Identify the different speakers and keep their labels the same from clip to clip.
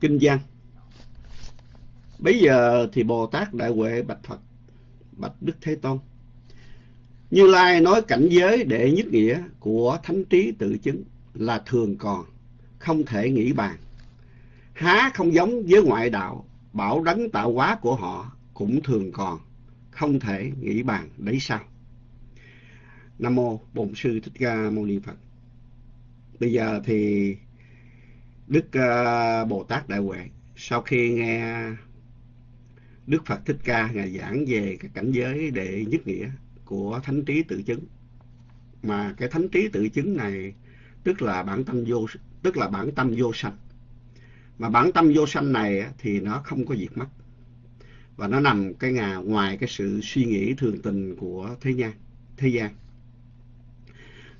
Speaker 1: kinh văn bây giờ thì bồ tát đại huệ bạch phật, bạch đức thế tôn, như lai nói cảnh giới đệ nhất nghĩa của thánh trí tự chứng là thường còn, không thể nghĩ bàn. Há không giống với ngoại đạo, bảo đấng tạo hóa của họ cũng thường còn, không thể nghĩ bàn đấy sao? Nam mô bổn sư thích ca mâu ni phật. Bây giờ thì đức ờ, uh, bồ tát đại huệ. Sau khi nghe đức phật thích ca ngài giảng về cái cảnh giới đệ nhất nghĩa của thánh trí tự chứng. Mà cái thánh trí tự chứng này tức là bản tâm vô tức là bản tâm vô sanh. Mà bản tâm vô sanh này thì nó không có diệt mất. Và nó nằm cái ngà ngoài cái sự suy nghĩ thường tình của thế gian thế gian.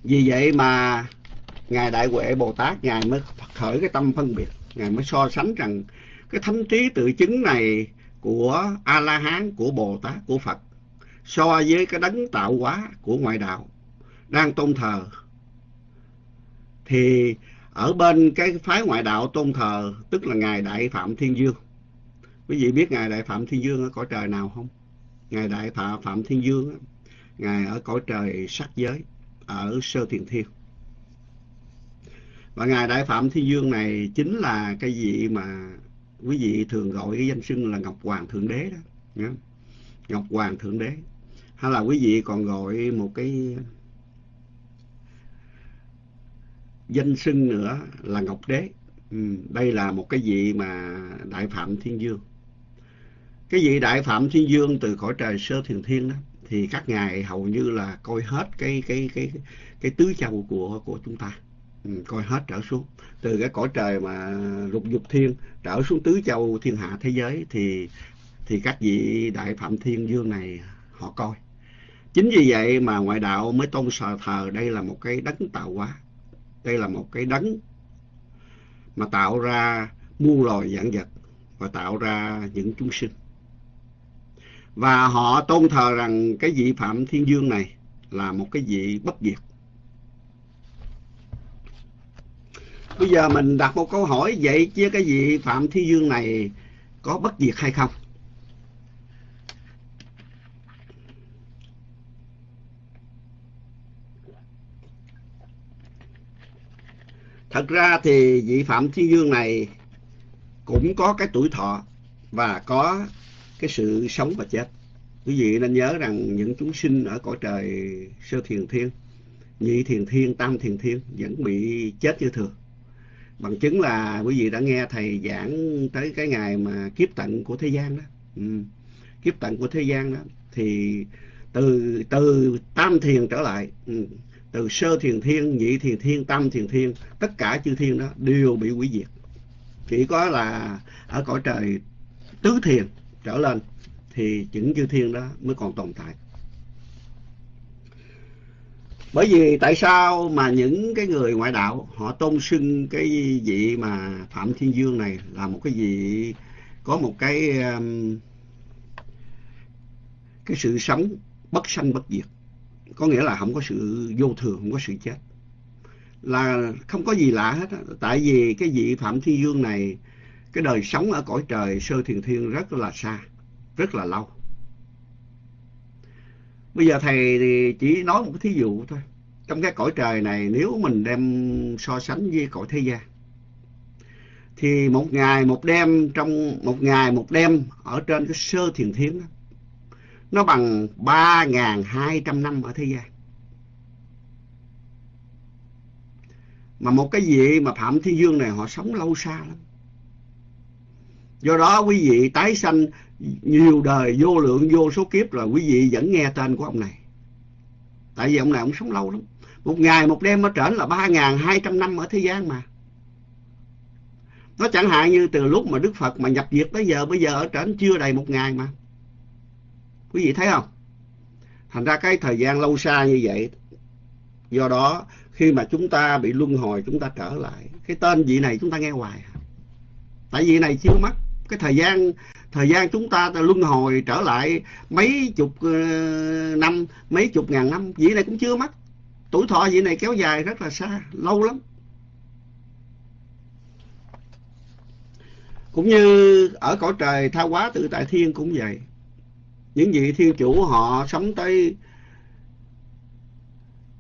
Speaker 1: Vì vậy mà ngài đại huệ bồ tát, ngài mới khởi cái tâm phân biệt. Ngài mới so sánh rằng cái thánh trí tự chứng này của a la hán của bồ tát, của phật, so với cái đấng tạo hóa của ngoại đạo đang tôn thờ. Thì ở bên cái phái ngoại đạo tôn thờ, tức là ngài đại phạm thiên dương. Quý vị biết ngài đại phạm thiên dương ở cõi trời nào không? Ngài đại phạm phạm thiên dương ngài ở cõi trời sắc giới, ở sơ thiền thiên và ngài đại phạm thiên dương này chính là cái vị mà quý vị thường gọi cái danh xưng là ngọc hoàng thượng đế đó. Ngọc hoàng thượng đế. Hay là quý vị còn gọi một cái danh xưng nữa là ngọc đế. Ừ, đây là một cái vị mà đại phạm thiên dương. Cái vị đại phạm thiên dương từ khỏi trời sơ thiền thiên đó thì các ngài hầu như là coi hết cái cái cái cái tứ châu của của chúng ta ừ, coi hết trở xuống. Từ cái cõi trời mà lục dục thiên trở xuống tứ châu thiên hạ thế giới thì thì các vị đại phạm thiên dương này họ coi. Chính vì vậy mà ngoại đạo mới tôn sờ thờ đây là một cái đấng tạo hóa. Đây là một cái đấng mà tạo ra muôn loài dạng vật và tạo ra những chúng sinh. Và họ tôn thờ rằng cái vị phạm thiên dương này là một cái vị bất diệt. Bây giờ mình đặt một câu hỏi vậy chứ cái vị phạm thi dương này có bất diệt hay không? Thật ra thì vị phạm thi dương này cũng có cái tuổi thọ và có cái sự sống và chết. Quý vị nên nhớ rằng những chúng sinh ở cõi trời sơ thiền thiên, nhị thiền thiên, tam thiền thiên vẫn bị chết như thường bằng chứng là quý vị đã nghe thầy giảng tới cái ngày mà kiếp tận của thế gian đó ừ. kiếp tận của thế gian đó, thì từ từ tam thiền trở lại ừ. từ sơ thiền thiên, nhị thiền thiên, tam thiền thiên, tất cả chư thiên đó đều bị hủy diệt chỉ có là ở cõi trời tứ thiền trở lên, thì những chư thiên đó mới còn tồn tại bởi vì tại sao mà những cái người ngoại đạo, họ tôn xưng cái vị mà phạm thiên dương này là một cái vị, có một cái um, cái sự sống bất sanh bất diệt. Có nghĩa là không có sự vô thường, không có sự chết. Là không có gì lạ hết tại vì cái vị phạm thiên dương này, cái đời sống ở cõi trời sơ thiền thiên rất là xa, rất là lâu bây giờ thầy thì chỉ nói một cái thí dụ thôi. Trong cái cõi trời này nếu mình đem so sánh với cõi thế gian thì một ngày một đêm trong một ngày một đêm ở trên cái sơ thiền thiến đó, nó bằng ba ngàn hai trăm năm ở thế gian. Mà một cái vị mà phạm thiên dương này họ sống lâu xa lắm. Do đó quý vị tái sanh nhiều đời vô lượng, vô số kiếp là quý vị vẫn nghe tên của ông này. Tại vì ông này ông sống lâu lắm. Một ngày một đêm ở trển là ba ngàn hai trăm năm ở thế gian mà. Nó chẳng hạn như từ lúc mà đức phật mà nhập diệt tới giờ, bây giờ ở trển chưa đầy một ngày mà. Quý vị thấy không? Thành ra cái thời gian lâu xa như vậy, do đó khi mà chúng ta bị luân hồi, chúng ta trở lại. Cái tên vị này chúng ta nghe hoài. Tại vị này chưa mất. Cái thời gian thời gian chúng ta ta luân hồi trở lại mấy chục uh, năm mấy chục ngàn năm. Vị này cũng chưa mất. Tuổi thọ vị này kéo dài rất là xa lâu lắm. Cũng như ở cõi trời tha quá tự tại thiên cũng vậy. Những vị thiên chủ họ sống tới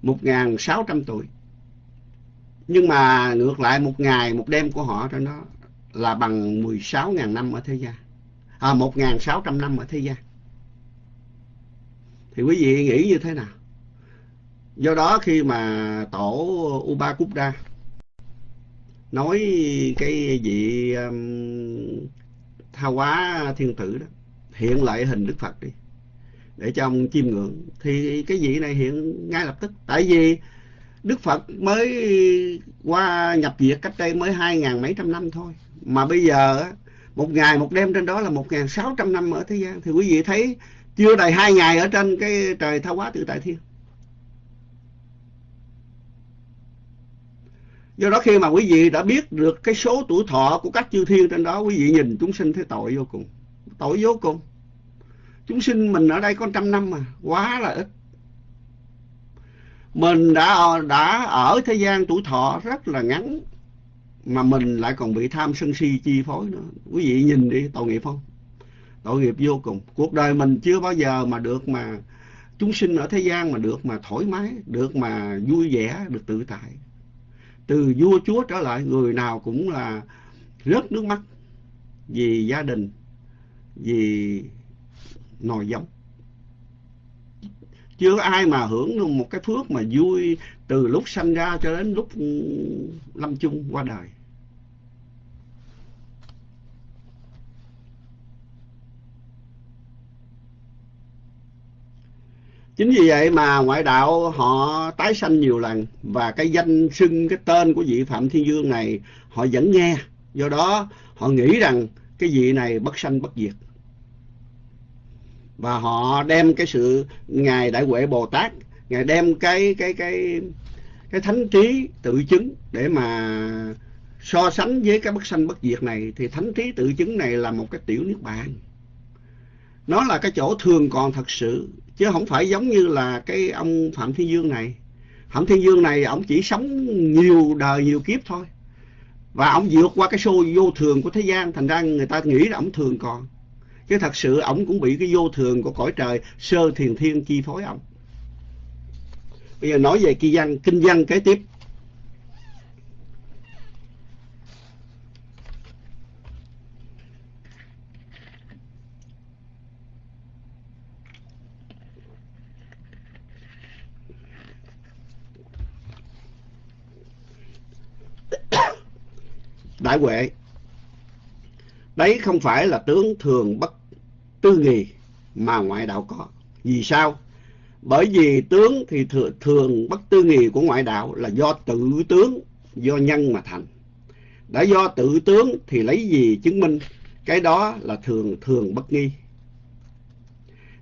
Speaker 1: một ngàn sáu trăm tuổi. Nhưng mà ngược lại một ngày một đêm của họ trong đó là bằng mười sáu ngàn năm ở thế gian à một ngàn sáu trăm năm ở thế gian thì quý vị nghĩ như thế nào? Do đó khi mà tổ Uba Kuda nói cái vị um, tha quá thiên tử đó hiện lại hình Đức Phật đi để cho ông chiêm ngưỡng. Thì cái vị này hiện ngay lập tức. Tại vì Đức Phật mới qua nhập diệt cách đây mới hai ngàn mấy trăm năm thôi. Mà bây giờ một ngày, một đêm trên đó là một ngàn sáu trăm năm ở thế gian. Thì quý vị thấy chưa đầy hai ngày ở trên cái trời thao hóa tự tại thiên. Do đó khi mà quý vị đã biết được cái số tuổi thọ của các chư thiên trên đó, quý vị nhìn chúng sinh thấy tội vô cùng. Tội vô cùng. Chúng sinh mình ở đây có trăm năm mà, quá là ít. Mình đã đã ở thế gian tuổi thọ rất là ngắn mà mình lại còn bị tham sân si chi phối nữa. Quý vị nhìn đi, tội nghiệp không? Tội nghiệp vô cùng. Cuộc đời mình chưa bao giờ mà được mà chúng sinh ở thế gian mà được mà thoải mái, được mà vui vẻ, được tự tại. Từ vua chúa trở lại, người nào cũng là rớt nước mắt vì gia đình, vì nòi giống. Chưa có ai mà hưởng được một cái phước mà vui từ lúc sanh ra cho đến lúc lâm chung qua đời. Chính vì vậy mà ngoại đạo họ tái sanh nhiều lần và cái danh xưng, cái tên của vị phạm thiên dương này họ vẫn nghe. Do đó họ nghĩ rằng cái vị này bất sanh bất diệt. Và họ đem cái sự ngài đại huệ bồ tát, ngài đem cái cái cái cái thánh trí tự chứng để mà so sánh với cái bất sanh bất diệt này, thì thánh trí tự chứng này là một cái tiểu niết bàn. Nó là cái chỗ thường còn thật sự chứ không phải giống như là cái ông phạm thiên dương này. Phạm thiên dương này, ông chỉ sống nhiều đời, nhiều kiếp thôi. Và ông vượt qua cái số vô thường của thế gian, thành ra người ta nghĩ là ông thường còn. Chứ thật sự ông cũng bị cái vô thường của cõi trời, sơ thiền thiên chi phối ông. Bây giờ nói về kinh văn kinh văn kế tiếp. Đại huệ. Đấy không phải là tướng thường bất tư nghì mà ngoại đạo có. Vì sao? Bởi vì tướng thì thường, thường bất tư nghì của ngoại đạo là do tự tướng do nhân mà thành. Đã do tự tướng thì lấy gì chứng minh? Cái đó là thường thường bất nghi.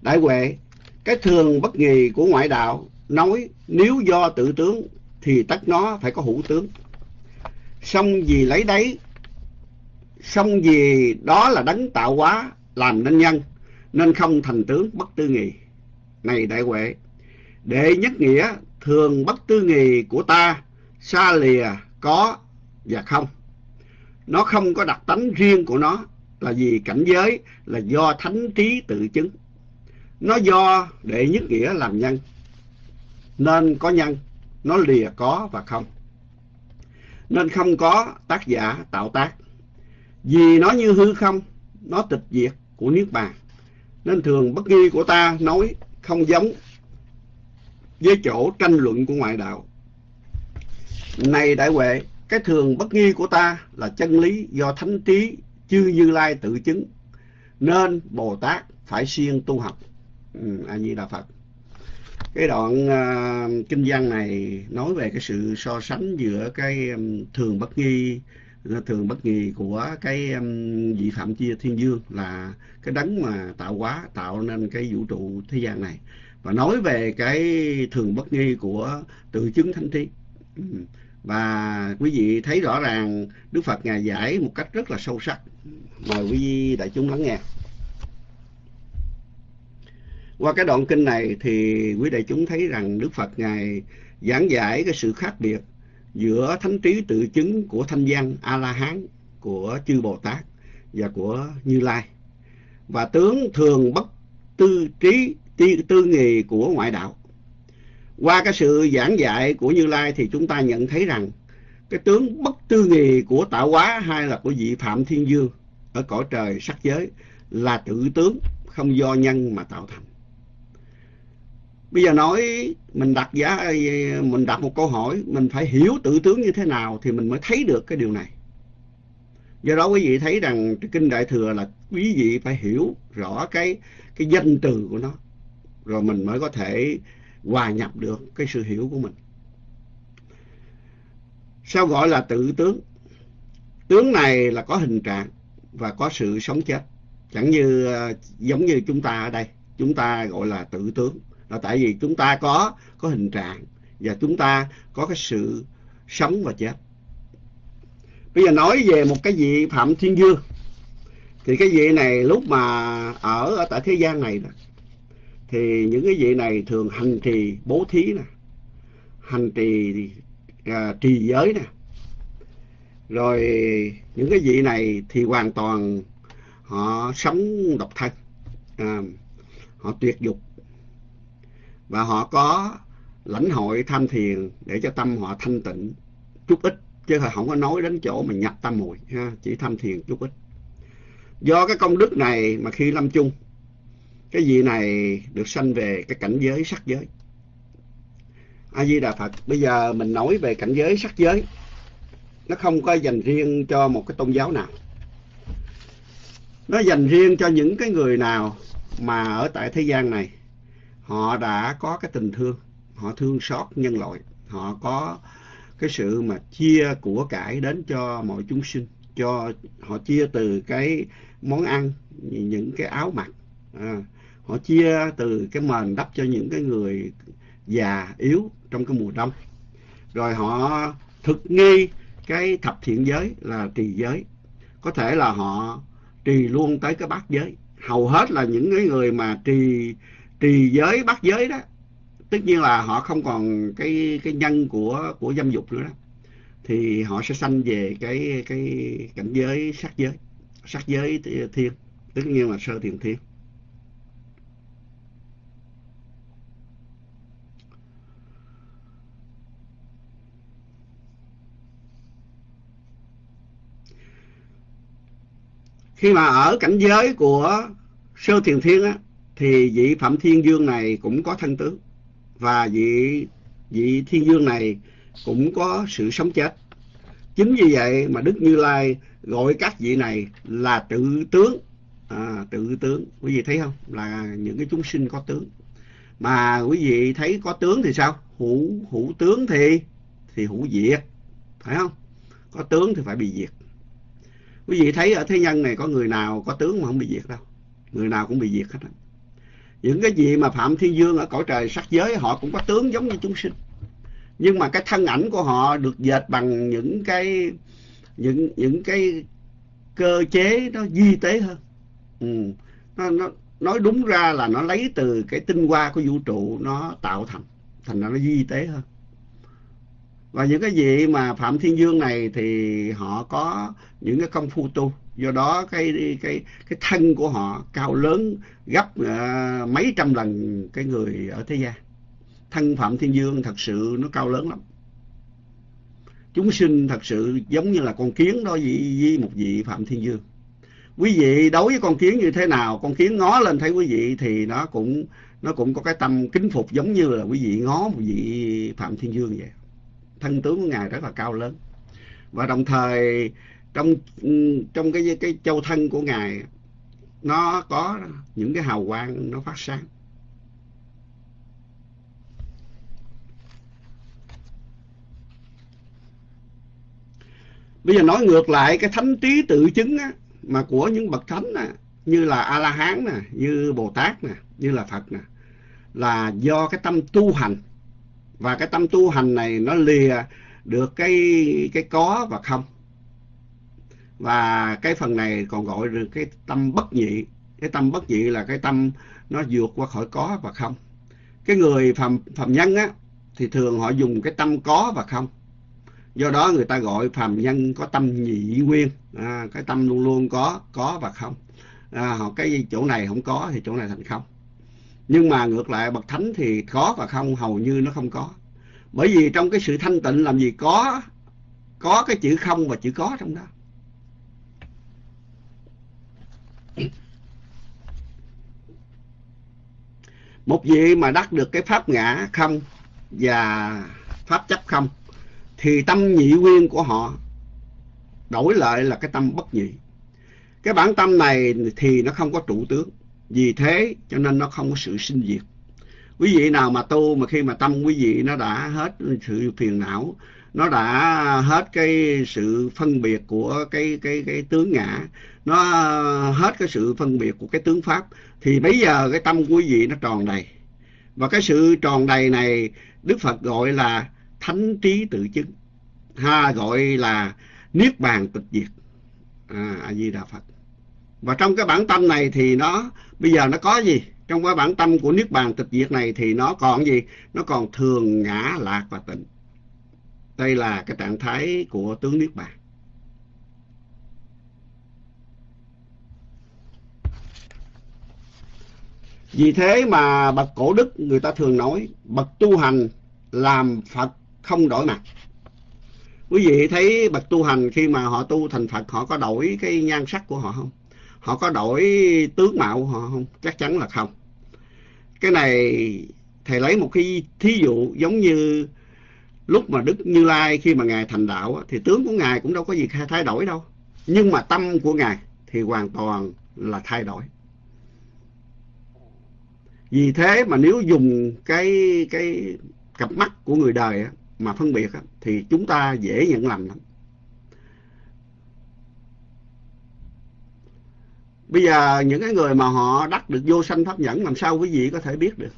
Speaker 1: Đại huệ cái thường bất nghi của ngoại đạo nói nếu do tự tướng thì tất nó phải có hữu tướng xong vì lấy đấy, xong vì đó là đấng tạo hóa, làm nên nhân, nên không thành tướng bất tư nghị này đại huệ, đệ nhất nghĩa thường bất tư nghị của ta, xa lìa có và không. Nó không có đặc tánh riêng của nó, là vì cảnh giới, là do thánh trí tự chứng. Nó do đệ nhất nghĩa làm nhân, nên có nhân, nó lìa có và không nên không có tác giả tạo tác. Vì nó như hư không nó tịch diệt của niết bàn. Nên thường bất nghi của ta nói không giống với chỗ tranh luận của ngoại đạo. Này đại huệ cái thường bất nghi của ta là chân lý do thánh trí chư như lai tự chứng. Nên bồ tát phải siêng tu học. Ừ, a di đà phật cái đoạn uh, kinh văn này nói về cái sự so sánh giữa cái um, thường bất nghi thường bất nghi của cái um, vị phạm chia thiên dương là cái đấng mà tạo hóa tạo nên cái vũ trụ thế gian này. Và nói về cái thường bất nghi của tự chứng thánh trí và quý vị thấy rõ ràng đức phật ngài giải một cách rất là sâu sắc. Mời quý vị đại chúng lắng nghe qua cái đoạn kinh này thì quý đại chúng thấy rằng đức phật ngài giảng giải cái sự khác biệt giữa thánh trí tự chứng của thanh văn a la hán của chư bồ tát và của Như Lai. Và tướng thường bất tư trí tư, tư nghì của ngoại đạo. Qua cái sự giảng dạy của Như Lai thì chúng ta nhận thấy rằng cái tướng bất tư nghì của tạo hóa hay là của vị Phạm Thiên Dương ở cõi trời sắc giới là tự tướng không do nhân mà tạo thành. Bây giờ nói mình đặt giá mình đặt một câu hỏi mình phải hiểu tự tướng như thế nào thì mình mới thấy được cái điều này. Do đó quý vị thấy rằng kinh Đại thừa là quý vị phải hiểu rõ cái cái danh từ của nó rồi mình mới có thể hòa nhập được cái sự hiểu của mình. Sao gọi là tự tướng? Tướng này là có hình trạng và có sự sống chết. Chẳng như ờ, giống như chúng ta ở đây, chúng ta gọi là tự tướng là tại vì chúng ta có có hình trạng và chúng ta có cái sự sống và chết. Bây giờ nói về một cái vị Phạm Thiên Dương thì cái vị này lúc mà ở ở tại thế gian này đó, thì những cái vị này thường hành trì bố thí nè, hành trì à, trì giới nè. Rồi những cái vị này thì hoàn toàn họ sống độc thân, à, họ tuyệt dục và họ có lãnh hội tham thiền để cho tâm họ thanh tịnh chút ít, chứ không có nói đến chỗ mình nhập tâm mùi, ha, chỉ tham thiền chút ít. Do cái công đức này mà khi lâm chung, cái gì này được sanh về cái cảnh giới sắc giới. A di đà phật, bây giờ mình nói về cảnh giới sắc giới, nó không có dành riêng cho một cái tôn giáo nào. Nó dành riêng cho những cái người nào mà ở tại thế gian này họ đã có cái tình thương họ thương xót nhân loại. Họ có cái sự mà chia của cải đến cho mọi chúng sinh cho họ chia từ cái món ăn những cái áo mặc. À, họ chia từ cái mền đắp cho những cái người già yếu trong cái mùa đông. Rồi họ thực nghi cái thập thiện giới là trì giới. Có thể là họ trì luôn tới cái bát giới. Hầu hết là những cái người mà trì trì giới bắt giới đó, tất nhiên là họ không còn cái cái nhân của của dâm dục nữa đó. Thì họ sẽ sanh về cái cái cảnh giới sắc giới sắc giới thiên, tất nhiên là sơ thiền thiên. Khi mà ở cảnh giới của sơ thiền thiên á thì vị Phạm Thiên Dương này cũng có thân tướng và vị vị Thiên Dương này cũng có sự sống chết. Chính vì vậy mà Đức Như Lai gọi các vị này là tự tướng. À, tự tướng, quý vị thấy không? Là những cái chúng sinh có tướng. Mà quý vị thấy có tướng thì sao? Hữu hữu tướng thì thì hữu diệt, phải không? Có tướng thì phải bị diệt. Quý vị thấy ở thế nhân này có người nào có tướng mà không bị diệt đâu. Người nào cũng bị diệt hết. Đó những cái gì mà phạm thiên dương ở cõi trời sắc giới họ cũng có tướng giống như chúng sinh. Nhưng mà cái thân ảnh của họ được dệt bằng những cái những những cái cơ chế nó di tế hơn. Ừ. nó, nó nói đúng ra là nó lấy từ cái tinh hoa của vũ trụ nó tạo thành thành ra nó di tế hơn. Và những cái gì mà phạm thiên dương này thì họ có những cái công phu tu do đó cái cái cái thân của họ cao lớn gấp uh, mấy trăm lần cái người ở thế gian. Thân phạm thiên dương thật sự nó cao lớn lắm. Chúng sinh thật sự giống như là con kiến đó với, với một vị phạm thiên dương. Quý vị đối với con kiến như thế nào con kiến ngó lên thấy quý vị thì nó cũng nó cũng có cái tâm kính phục giống như là quý vị ngó một vị phạm thiên dương vậy. Thân tướng của ngài rất là cao lớn. Và đồng thời trong trong cái cái châu thân của ngài nó có những cái hào quang nó phát sáng. Bây giờ nói ngược lại cái thánh trí tự chứng á, mà của những bậc thánh á, như là a la hán nè như bồ tát nè như là phật nè là do cái tâm tu hành. Và cái tâm tu hành này nó lìa được cái cái có và không và cái phần này còn gọi được cái tâm bất nhị. Cái tâm bất nhị là cái tâm nó vượt qua khỏi có và không. Cái người phàm phàm nhân á thì thường họ dùng cái tâm có và không. Do đó người ta gọi phàm nhân có tâm nhị nguyên. À, cái tâm luôn luôn có có và không. À, cái chỗ này không có thì chỗ này thành không. Nhưng mà ngược lại bậc thánh thì có và không hầu như nó không có. Bởi vì trong cái sự thanh tịnh làm gì có có cái chữ không và chữ có trong đó. một vị mà đắc được cái pháp ngã không và pháp chấp không, thì tâm nhị nguyên của họ đổi lại là cái tâm bất nhị. Cái bản tâm này thì nó không có trụ tướng. Vì thế cho nên nó không có sự sinh diệt. Quý vị nào mà tu mà khi mà tâm quý vị nó đã hết sự phiền não, nó đã hết cái sự phân biệt của cái cái cái tướng ngã nó hết cái sự phân biệt của cái tướng pháp. Thì bây giờ cái tâm quý vị nó tròn đầy. Và cái sự tròn đầy này đức phật gọi là thánh trí tự chứng. Ha gọi là niết bàn tịch diệt. À a di đà phật. Và trong cái bản tâm này thì nó, bây giờ nó có gì? Trong cái bản tâm của niết bàn tịch diệt này thì nó còn gì? Nó còn thường ngã lạc và tịnh. Đây là cái trạng thái của tướng niết bàn. Vì thế mà bậc cổ đức người ta thường nói, bậc tu hành làm phật không đổi mặt. Quý vị thấy bậc tu hành khi mà họ tu thành phật, họ có đổi cái nhan sắc của họ không? Họ có đổi tướng mạo của họ không? Chắc chắn là không. Cái này, thầy lấy một cái thí dụ giống như lúc mà đức như lai khi mà ngài thành đạo thì tướng của ngài cũng đâu có gì thay đổi đâu. Nhưng mà tâm của ngài thì hoàn toàn là thay đổi vì thế mà nếu dùng cái cái cặp mắt của người đời mà phân biệt thì chúng ta dễ nhận lầm lắm. Bây giờ những cái người mà họ đắc được vô sanh pháp nhẫn, làm sao quý vị có thể biết được?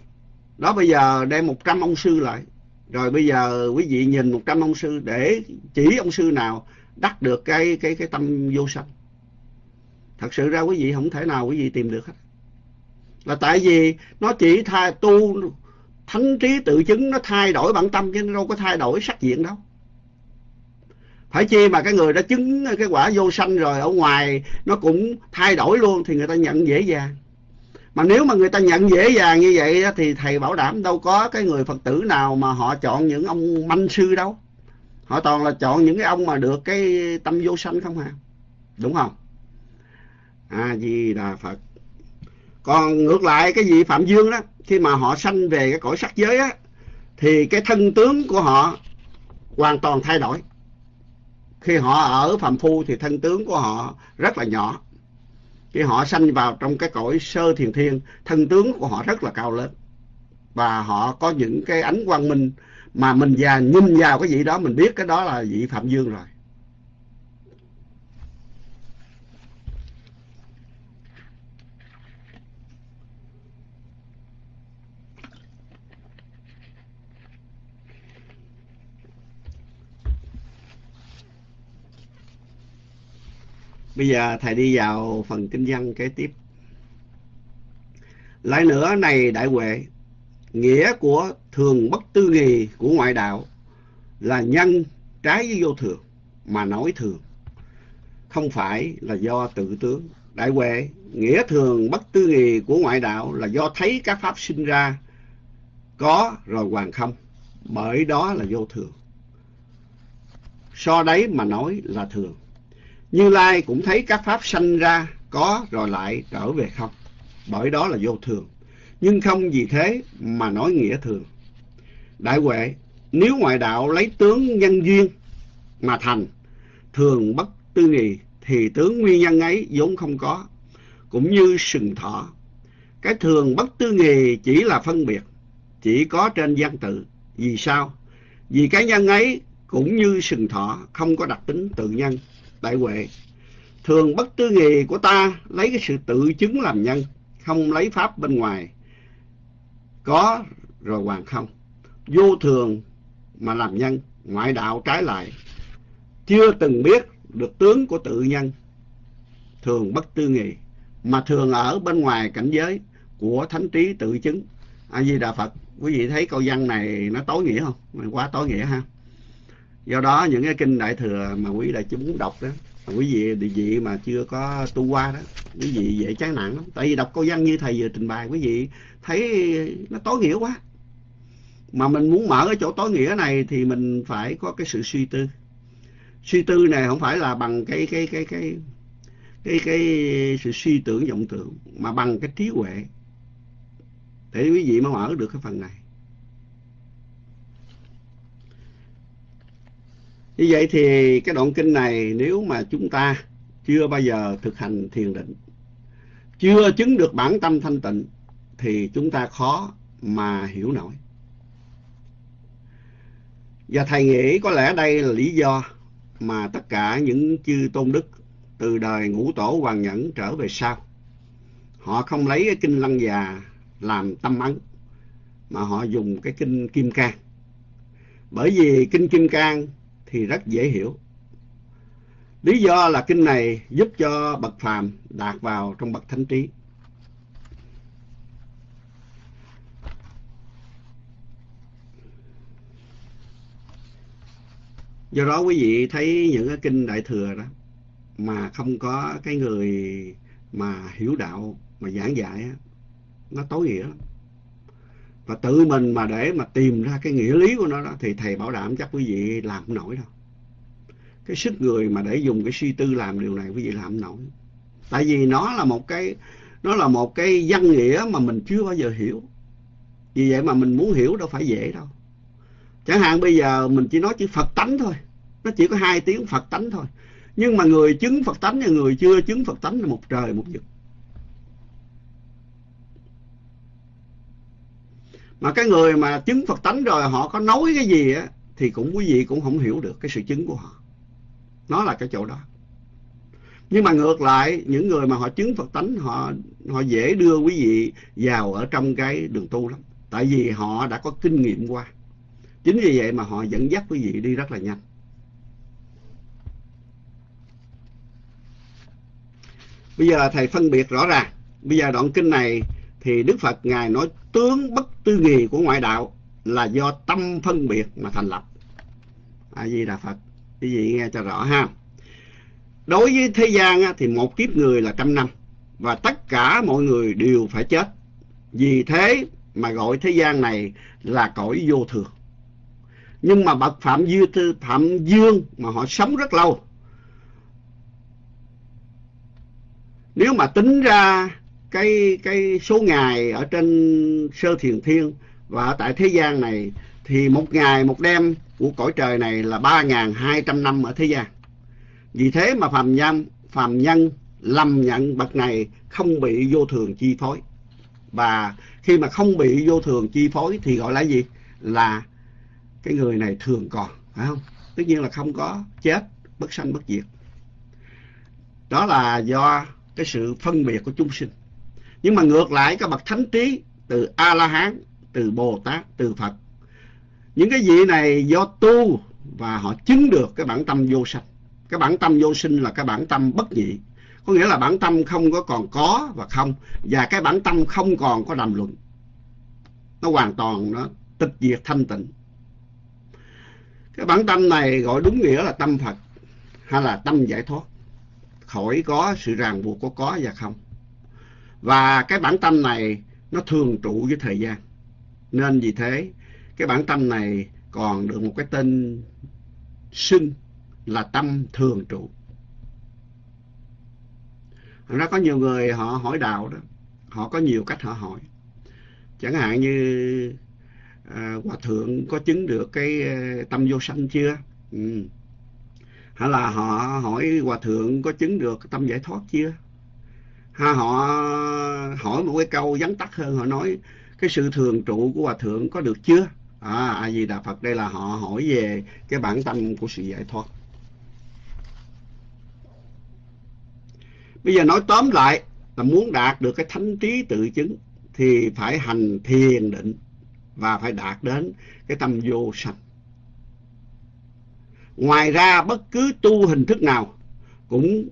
Speaker 1: Đó, bây giờ đem một trăm ông sư lại. Rồi bây giờ quý vị nhìn một trăm ông sư để chỉ ông sư nào đắc được cái cái cái tâm vô sanh. Thật sự ra quý vị không thể nào quý vị tìm được hết là tại vì nó chỉ thay, tu thánh trí tự chứng, nó thay đổi bản tâm, chứ nó đâu có thay đổi sắc diện đâu. Phải chi mà cái người đã chứng cái quả vô sanh rồi, ở ngoài nó cũng thay đổi luôn, thì người ta nhận dễ dàng. Mà nếu mà người ta nhận dễ dàng như vậy thì thầy bảo đảm đâu có cái người phật tử nào mà họ chọn những ông manh sư đâu. Họ toàn là chọn những cái ông mà được cái tâm vô sanh không à. Đúng không? A di đà phật còn ngược lại, cái vị phạm dương đó, khi mà họ sanh về cái cõi sắc giới á, thì cái thân tướng của họ hoàn toàn thay đổi. Khi họ ở phạm phu thì thân tướng của họ rất là nhỏ. Khi họ sanh vào trong cái cõi sơ thiền thiên, thân tướng của họ rất là cao lớn. Và họ có những cái ánh quang minh mà mình già, nhìn vào cái vị đó, mình biết cái đó là vị phạm dương rồi. Bây giờ thầy đi vào phần kinh văn kế tiếp. Lại nữa này đại huệ, nghĩa của thường bất tư nghì của ngoại đạo là nhân trái với vô thường mà nói thường. Không phải là do tự tướng. Đại huệ, nghĩa thường bất tư nghì của ngoại đạo là do thấy các pháp sinh ra có rồi hoàn không. Bởi đó là vô thường. So đấy mà nói là thường. Như Lai cũng thấy các pháp sanh ra có rồi lại trở về không. Bởi đó là vô thường. Nhưng không vì thế mà nói nghĩa thường. Đại huệ, nếu ngoại đạo lấy tướng nhân duyên mà thành, thường bất tư nghị thì tướng nguyên nhân ấy vốn không có. Cũng như sừng thọ. Cái thường bất tư nghì chỉ là phân biệt, chỉ có trên văn tự. Vì sao? Vì cái nhân ấy cũng như sừng thọ, không có đặc tính tự nhân đại huệ. Thường bất tư nghì của ta lấy cái sự tự chứng làm nhân, không lấy pháp bên ngoài. Có rồi hoàn không? Vô thường mà làm nhân, ngoại đạo trái lại. Chưa từng biết được tướng của tự nhân. Thường bất tư nghì mà thường ở bên ngoài cảnh giới của thánh trí tự chứng. A di đà phật, quý vị thấy câu văn này nó tối nghĩa không? Quá tối nghĩa ha do đó những cái kinh đại thừa mà quý đại chúng muốn đọc đó, mà quý vị địa vị mà chưa có tu qua đó, quý vị dễ chán nản lắm. Tại vì đọc câu văn như thầy vừa trình bày, quý vị thấy nó tối nghĩa quá. Mà mình muốn mở cái chỗ tối nghĩa này thì mình phải có cái sự suy tư. Suy tư này không phải là bằng cái cái cái cái cái cái sự suy tưởng vọng tưởng, mà bằng cái trí huệ. Để quý vị mới mở được cái phần này. Như vậy thì cái đoạn kinh này nếu mà chúng ta chưa bao giờ thực hành thiền định, chưa chứng được bản tâm thanh tịnh, thì chúng ta khó mà hiểu nổi. Và thầy nghĩ có lẽ đây là lý do mà tất cả những chư tôn đức từ đời ngũ tổ hoàng nhẫn trở về sau, họ không lấy cái kinh lăng già làm tâm ấn, mà họ dùng cái kinh kim cang. Bởi vì kinh kim cang thì rất dễ hiểu. Lý do là kinh này giúp cho bậc phàm đạt vào trong bậc thánh trí. Do đó quý vị thấy những cái kinh đại thừa đó mà không có cái người mà hiểu đạo mà giảng dạy á, nó tối nghĩa lắm và tự mình mà để mà tìm ra cái nghĩa lý của nó đó, thì thầy bảo đảm chắc quý vị làm không nổi đâu. Cái sức người mà để dùng cái suy tư làm điều này, quý vị làm không nổi. Tại vì nó là một cái, nó là một cái văn nghĩa mà mình chưa bao giờ hiểu. Vì vậy mà mình muốn hiểu đâu phải dễ đâu. Chẳng hạn bây giờ mình chỉ nói chữ phật tánh thôi. Nó chỉ có hai tiếng phật tánh thôi. Nhưng mà người chứng phật tánh và người chưa chứng phật tánh là một trời, một vực. Mà cái người mà chứng phật tánh rồi, họ có nói cái gì á, thì cũng quý vị cũng không hiểu được cái sự chứng của họ. Nó là cái chỗ đó. Nhưng mà ngược lại, những người mà họ chứng phật tánh, họ họ dễ đưa quý vị vào ở trong cái đường tu lắm. Tại vì họ đã có kinh nghiệm qua. Chính vì vậy mà họ dẫn dắt quý vị đi rất là nhanh. Bây giờ thầy phân biệt rõ ràng. Bây giờ đoạn kinh này thì đức phật ngài nói tướng bất tư nghì của ngoại đạo là do tâm phân biệt mà thành lập. A di đà phật. Quý vị nghe cho rõ ha. Đối với thế gian thì một kiếp người là trăm năm, và tất cả mọi người đều phải chết. Vì thế mà gọi thế gian này là cõi vô thường. Nhưng mà bậc phạm dư phạm dương mà họ sống rất lâu. Nếu mà tính ra cái cái số ngày ở trên sơ thiền thiên và tại thế gian này thì một ngày một đêm của cõi trời này là ba ngàn hai trăm năm ở thế gian. Vì thế mà phàm nhân phàm nhân lầm nhận bậc này không bị vô thường chi phối. Và khi mà không bị vô thường chi phối thì gọi là gì? Là cái người này thường còn, phải không? Tất nhiên là không có chết, bất sanh bất diệt. Đó là do cái sự phân biệt của chúng sinh nhưng mà ngược lại, các bậc thánh trí từ a la hán từ bồ tát từ phật, những cái vị này do tu và họ chứng được cái bản tâm vô sanh. Cái bản tâm vô sinh là cái bản tâm bất nhị. Có nghĩa là bản tâm không có còn có và không, và cái bản tâm không còn có đàm luận. Nó hoàn toàn nó tịch diệt thanh tịnh. Cái bản tâm này gọi đúng nghĩa là tâm phật, hay là tâm giải thoát. Khỏi có sự ràng buộc của có và không và cái bản tâm này nó thường trụ với thời gian. Nên vì thế cái bản tâm này còn được một cái tên xưng là tâm thường trụ. Nó có nhiều người họ hỏi đạo đó. Họ có nhiều cách họ hỏi. Chẳng hạn như à, hòa thượng có chứng được cái à, tâm vô sanh chưa? Ừ. hay là họ hỏi hòa thượng có chứng được tâm giải thoát chưa? Ha, họ hỏi một cái câu vắn tắt hơn, họ nói, cái sự thường trụ của hòa thượng có được chưa? À a di đà phật, đây là họ hỏi về cái bản tâm của sự giải thoát. Bây giờ nói tóm lại, là muốn đạt được cái thánh trí tự chứng thì phải hành thiền định và phải đạt đến cái tâm vô sanh. Ngoài ra, bất cứ tu hình thức nào cũng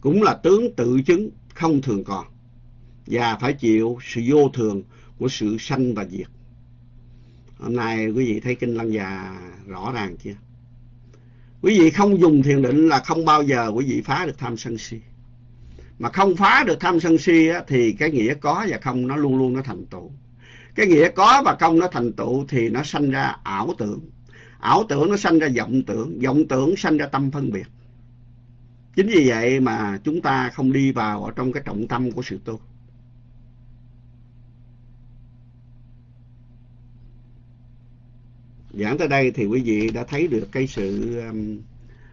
Speaker 1: cũng là tướng tự chứng không thường còn và phải chịu sự vô thường của sự sanh và diệt. Hôm nay quý vị thấy kinh lăng già rõ ràng chưa? Quý vị không dùng thiền định là không bao giờ quý vị phá được tham sân si. Mà không phá được tham sân si á, thì cái nghĩa có và không nó luôn luôn nó thành tựu. Cái nghĩa có và không nó thành tựu thì nó sanh ra ảo tưởng. Ảo tưởng nó sanh ra vọng tưởng vọng tưởng sanh ra tâm phân biệt chính vì vậy mà chúng ta không đi vào ở trong cái trọng tâm của sự tu. Giảng tới đây thì quý vị đã thấy được cái sự um,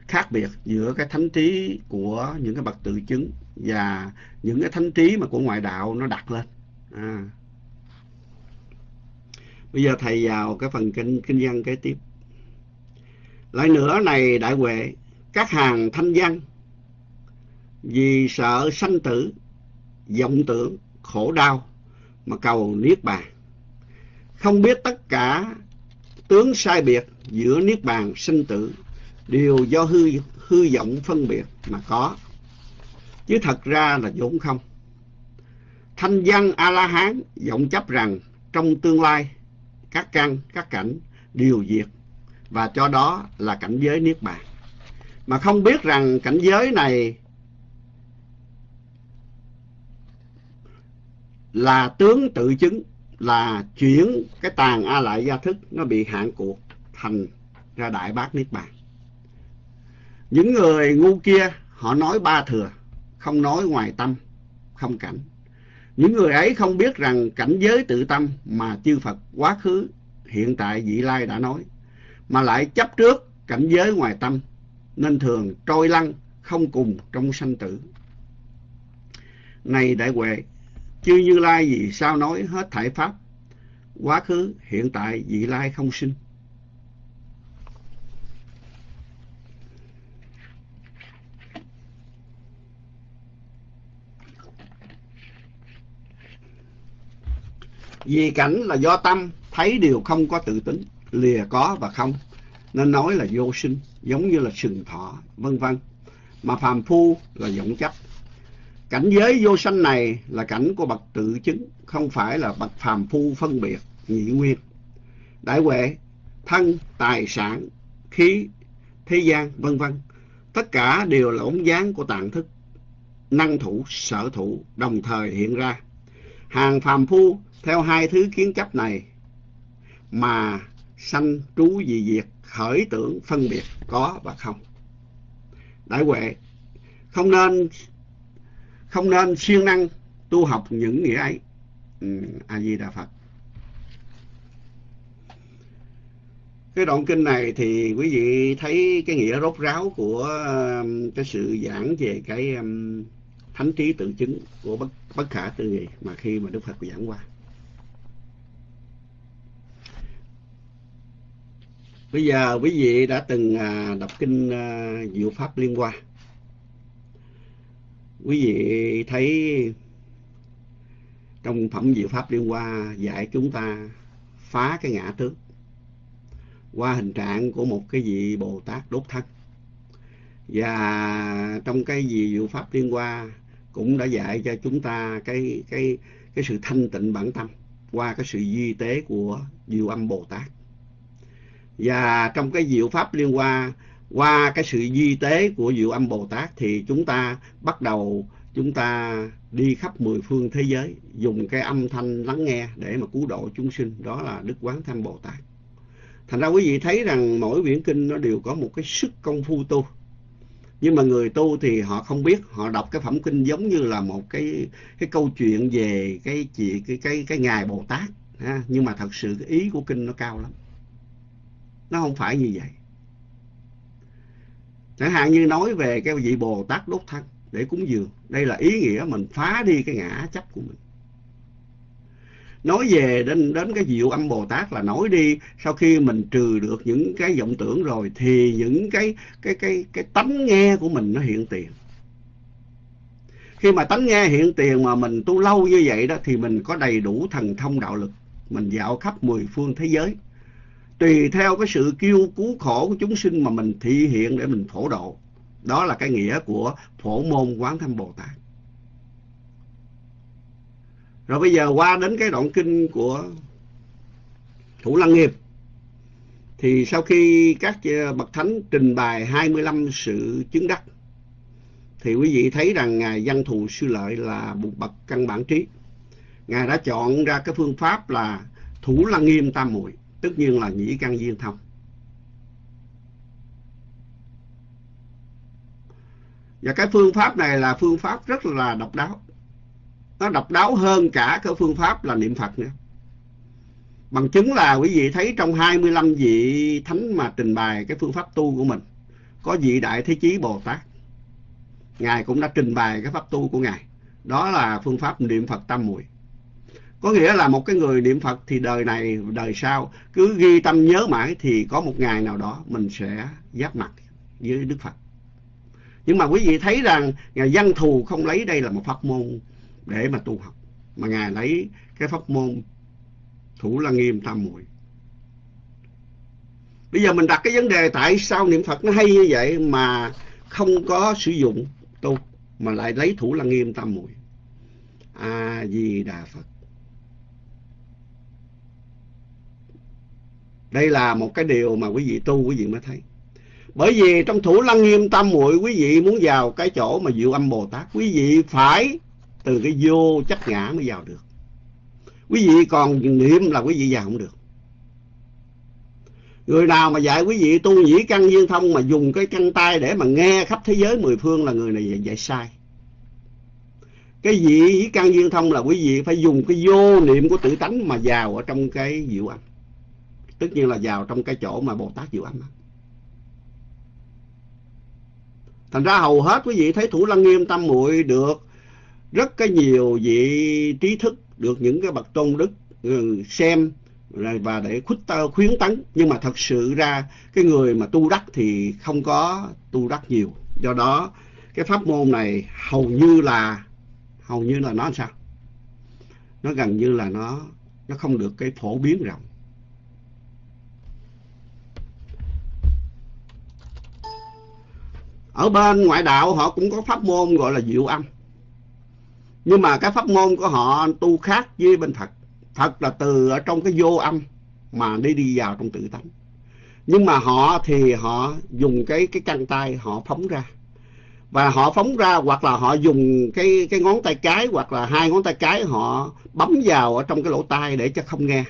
Speaker 1: khác biệt giữa cái thánh trí của những cái bậc tự chứng và những cái thánh trí mà của ngoại đạo nó đặt lên. À. bây giờ thầy vào cái phần kinh kinh văn kế tiếp. Lại nữa này đại huệ, các hàng thanh văn vì sợ sanh tử, vọng tưởng, khổ đau mà cầu niết bàn. Không biết tất cả tướng sai biệt giữa niết bàn sinh tử đều do hư hư vọng phân biệt mà có. Chứ thật ra là vốn không. Thanh văn a la hán vọng chấp rằng trong tương lai, các căn, các cảnh đều diệt và cho đó là cảnh giới niết bàn. Mà không biết rằng cảnh giới này là tướng tự chứng, là chuyển cái tàn a lại gia thức nó bị hạn cuộc thành ra đại bác niết bàn. Những người ngu kia, họ nói ba thừa, không nói ngoài tâm, không cảnh. Những người ấy không biết rằng cảnh giới tự tâm mà chư Phật quá khứ, hiện tại vị lai đã nói, mà lại chấp trước cảnh giới ngoài tâm, nên thường trôi lăn không cùng trong sanh tử. Này đại huệ chư như lai vì sao nói hết thảy pháp? Quá khứ, hiện tại, vị lai không sinh. Vì cảnh là do tâm, thấy điều không có tự tính, lìa có và không, nên nói là vô sinh, giống như là sừng thọ vân vân. Mà phàm phu là vọng chấp cảnh giới vô sanh này là cảnh của bậc tự chứng, không phải là bậc phàm phu phân biệt, nhị nguyên. Đại huệ, thân, tài sản, khí, thế gian, vân vân, tất cả đều là ống dáng của tạng thức, năng thủ, sở thủ, đồng thời hiện ra. Hàng phàm phu theo hai thứ kiến chấp này mà sanh trú dị diệt, khởi tưởng, phân biệt có và không. Đại huệ, không nên không nên siêng năng tu học những nghĩa ấy. Ừ, a di đà phật. Cái đoạn kinh này thì quý vị thấy cái nghĩa rốt ráo của um, cái sự giảng về cái um, thánh trí tự chứng của bất, bất khả tư nghị mà khi mà đức phật giảng qua. Bây giờ quý vị đã từng à, đọc kinh à, diệu pháp liên hoa quý vị thấy trong phẩm diệu pháp liên hoa dạy chúng ta phá cái ngã tướng qua hình trạng của một cái vị bồ tát đốt thân. Và trong cái gì diệu pháp liên hoa cũng đã dạy cho chúng ta cái cái cái sự thanh tịnh bản tâm qua cái sự duy tế của diệu âm bồ tát và trong cái diệu pháp liên hoa qua cái sự duy tế của diệu âm bồ tát thì chúng ta bắt đầu, chúng ta đi khắp mười phương thế giới, dùng cái âm thanh lắng nghe để mà cứu độ chúng sinh. Đó là đức quán tham bồ tát. Thành ra quý vị thấy rằng mỗi quyển kinh nó đều có một cái sức công phu tu. Nhưng mà người tu thì họ không biết, họ đọc cái phẩm kinh giống như là một cái cái câu chuyện về cái chị, cái cái cái ngài bồ tát, ha. nhưng mà thật sự cái ý của kinh nó cao lắm. Nó không phải như vậy chẳng hạn như nói về cái vị bồ tát đốt thân để cúng dường. Đây là ý nghĩa mình phá đi cái ngã chấp của mình. Nói về đến đến cái diệu âm bồ tát là nói đi, sau khi mình trừ được những cái vọng tưởng rồi thì những cái cái cái cái tánh nghe của mình nó hiện tiền. Khi mà tánh nghe hiện tiền mà mình tu lâu như vậy đó thì mình có đầy đủ thần thông đạo lực. Mình dạo khắp mười phương thế giới tùy theo cái sự kêu cứu khổ của chúng sinh mà mình thị hiện để mình phổ độ đó là cái nghĩa của phổ môn quán thâm bồ tát. Rồi bây giờ qua đến cái đoạn kinh của thủ lăng nghiệp thì sau khi các ờ, bậc thánh trình bày 25 sự chứng đắc, thì quý vị thấy rằng ngài văn thù sư lợi là một bậc căn bản trí. Ngài đã chọn ra cái phương pháp là thủ lăng nghiêm tam muội tất nhiên là nhĩ căn duyên thông. Và cái phương pháp này là phương pháp rất là độc đáo. Nó độc đáo hơn cả cái phương pháp là niệm phật nữa. Bằng chứng là quý vị thấy trong 25 vị thánh mà trình bày cái phương pháp tu của mình, có vị đại thế chí bồ tát. Ngài cũng đã trình bày cái pháp tu của ngài. Đó là phương pháp niệm phật tam muội có nghĩa là một cái người niệm phật thì đời này, đời sau, cứ ghi tâm nhớ mãi thì có một ngày nào đó mình sẽ giáp mặt với đức phật. Nhưng mà quý vị thấy rằng ngài văn thù không lấy đây là một pháp môn để mà tu học, mà ngài lấy cái pháp môn thủ lăng nghiêm tam muội. Bây giờ mình đặt cái vấn đề tại sao niệm phật nó hay như vậy mà không có sử dụng tu, mà lại lấy thủ lăng nghiêm tam muội? A di đà phật. Đây là một cái điều mà quý vị tu quý vị mới thấy. Bởi vì trong thủ lăng nghiêm tam muội quý vị muốn vào cái chỗ mà diệu âm bồ tát quý vị phải từ cái vô chấp ngã mới vào được. Quý vị còn niệm là quý vị vào không được. Người nào mà dạy quý vị tu nhĩ căn duyên thông mà dùng cái căn tay để mà nghe khắp thế giới mười phương là người này dạy, dạy sai. Cái vị nhĩ căn duyên thông là quý vị phải dùng cái vô niệm của tự tánh mà vào ở trong cái diệu âm tất nhiên là vào trong cái chỗ mà bồ tát diệu âm thành ra hầu hết quý vị thấy thủ lăng nghiêm tâm muội được rất cái nhiều vị trí thức, được những cái bậc tôn đức ừ, xem và để ờ, khuyến tấn. Nhưng mà thật sự ra cái người mà tu đắc thì không có tu đắc nhiều. Do đó, cái pháp môn này hầu như là, hầu như là nó sao? Nó gần như là nó nó không được cái phổ biến rộng. Ở bên ngoại đạo họ cũng có pháp môn gọi là diệu âm. Nhưng mà cái pháp môn của họ tu khác với bên Phật. Phật là từ ở trong cái vô âm mà đi đi vào trong tự tánh. Nhưng mà họ thì họ dùng cái cái căn tay họ phóng ra. Và họ phóng ra hoặc là họ dùng cái cái ngón tay cái hoặc là hai ngón tay cái họ bấm vào ở trong cái lỗ tai để cho không nghe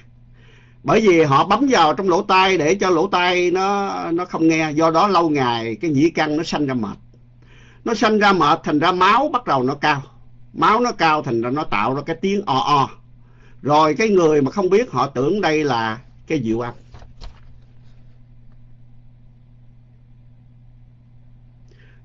Speaker 1: bởi vì họ bấm vào trong lỗ tai để cho lỗ tai nó nó không nghe. Do đó lâu ngày cái nhĩ căn nó sanh ra mệt. Nó sanh ra mệt thành ra máu bắt đầu nó cao. Máu nó cao thành ra nó tạo ra cái tiếng o o. Rồi cái người mà không biết, họ tưởng đây là cái diệu âm.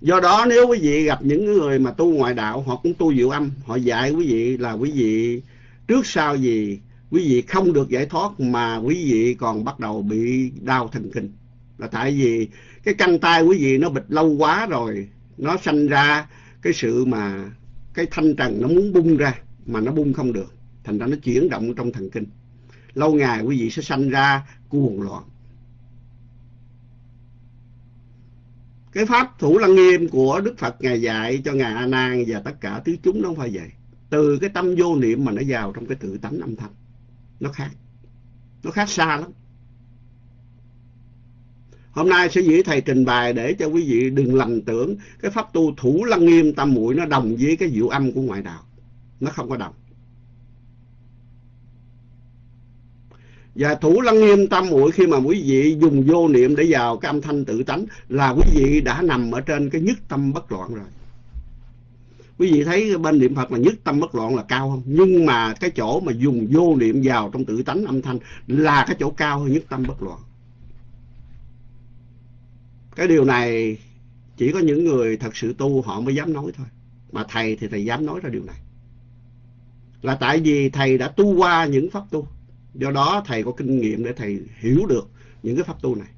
Speaker 1: Do đó nếu quý vị gặp những người mà tu ngoại đạo, họ cũng tu diệu âm. Họ dạy quý vị là quý vị trước sau gì quý vị không được giải thoát mà quý vị còn bắt đầu bị đau thần kinh. Là tại vì cái căng tay quý vị nó bịt lâu quá rồi, nó sanh ra cái sự mà cái thanh trần nó muốn bung ra mà nó bung không được. Thành ra nó chuyển động trong thần kinh. Lâu ngày quý vị sẽ sanh ra cuồng loạn. Cái pháp thủ lăng nghiêm của đức phật ngài dạy cho ngài a nan và tất cả tứ chúng nó không phải vậy. Từ cái tâm vô niệm mà nó vào trong cái tự tánh âm thanh nó khác. Nó khác xa lắm. Hôm nay sẽ dĩ thầy trình bày để cho quý vị đừng lầm tưởng cái pháp tu thủ lăng nghiêm tâm muội nó đồng với cái diệu âm của ngoại đạo. Nó không có đồng. Và thủ lăng nghiêm tâm muội khi mà quý vị dùng vô niệm để vào cái âm thanh tự tánh là quý vị đã nằm ở trên cái nhất tâm bất loạn rồi quý vị thấy bên niệm phật là nhất tâm bất loạn là cao không? Nhưng mà cái chỗ mà dùng vô niệm vào trong tự tánh âm thanh là cái chỗ cao hơn nhất tâm bất loạn. Cái điều này chỉ có những người thật sự tu họ mới dám nói thôi. Mà thầy thì thầy dám nói ra điều này. Là tại vì thầy đã tu qua những pháp tu. Do đó thầy có kinh nghiệm để thầy hiểu được những cái pháp tu này.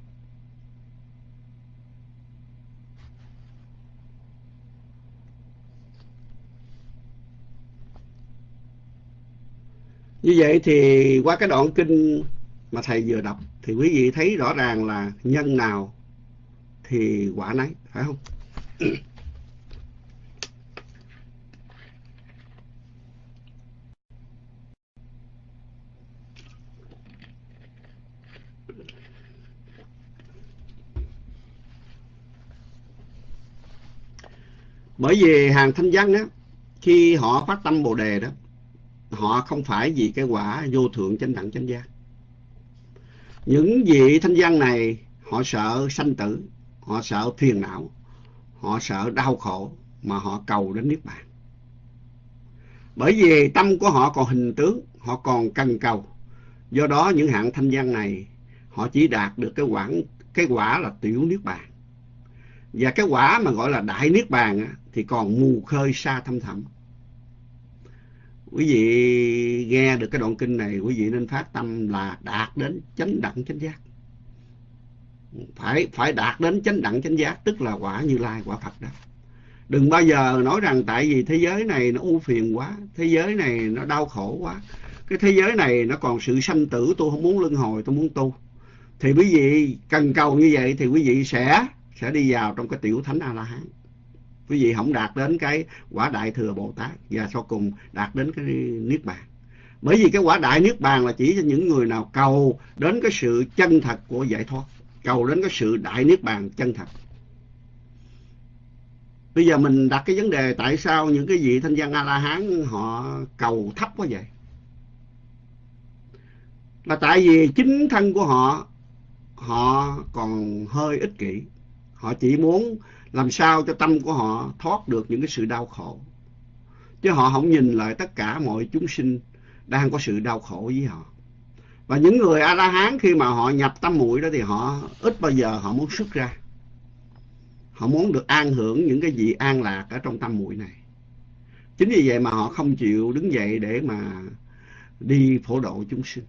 Speaker 1: Như vậy thì qua cái đoạn kinh mà thầy vừa đọc thì quý vị thấy rõ ràng là nhân nào thì quả nấy, phải không? Bởi vì hàng thanh văn á, khi họ phát tâm Bồ Đề đó, họ không phải vì cái quả vô thượng chánh đẳng chánh giác. Những vị thanh văn này, họ sợ sanh tử, họ sợ phiền não, họ sợ đau khổ mà họ cầu đến niết bàn. Bởi vì tâm của họ còn hình tướng, họ còn cần cầu. Do đó, những hạng thanh văn này, họ chỉ đạt được cái quả cái quả là tiểu niết bàn. Và cái quả mà gọi là đại niết bàn thì còn mù khơi xa thâm thẳm quý vị nghe được cái đoạn kinh này, quý vị nên phát tâm là đạt đến chánh đẳng chánh giác. Phải phải đạt đến chánh đẳng chánh giác, tức là quả như lai, quả phật đó. Đừng bao giờ nói rằng tại vì thế giới này nó u phiền quá, thế giới này nó đau khổ quá. Cái thế giới này nó còn sự sanh tử, tôi không muốn luân hồi, tôi muốn tu. Thì quý vị cần cầu như vậy thì quý vị sẽ sẽ đi vào trong cái tiểu thánh a la hán quý vị không đạt đến cái quả đại thừa bồ tát và sau cùng đạt đến cái niết bàn. Bởi vì cái quả đại niết bàn là chỉ cho những người nào cầu đến cái sự chân thật của giải thoát, cầu đến cái sự đại niết bàn chân thật. Bây giờ mình đặt cái vấn đề tại sao những cái vị thanh văn a la hán họ cầu thấp quá vậy? Là tại vì chính thân của họ họ còn hơi ích kỷ. Họ chỉ muốn làm sao cho tâm của họ thoát được những cái sự đau khổ? Chứ họ không nhìn lại tất cả mọi chúng sinh đang có sự đau khổ với họ. Và những người a la hán khi mà họ nhập tâm muội đó thì họ ít bao giờ họ muốn xuất ra. Họ muốn được an hưởng những cái gì an lạc ở trong tâm muội này. Chính vì vậy mà họ không chịu đứng dậy để mà đi phổ độ chúng sinh.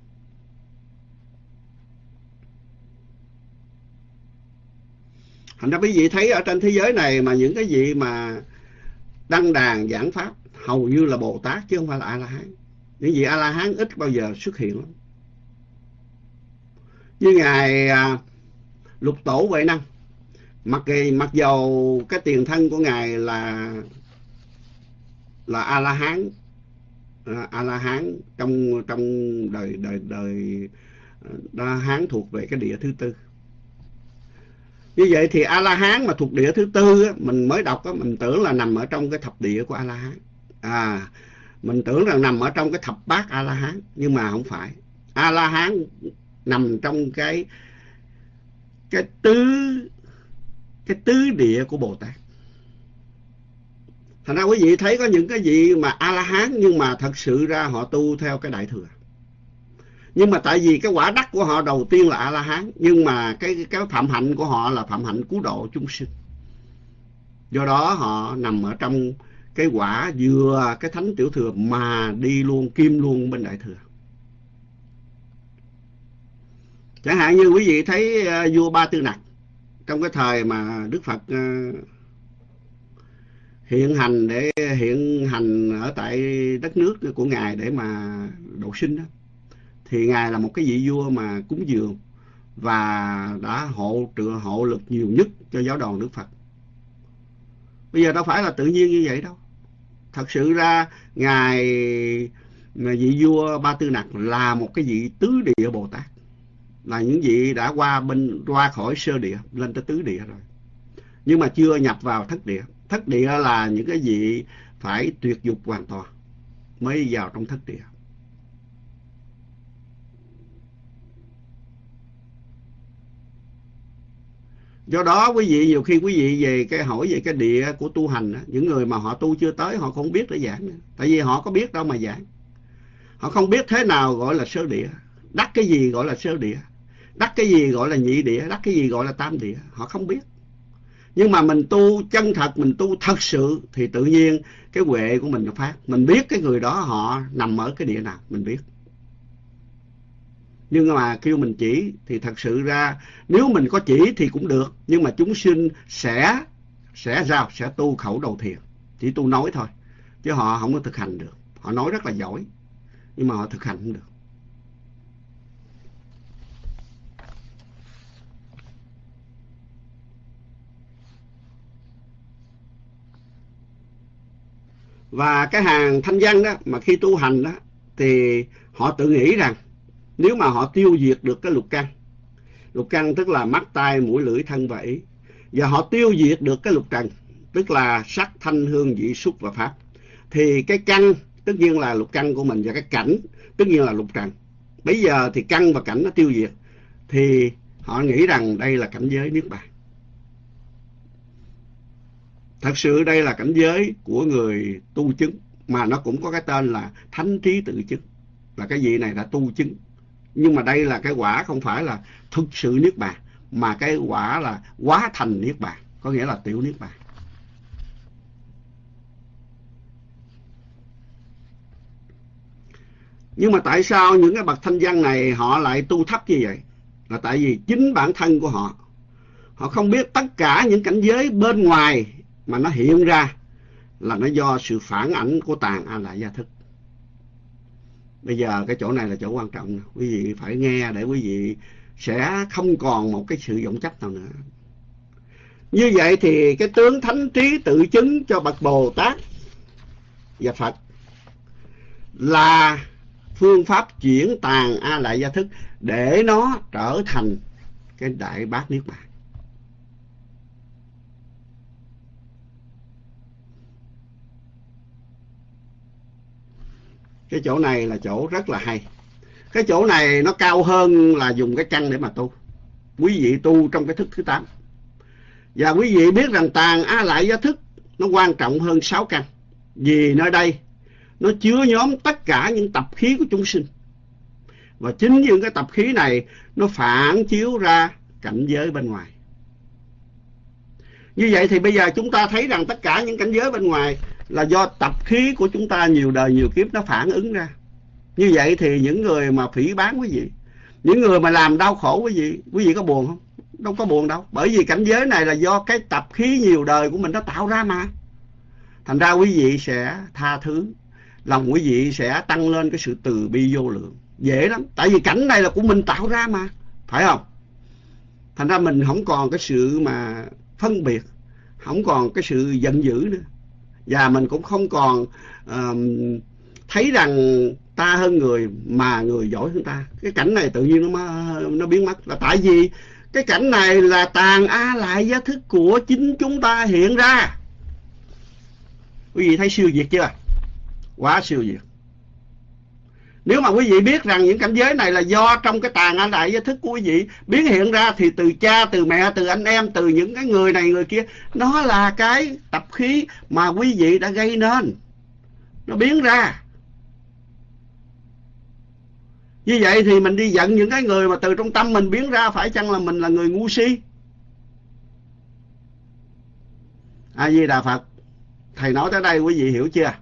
Speaker 1: Thành ra quý vị thấy ở trên thế giới này mà những cái gì mà đăng đàn giảng pháp hầu như là bồ tát chứ không phải là a la hán những vị a la hán ít bao giờ xuất hiện lắm. Như ngài à, lục tổ huệ năng mặc mặc dầu cái tiền thân của ngài là là a la hán à, a la hán trong trong đời đời đời à, đa hán thuộc về cái địa thứ tư như vậy thì a la hán mà thuộc địa thứ tư á, mình mới đọc á, mình tưởng là nằm ở trong cái thập địa của a la hán à mình tưởng rằng nằm ở trong cái thập bát a la hán nhưng mà không phải. A la hán nằm trong cái cái tứ cái tứ địa của bồ tát thành ra quý vị thấy có những cái gì mà a la hán nhưng mà thật sự ra họ tu theo cái đại thừa nhưng mà tại vì cái quả đắc của họ đầu tiên là a la hán nhưng mà cái cái phạm hạnh của họ là phạm hạnh cứu độ chúng sinh. Do đó họ nằm ở trong cái quả vừa cái thánh tiểu thừa mà đi luôn kim luôn bên đại thừa. Chẳng hạn như quý vị thấy uh, vua ba tư nặc trong cái thời mà đức phật uh, hiện hành để hiện hành ở tại đất nước của ngài để mà độ sinh đó thì ngài là một cái vị vua mà cúng dường và đã hộ trợ hộ lực nhiều nhất cho giáo đoàn Đức Phật. Bây giờ đâu phải là tự nhiên như vậy đâu. Thật sự ra, ngài vị vua Ba Tư Nặc là một cái vị tứ địa Bồ Tát. Là những vị đã qua bên, qua khỏi sơ địa, lên tới tứ địa rồi. Nhưng mà chưa nhập vào thất địa. Thất địa là những cái vị phải tuyệt dục hoàn toàn mới vào trong thất địa. Do đó, quý vị, nhiều khi quý vị về cái hỏi về cái địa của tu hành những người mà họ tu chưa tới, họ không biết để giảng. Tại vì họ có biết đâu mà giảng. Họ không biết thế nào gọi là sơ địa. Đắc cái gì gọi là sơ địa. Đắc cái gì gọi là nhị địa. Đắc cái gì gọi là tam địa. Họ không biết. Nhưng mà mình tu chân thật, mình tu thật sự, thì tự nhiên cái huệ của mình nó phát. Mình biết cái người đó họ nằm ở cái địa nào, mình biết nhưng mà kêu mình chỉ thì thật sự ra nếu mình có chỉ thì cũng được, nhưng mà chúng sinh sẽ sẽ sao? Sẽ tu khẩu đầu thiền, chỉ tu nói thôi, chứ họ không có thực hành được. Họ nói rất là giỏi, nhưng mà họ thực hành không được. Và cái hàng thanh văn đó, mà khi tu hành đó, thì họ tự nghĩ rằng nếu mà họ tiêu diệt được cái lục căn lục căn tức là mắt, tai, mũi, lưỡi, thân và ý, và họ tiêu diệt được cái lục trần, tức là sắc, thanh, hương vị xúc và pháp, thì cái căn tất nhiên là lục căn của mình và cái cảnh tất nhiên là lục trần. Bây giờ thì căn và cảnh nó tiêu diệt, thì họ nghĩ rằng đây là cảnh giới niết bàn. Thật sự đây là cảnh giới của người tu chứng, mà nó cũng có cái tên là thánh trí tự chứng. Là cái vị này đã tu chứng nhưng mà đây là cái quả không phải là thực sự niết bàn, mà cái quả là quá thành niết bàn, có nghĩa là tiểu niết bàn. Nhưng mà tại sao những cái bậc thanh văn này họ lại tu thấp như vậy? Là tại vì chính bản thân của họ họ không biết tất cả những cảnh giới bên ngoài mà nó hiện ra là nó do sự phản ảnh của tàn a lại gia thức bây giờ cái chỗ này là chỗ quan trọng quý vị phải nghe để quý vị sẽ không còn một cái sự vọng chấp nào nữa. Như vậy thì cái tướng thánh trí tự chứng cho bậc bồ tát và phật là phương pháp chuyển tàn a lại gia thức để nó trở thành cái đại bát niết bàn. Cái chỗ này là chỗ rất là hay. Cái chỗ này nó cao hơn là dùng cái căn để mà tu. Quý vị tu trong cái thức thứ tám. Và quý vị biết rằng tàn á lại giá thức nó quan trọng hơn sáu căn. Vì nơi đây nó chứa nhóm tất cả những tập khí của chúng sinh. Và chính những cái tập khí này nó phản chiếu ra cảnh giới bên ngoài. Như vậy thì bây giờ chúng ta thấy rằng tất cả những cảnh giới bên ngoài là do tập khí của chúng ta nhiều đời, nhiều kiếp nó phản ứng ra. Như vậy thì những người mà phỉ bán quý vị, những người mà làm đau khổ quý vị quý vị có buồn không? Đâu có buồn đâu. Bởi vì cảnh giới này là do cái tập khí nhiều đời của mình nó tạo ra mà. Thành ra quý vị sẽ tha thứ, lòng quý vị sẽ tăng lên cái sự từ bi vô lượng. Dễ lắm. Tại vì cảnh này là của mình tạo ra mà. Phải không? Thành ra mình không còn cái sự mà phân biệt, không còn cái sự giận dữ nữa và mình cũng không còn uh, thấy rằng ta hơn người mà người giỏi hơn ta. Cái cảnh này tự nhiên nó nó biến mất. Là tại vì cái cảnh này là tàn a lại giá thức của chính chúng ta hiện ra. Quý vị thấy siêu việt chưa? Quá siêu việt nếu mà quý vị biết rằng những cảnh giới này là do trong cái tàn anh đại giới thức của quý vị biến hiện ra thì từ cha, từ mẹ, từ anh em, từ những cái người này, người kia, nó là cái tập khí mà quý vị đã gây nên. Nó biến ra. Như vậy thì mình đi giận những cái người mà từ trong tâm mình biến ra, phải chăng là mình là người ngu si? A di đà phật, thầy nói tới đây quý vị hiểu chưa?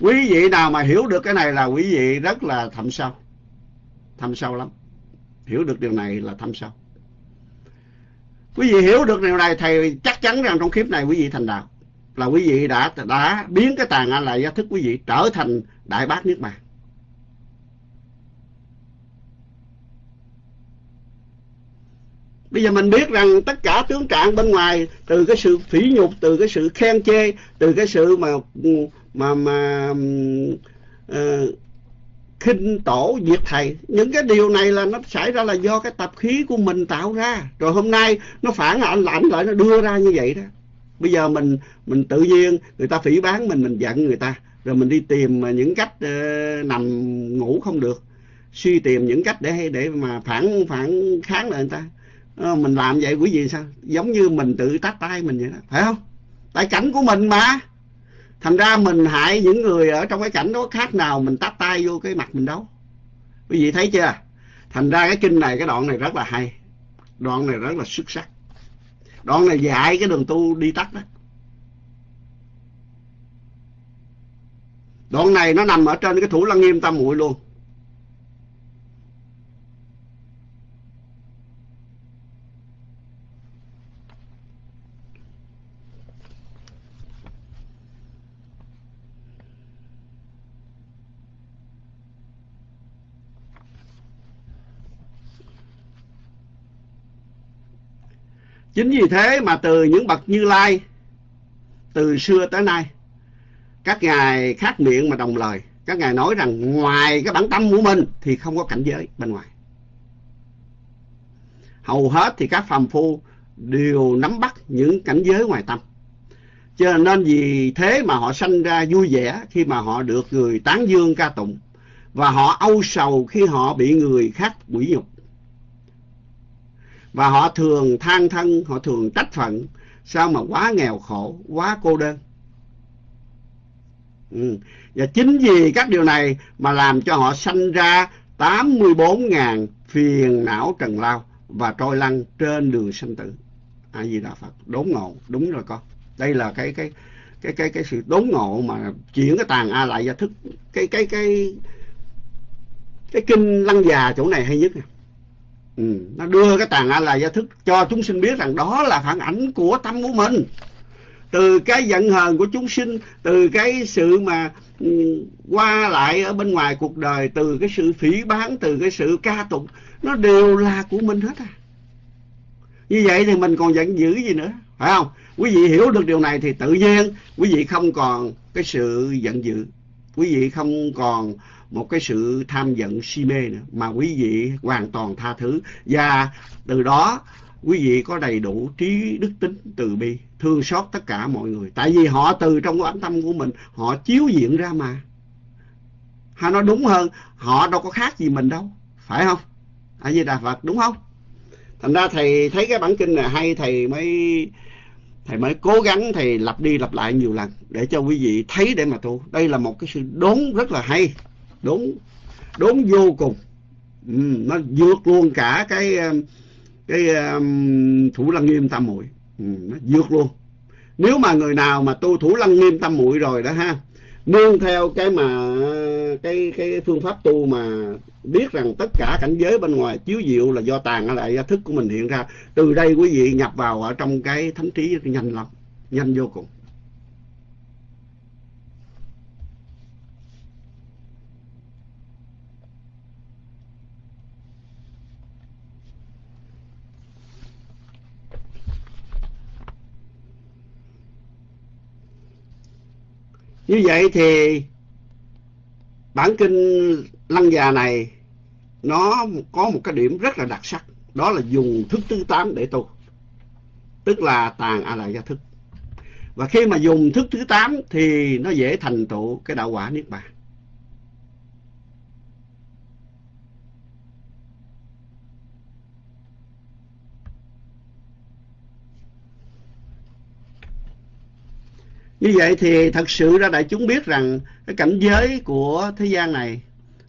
Speaker 1: Quý vị nào mà hiểu được cái này là quý vị rất là thâm sâu. Thâm sâu lắm. Hiểu được điều này là thâm sâu. Quý vị hiểu được điều này thầy chắc chắn rằng trong kiếp này quý vị thành đạo. Là quý vị đã đã biến cái tàn anh lại giác thức quý vị trở thành đại bác niết bàn. Bây giờ mình biết rằng tất cả tướng trạng bên ngoài từ cái sự phỉ nhục, từ cái sự khen chê, từ cái sự mà ừ, mà mà uh, khinh tổ diệt thầy, những cái điều này là nó xảy ra là do cái tập khí của mình tạo ra. Rồi hôm nay nó phản ảnh lại lại nó đưa ra như vậy đó. Bây giờ mình mình tự nhiên người ta phỉ bán mình mình giận người ta, rồi mình đi tìm những cách uh, nằm ngủ không được, suy tìm những cách để để mà phản phản kháng lại người ta. Uh, mình làm vậy quý vị sao? Giống như mình tự tát tay mình vậy đó. Phải không? Tại cảnh của mình mà thành ra mình hại những người ở trong cái cảnh đó khác nào mình tát tay vô cái mặt mình đâu quý vị thấy chưa? Thành ra cái kinh này, cái đoạn này rất là hay. Đoạn này rất là xuất sắc. Đoạn này dạy cái đường tu đi tắt đó. Đoạn này nó nằm ở trên cái thủ lăng nghiêm tâm muội luôn. Chính vì thế mà từ những bậc Như Lai, từ xưa tới nay, các ngài khác miệng mà đồng lời, các ngài nói rằng ngoài cái bản tâm của mình thì không có cảnh giới bên ngoài. Hầu hết thì các phàm phu đều nắm bắt những cảnh giới ngoài tâm. Cho nên vì thế mà họ sanh ra vui vẻ khi mà họ được người tán dương ca tụng, và họ âu sầu khi họ bị người khác quỷ nhục và họ thường than thân, họ thường trách phận. Sao mà quá nghèo khổ, quá cô đơn? Ừ. và chính vì các điều này mà làm cho họ sanh ra 84.000 phiền não trần lao và trôi lăn trên đường sanh tử. A di đà phật, đốn ngộ, đúng rồi con. Đây là cái cái cái cái cái sự đốn ngộ mà chuyển cái tàn a lại ra thức. Cái cái cái cái kinh lăng già chỗ này hay nhất ừ, nó đưa cái tàn a la gia thức cho chúng sinh biết rằng đó là phản ảnh của tâm của mình. Từ cái giận hờn của chúng sinh từ cái sự mà ừ, qua lại ở bên ngoài cuộc đời từ cái sự phỉ bán từ cái sự ca tụng nó đều là của mình hết à. Như vậy thì mình còn giận dữ gì nữa phải không? Quý vị hiểu được điều này thì tự nhiên quý vị không còn cái sự giận dữ. Quý vị không còn một cái sự tham giận si mê nữa, mà quý vị hoàn toàn tha thứ. Và từ đó, quý vị có đầy đủ trí đức tính từ bi, thương xót tất cả mọi người. Tại vì họ từ trong cái bản tâm của mình, họ chiếu diện ra mà. Hay nói đúng hơn, họ đâu có khác gì mình đâu. Phải không? A di đà phật, đúng không? Thành ra thầy thấy cái bản kinh này hay, thầy mới thầy mới cố gắng thầy lặp đi lặp lại nhiều lần để cho quý vị thấy để mà tu. Đây là một cái sự đốn rất là hay đúng, đúng vô cùng. Ừ, nó vượt luôn cả cái ờ, cái um, thủ lăng nghiêm tam muội. Ừ, nó vượt luôn. Nếu mà người nào mà tu thủ lăng nghiêm tam muội rồi đó ha nương theo cái mà cái cái phương pháp tu mà biết rằng tất cả cảnh giới bên ngoài chiếu diệu là do tàn lại do thức của mình hiện ra từ đây quý vị nhập vào ở trong cái thánh trí nhanh lắm nhanh vô cùng. Như vậy thì bản kinh lăng già này, nó có một cái điểm rất là đặc sắc, đó là dùng thức thứ tám để tu, tức là tàn a la gia thức và khi mà dùng thức thứ tám thì nó dễ thành tựu cái đạo quả niết bàn. Như vậy thì thật sự ra đại chúng biết rằng cái cảnh giới của thế gian này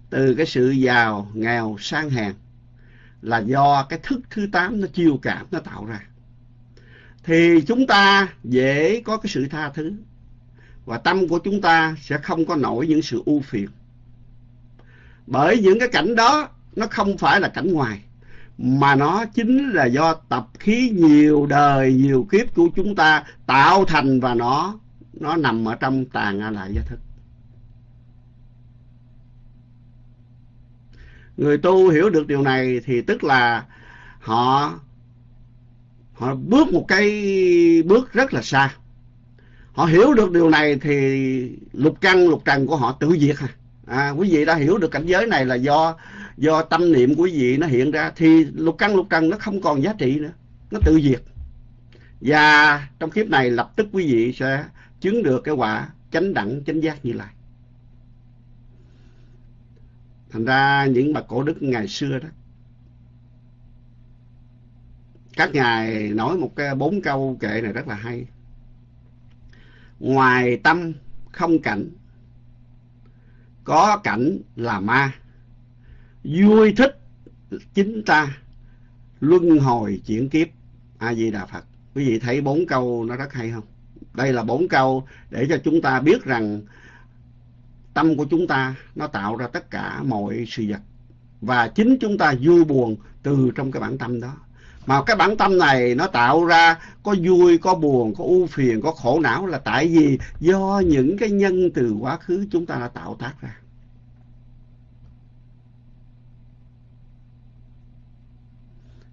Speaker 1: từ cái sự giàu, nghèo, sang hèn là do cái thức thứ tám nó chiêu cảm nó tạo ra. Thì chúng ta dễ có cái sự tha thứ và tâm của chúng ta sẽ không có nổi những sự ưu phiền. Bởi những cái cảnh đó nó không phải là cảnh ngoài mà nó chính là do tập khí nhiều đời, nhiều kiếp của chúng ta tạo thành và nó nó nằm ở trong tàn a lại gia thức người tu hiểu được điều này thì tức là họ họ bước một cái bước rất là xa. Họ hiểu được điều này thì lục căn, lục trần của họ tự diệt à. à quý vị đã hiểu được cảnh giới này là do do tâm niệm của quý vị nó hiện ra thì lục căn, lục trần nó không còn giá trị nữa. Nó tự diệt. Và trong kiếp này lập tức quý vị sẽ chứng được cái quả chánh đẳng, chánh giác như lai. Thành ra những bậc cổ đức ngày xưa đó, các ngài nói một cái bốn câu kệ này rất là hay. Ngoài tâm không cảnh, có cảnh là ma. Vui thích chính ta, luân hồi chuyển kiếp. A di đà phật. Quý vị thấy bốn câu nó rất hay không? Đây là bốn câu để cho chúng ta biết rằng tâm của chúng ta nó tạo ra tất cả mọi sự vật. Và chính chúng ta vui buồn từ trong cái bản tâm đó. Mà cái bản tâm này nó tạo ra có vui, có buồn, có ưu phiền, có khổ não là tại vì do những cái nhân từ quá khứ chúng ta đã tạo tác ra.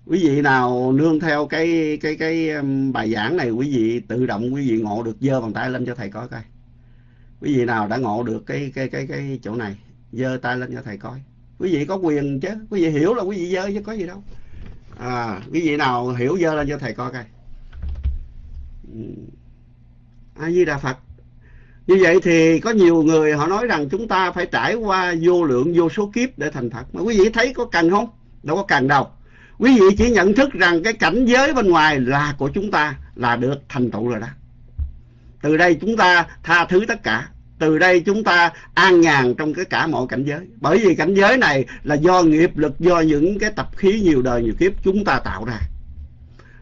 Speaker 1: Quý vị nào nương theo cái cái cái um, bài giảng này, quý vị tự động quý vị ngộ được giơ bàn tay lên cho thầy coi coi. Quý vị nào đã ngộ được cái cái cái cái chỗ này giơ tay lên cho thầy coi. Quý vị có quyền chứ, quý vị hiểu là quý vị giơ chứ có gì đâu. À quý vị nào hiểu giơ lên cho thầy coi coi. Ừ. A di đà phật. Như vậy thì có nhiều người họ nói rằng chúng ta phải trải qua vô lượng vô số kiếp để thành phật. Mà quý vị thấy có cần không? Đâu có cần đâu quý vị chỉ nhận thức rằng cái cảnh giới bên ngoài là của chúng ta là được thành tựu rồi đó từ đây chúng ta tha thứ tất cả từ đây chúng ta an nhàn trong cái cả mọi cảnh giới bởi vì cảnh giới này là do nghiệp lực do những cái tập khí nhiều đời nhiều kiếp chúng ta tạo ra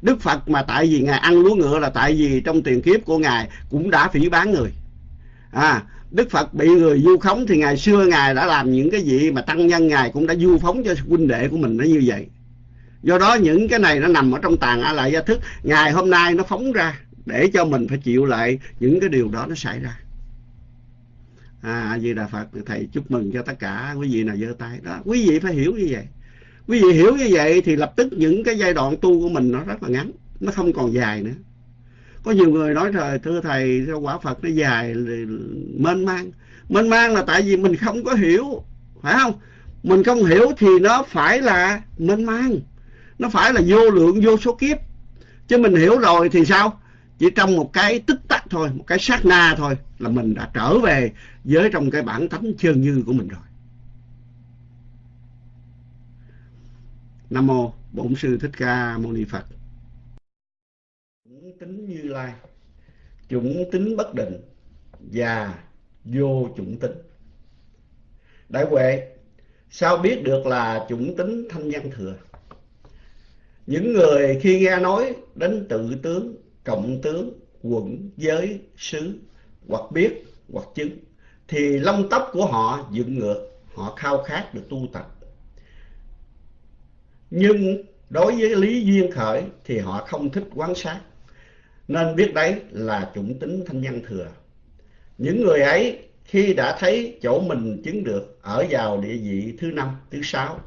Speaker 1: Đức Phật mà tại vì Ngài ăn lúa ngựa là tại vì trong tiền kiếp của Ngài cũng đã phỉ bán người. À, Đức Phật bị người du khống thì ngày xưa Ngài đã làm những cái gì mà tăng nhân Ngài cũng đã du phóng cho huynh đệ của mình nó như vậy. Do đó những cái này nó nằm ở trong tàng a lại gia thức. Ngày hôm nay nó phóng ra để cho mình phải chịu lại những cái điều đó nó xảy ra. À, Di Đà Phật, Thầy chúc mừng cho tất cả quý vị nào giơ tay. Đó, quý vị phải hiểu như vậy quý vị hiểu như vậy thì lập tức những cái giai đoạn tu của mình nó rất là ngắn nó không còn dài nữa có nhiều người nói rồi thưa thầy quả phật nó dài mênh mang mênh mang là tại vì mình không có hiểu phải không mình không hiểu thì nó phải là mênh mang nó phải là vô lượng vô số kiếp chứ mình hiểu rồi thì sao chỉ trong một cái tích tắc thôi một cái sát na thôi là mình đã trở về với trong cái bản tánh chân như của mình rồi Nam mô Bổn sư Thích Ca Mâu Ni Phật. Chủng tính Như Lai, chủng tính bất định và vô chủng tính. Đại huệ, sao biết được là chủng tính thanh văn thừa? Những người khi nghe nói đến tự tướng, cộng tướng, quận, giới, sứ hoặc biết, hoặc chứng, thì lông tóc của họ dựng ngược, họ khao khát được tu tập. Nhưng đối với lý duyên khởi thì họ không thích quán sát nên biết đấy là chủng tính thanh nhân thừa. Những người ấy khi đã thấy chỗ mình chứng được ở vào địa vị thứ năm thứ sáu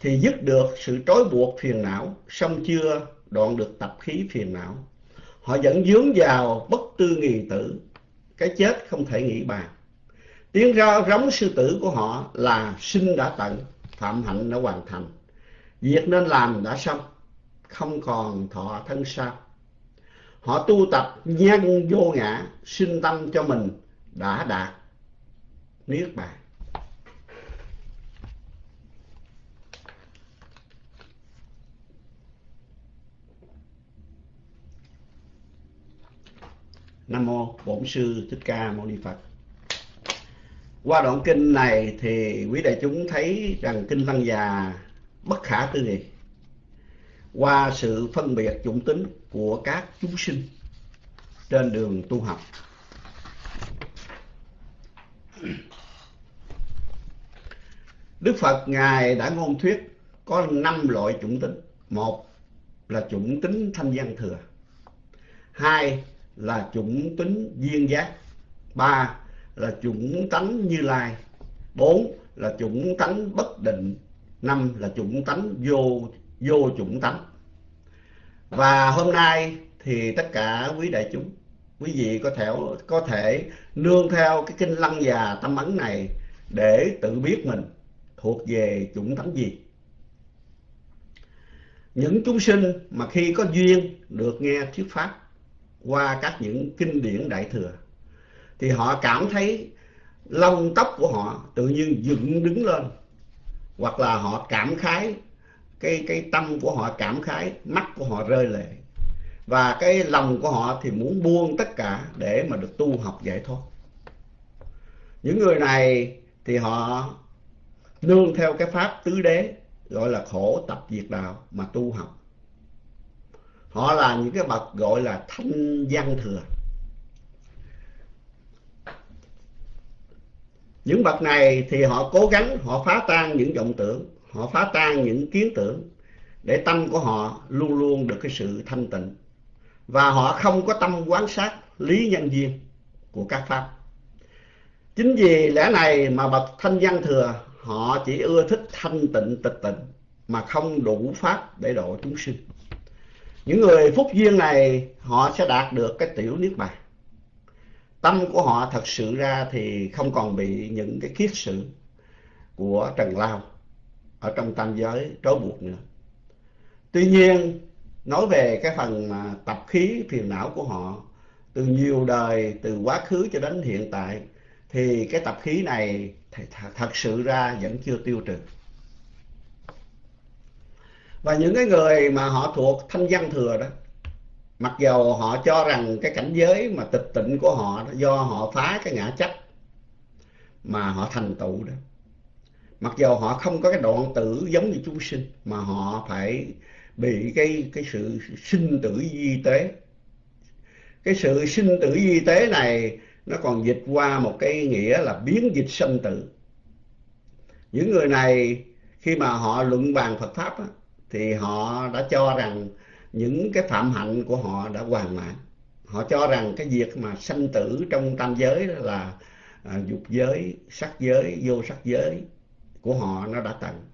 Speaker 1: thì dứt được sự trói buộc phiền não xong chưa đoạn được tập khí phiền não họ vẫn dướng vào bất tư nghì tử cái chết không thể nghĩ bàn tiếng rao rống sư tử của họ là sinh đã tận phạm hạnh đã hoàn thành Việc nên làm đã xong, không còn thọ thân sao. Họ tu tập nhân vô ngã, sinh tâm cho mình đã đạt niết bàn. Nam mô Bổn sư Thích Ca Mâu Ni Phật. Qua đoạn kinh này thì quý đại chúng thấy rằng kinh Lăng già bất khả tư nghị qua sự phân biệt chủng tính của các chúng sinh trên đường tu học. Đức Phật Ngài đã ngôn thuyết có năm loại chủng tính. Một là chủng tính thanh văn thừa. Hai là chủng tính duyên giác. Ba là chủng tánh như lai. Bốn là chủng tánh bất định năm là chủng tánh vô vô chủng tánh và hôm nay thì tất cả quý đại chúng, quý vị có thể có thể nương theo cái kinh lăng già tâm ấn này để tự biết mình thuộc về chủng tánh gì những chúng sinh mà khi có duyên được nghe thuyết pháp qua các những kinh điển đại thừa, thì họ cảm thấy lông tóc của họ tự nhiên dựng đứng lên, hoặc là họ cảm khái, cái cái tâm của họ cảm khái, mắt của họ rơi lệ. Và cái lòng của họ thì muốn buông tất cả để mà được tu học giải thoát. Những người này thì họ nương theo cái pháp tứ đế, gọi là khổ tập diệt đạo mà tu học họ là những cái bậc gọi là thanh văn thừa. Những bậc này thì họ cố gắng, họ phá tan những vọng tưởng, họ phá tan những kiến tưởng để tâm của họ luôn luôn được cái sự thanh tịnh. Và họ không có tâm quán sát lý nhân duyên của các pháp. Chính vì lẽ này mà bậc thanh văn thừa, họ chỉ ưa thích thanh tịnh tịch tịnh mà không đủ pháp để độ chúng sinh những người phúc duyên này, họ sẽ đạt được cái tiểu niết bàn. Tâm của họ thật sự ra thì không còn bị những cái kiết sử của trần lao ở trong tam giới trói buộc nữa. Tuy nhiên, nói về cái phần mà tập khí phiền não của họ, từ nhiều đời, từ quá khứ cho đến hiện tại, thì cái tập khí này thật sự ra vẫn chưa tiêu trừ và những cái người mà họ thuộc thanh văn thừa đó mặc dầu họ cho rằng cái cảnh giới mà tịch tịnh của họ do họ phá cái ngã chấp mà họ thành tựu đó. Mặc dầu họ không có cái đoạn tử giống như chúng sinh mà họ phải bị cái cái sự sinh tử di tế. Cái sự sinh tử di tế này nó còn dịch qua một cái nghĩa là biến dịch sanh tử. Những người này khi mà họ luận bàn Phật pháp á, thì họ đã cho rằng những cái phạm hạnh của họ đã hoàn mãn họ cho rằng cái việc mà sanh tử trong tam giới đó là à, dục giới sắc giới vô sắc giới của họ nó đã tận.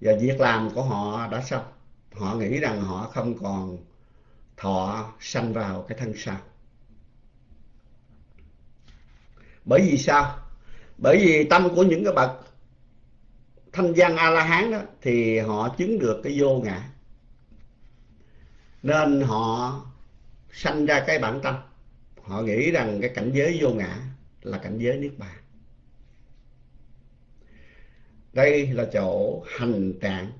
Speaker 1: Và việc làm của họ đã xong. Họ nghĩ rằng họ không còn thọ sanh vào cái thân sau. Bởi vì sao? Bởi vì tâm của những cái bậc thanh văn a la hán đó, thì họ chứng được cái vô ngã. Nên họ sanh ra cái bản tâm. Họ nghĩ rằng cái cảnh giới vô ngã là cảnh giới niết bàn. Đây là chỗ hành trạng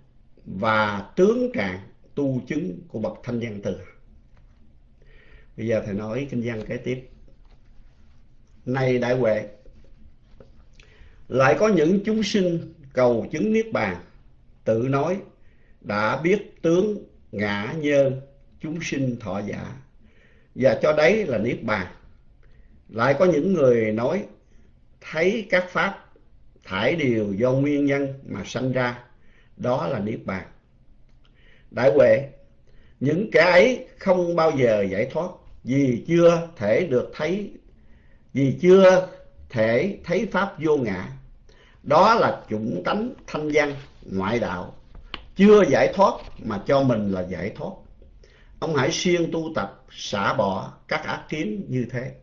Speaker 1: và tướng trạng tu chứng của bậc thanh văn từ. Bây giờ thầy nói kinh văn kế tiếp. Này đại huệ, lại có những chúng sinh cầu chứng niết bàn, tự nói, đã biết tướng ngã nhơn chúng sinh thọ giả. Và cho đấy là niết bàn. Lại có những người nói, thấy các pháp thải đều do nguyên nhân mà sanh ra, đó là niết bàn. Đại huệ, những kẻ ấy không bao giờ giải thoát vì chưa thể được thấy, vì chưa thể thấy pháp vô ngã đó là chủng tánh thanh văn ngoại đạo. Chưa giải thoát mà cho mình là giải thoát. Ông hãy siêng tu tập, xả bỏ các ác kiến như thế.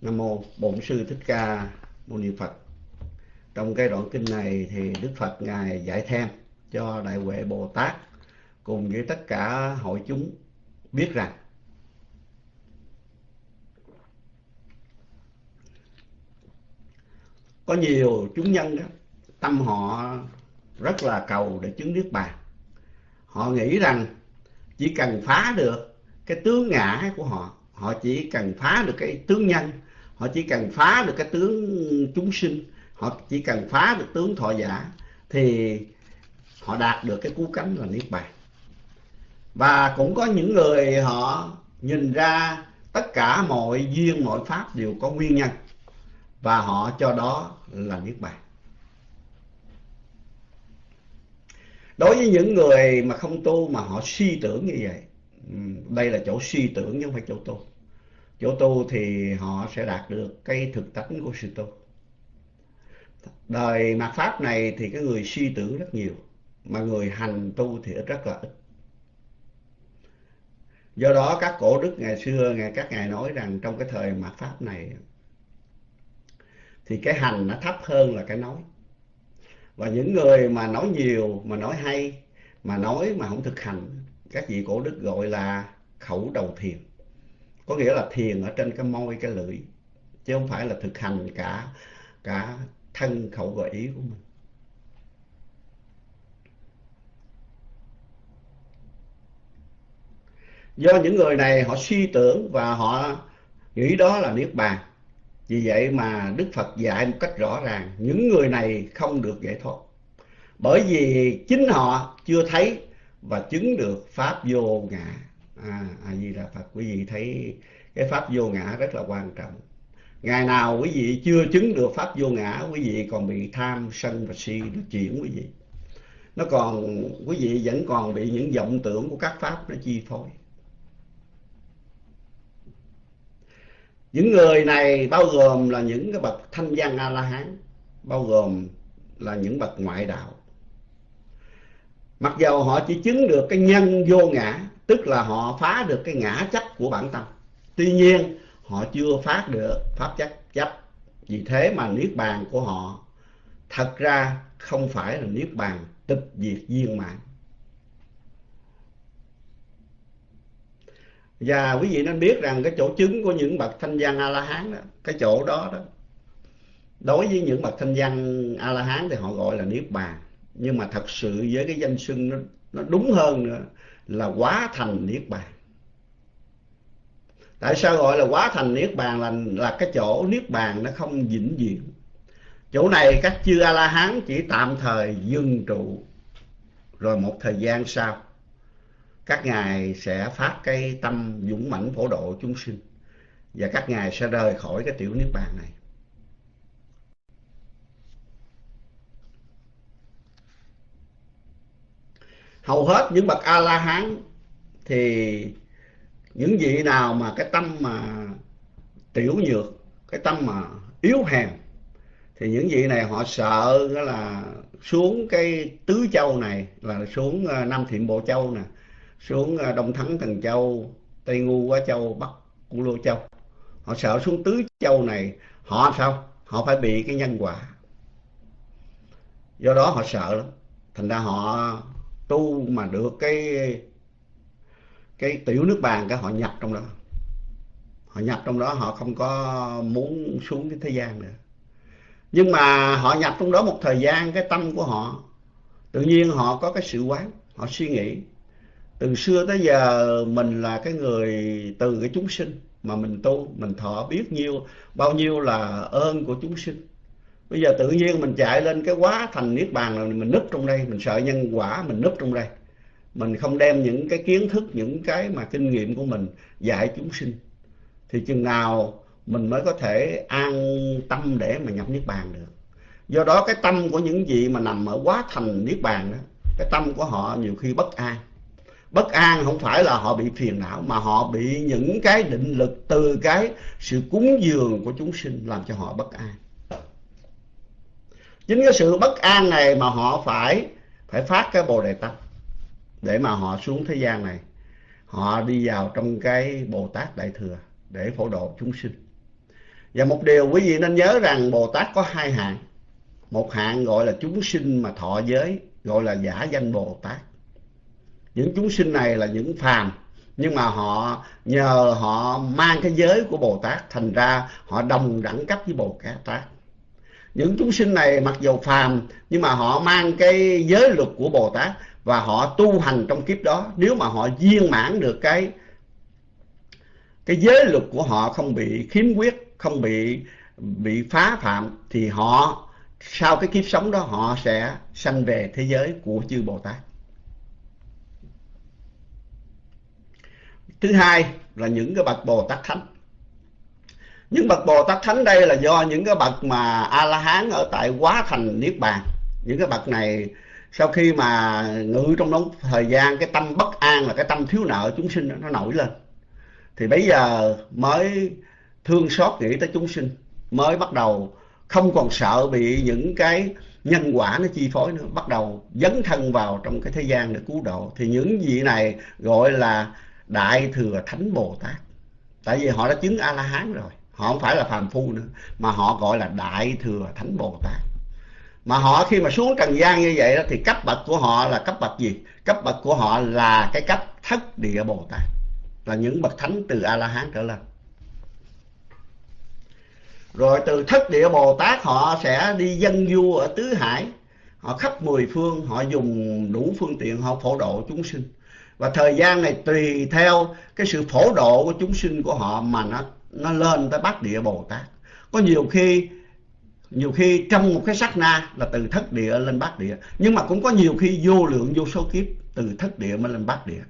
Speaker 1: Nam mô bổn sư thích ca mâu ni phật. Trong cái đoạn kinh này thì đức phật ngài giải thêm cho đại huệ bồ tát cùng với tất cả hội chúng biết rằng có nhiều chúng nhân đó, tâm họ rất là cầu để chứng niết bàn. Họ nghĩ rằng chỉ cần phá được cái tướng ngã của họ họ chỉ cần phá được cái tướng nhân, họ chỉ cần phá được cái tướng chúng sinh, họ chỉ cần phá được tướng thọ giả thì họ đạt được cái cú cánh là niết bàn. Và cũng có những người họ nhìn ra tất cả mọi duyên, mọi pháp đều có nguyên nhân và họ cho đó là niết bàn. Đối với những người mà không tu mà họ suy tưởng như vậy đây là chỗ suy tưởng chứ không phải chỗ tu. Chỗ tu thì họ sẽ đạt được cái thực tánh của sự tu. Đời mạt pháp này thì cái người suy tưởng rất nhiều, mà người hành tu thì rất là ít. Do đó các cổ đức ngày xưa, ngày các ngài nói rằng trong cái thời mạt pháp này thì cái hành nó thấp hơn là cái nói. Và những người mà nói nhiều, mà nói hay, mà nói mà không thực hành, các vị cổ đức gọi là khẩu đầu thiền. Có nghĩa là thiền ở trên cái môi, cái lưỡi, chứ không phải là thực hành cả cả thân khẩu và ý của mình. Do những người này họ suy tưởng và họ nghĩ đó là niết bàn vì vậy mà đức phật dạy một cách rõ ràng những người này không được giải thoát. Bởi vì chính họ chưa thấy và chứng được pháp vô ngã. À, a di đà phật quý vị thấy cái pháp vô ngã rất là quan trọng. Ngày nào quý vị chưa chứng được pháp vô ngã quý vị còn bị tham sân và si nó chuyển quý vị. Nó còn quý vị vẫn còn bị những vọng tưởng của các pháp nó chi phối. Những người này bao gồm là những cái bậc thanh văn a la hán bao gồm là những bậc ngoại đạo. Mặc dầu họ chỉ chứng được cái nhân vô ngã, tức là họ phá được cái ngã chấp của bản tâm. Tuy nhiên, họ chưa phát được pháp chấp chấp. Vì thế mà niết bàn của họ thật ra không phải là niết bàn tịch diệt viên mạng và quý vị nên biết rằng cái chỗ chứng của những bậc thanh văn a la hán đó cái chỗ đó đó đối với những bậc thanh văn a la hán thì họ gọi là niết bàn. Nhưng mà thật sự với cái danh xưng nó, nó đúng hơn nữa là quá thành niết bàn. Tại sao gọi là quá thành niết bàn là là cái chỗ niết bàn nó không vĩnh viễn. Chỗ này các chư a la hán chỉ tạm thời dừng trụ rồi một thời gian sau các ngài sẽ phát cái tâm dũng mãnh phổ độ chúng sinh, và các ngài sẽ rời khỏi cái tiểu niết bàn này. Hầu hết những bậc a la hán thì những vị nào mà cái tâm mà tiểu nhược, cái tâm mà yếu hèn, thì những vị này họ sợ đó là xuống cái tứ châu này, là xuống ờ, nam thiện bộ châu nè xuống à, đông thắng, thần châu, tây ngu, quá châu, bắc cu lô châu. Họ sợ xuống tứ châu này, họ sao? Họ phải bị cái nhân quả. Do đó họ sợ lắm. Thành ra họ tu mà được cái cái tiểu nước bàn cái họ nhập trong đó. Họ nhập trong đó, họ không có muốn xuống cái thế gian nữa. Nhưng mà họ nhập trong đó một thời gian, cái tâm của họ, tự nhiên họ có cái sự quán, họ suy nghĩ từ xưa tới giờ mình là cái người từ cái chúng sinh mà mình tu, mình thọ biết nhiêu bao nhiêu là ơn của chúng sinh. Bây giờ tự nhiên mình chạy lên cái quá thành niết bàn là mình núp trong đây, mình sợ nhân quả mình núp trong đây. Mình không đem những cái kiến thức, những cái mà kinh nghiệm của mình dạy chúng sinh. Thì chừng nào mình mới có thể an tâm để mà nhập niết bàn được. Do đó cái tâm của những vị mà nằm ở quá thành niết bàn đó, cái tâm của họ nhiều khi bất an bất an không phải là họ bị phiền não, mà họ bị những cái định lực từ cái sự cúng dường của chúng sinh làm cho họ bất an. Chính cái sự bất an này mà họ phải phải phát cái bồ đề tâm để mà họ xuống thế gian này, họ đi vào trong cái bồ tát đại thừa để phổ độ chúng sinh. Và một điều quý vị nên nhớ rằng bồ tát có hai hạng. Một hạng gọi là chúng sinh mà thọ giới, gọi là giả danh bồ tát những chúng sinh này là những phàm, nhưng mà họ nhờ họ mang cái giới của bồ tát, thành ra họ đồng đẳng cấp với bồ tát những chúng sinh này mặc dù phàm, nhưng mà họ mang cái giới luật của bồ tát và họ tu hành trong kiếp đó nếu mà họ viên mãn được cái cái giới luật của họ không bị khiếm khuyết, không bị bị phá phạm, thì họ, sau cái kiếp sống đó, họ sẽ sanh về thế giới của chư Bồ Tát. Thứ hai là những cái bậc Bồ Tát Thánh. Những bậc Bồ Tát Thánh đây là do những cái bậc mà A-la-hán ở tại Quá Thành Niết Bàn. Những cái bậc này sau khi mà ngự trong đó thời gian, cái tâm bất an là cái tâm thiếu nợ chúng sinh nó nổi lên. Thì bây giờ mới thương xót nghĩ tới chúng sinh, mới bắt đầu không còn sợ bị những cái nhân quả nó chi phối nữa, bắt đầu dấn thân vào trong cái thế gian để cứu độ thì những vị này gọi là đại thừa thánh bồ tát tại vì họ đã chứng a la hán rồi. Họ không phải là phàm phu nữa, mà họ gọi là đại thừa thánh bồ tát mà họ khi mà xuống trần gian như vậy đó, thì cấp bậc của họ là cấp bậc gì? Cấp bậc của họ là cái cấp thất địa bồ tát là những bậc thánh từ a la hán trở lên. Rồi từ thất địa bồ tát họ sẽ đi dân du ở tứ hải. Họ khắp mười phương, họ dùng đủ phương tiện, họ phổ độ chúng sinh và thời gian này tùy theo cái sự phổ độ của chúng sinh của họ mà nó nó lên tới bát địa bồ tát. Có nhiều khi nhiều khi trong một cái sát na là từ thất địa lên bát địa. Nhưng mà cũng có nhiều khi vô lượng, vô số kiếp, từ thất địa mới lên bát địa.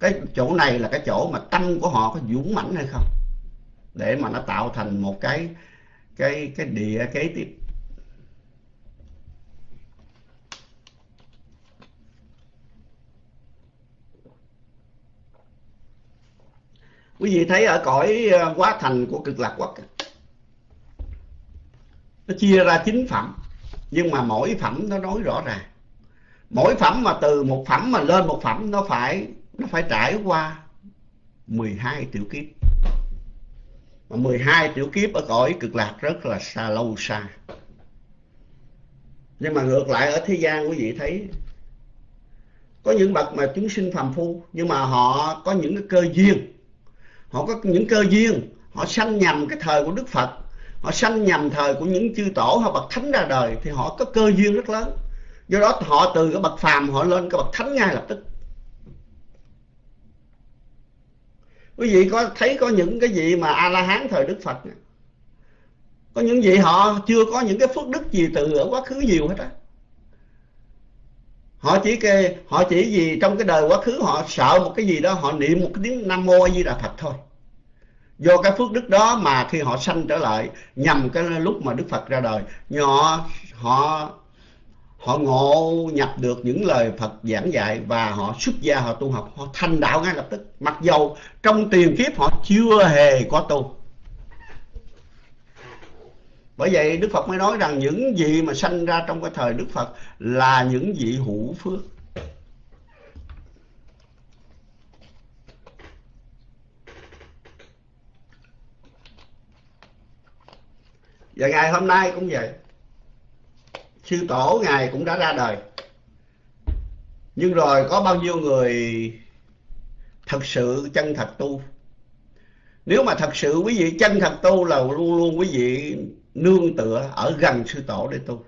Speaker 1: Cái chỗ này là cái chỗ mà tâm của họ có dũng mãnh hay không? Để mà nó tạo thành một cái cái cái địa kế tiếp. Quý vị thấy ở cõi ờ, quá thành của cực lạc quốc nó chia ra chín phẩm, nhưng mà mỗi phẩm nó nói rõ ràng. Mỗi phẩm mà từ một phẩm mà lên một phẩm, nó phải nó phải trải qua 12 tiểu kiếp. Mà 12 tiểu kiếp ở cõi cực lạc rất là xa, lâu xa. Nhưng mà ngược lại ở thế gian, quý vị thấy, có những bậc mà chúng sinh phàm phu, nhưng mà họ có những cái cơ duyên họ có những cơ duyên. Họ sanh nhầm cái thời của đức phật. Họ sanh nhầm thời của những chư tổ hoặc bậc thánh ra đời thì họ có cơ duyên rất lớn. Do đó họ từ cái bậc phàm họ lên cái bậc thánh ngay lập tức. Quý vị có thấy có những cái gì mà a la hán thời đức phật có những gì họ chưa có những cái phước đức gì từ ở quá khứ nhiều hết á họ chỉ cái họ chỉ gì trong cái đời quá khứ họ sợ một cái gì đó, họ niệm một cái tiếng nam mô a di đà phật thôi. Do cái phước đức đó mà khi họ sanh trở lại nhằm cái lúc mà đức phật ra đời họ họ họ ngộ nhập được những lời phật giảng dạy và họ xuất gia, họ tu học, họ thành đạo ngay lập tức. Mặc dầu trong tiền kiếp họ chưa hề có tu bởi vậy đức phật mới nói rằng những gì mà sanh ra trong cái thời đức phật là những vị hữu phước. Và ngày hôm nay cũng vậy. Sư tổ ngài cũng đã ra đời. Nhưng rồi có bao nhiêu người thật sự chân thật tu? Nếu mà thật sự quý vị chân thật tu là luôn luôn quý vị nương tựa ở gần sư tổ để tu.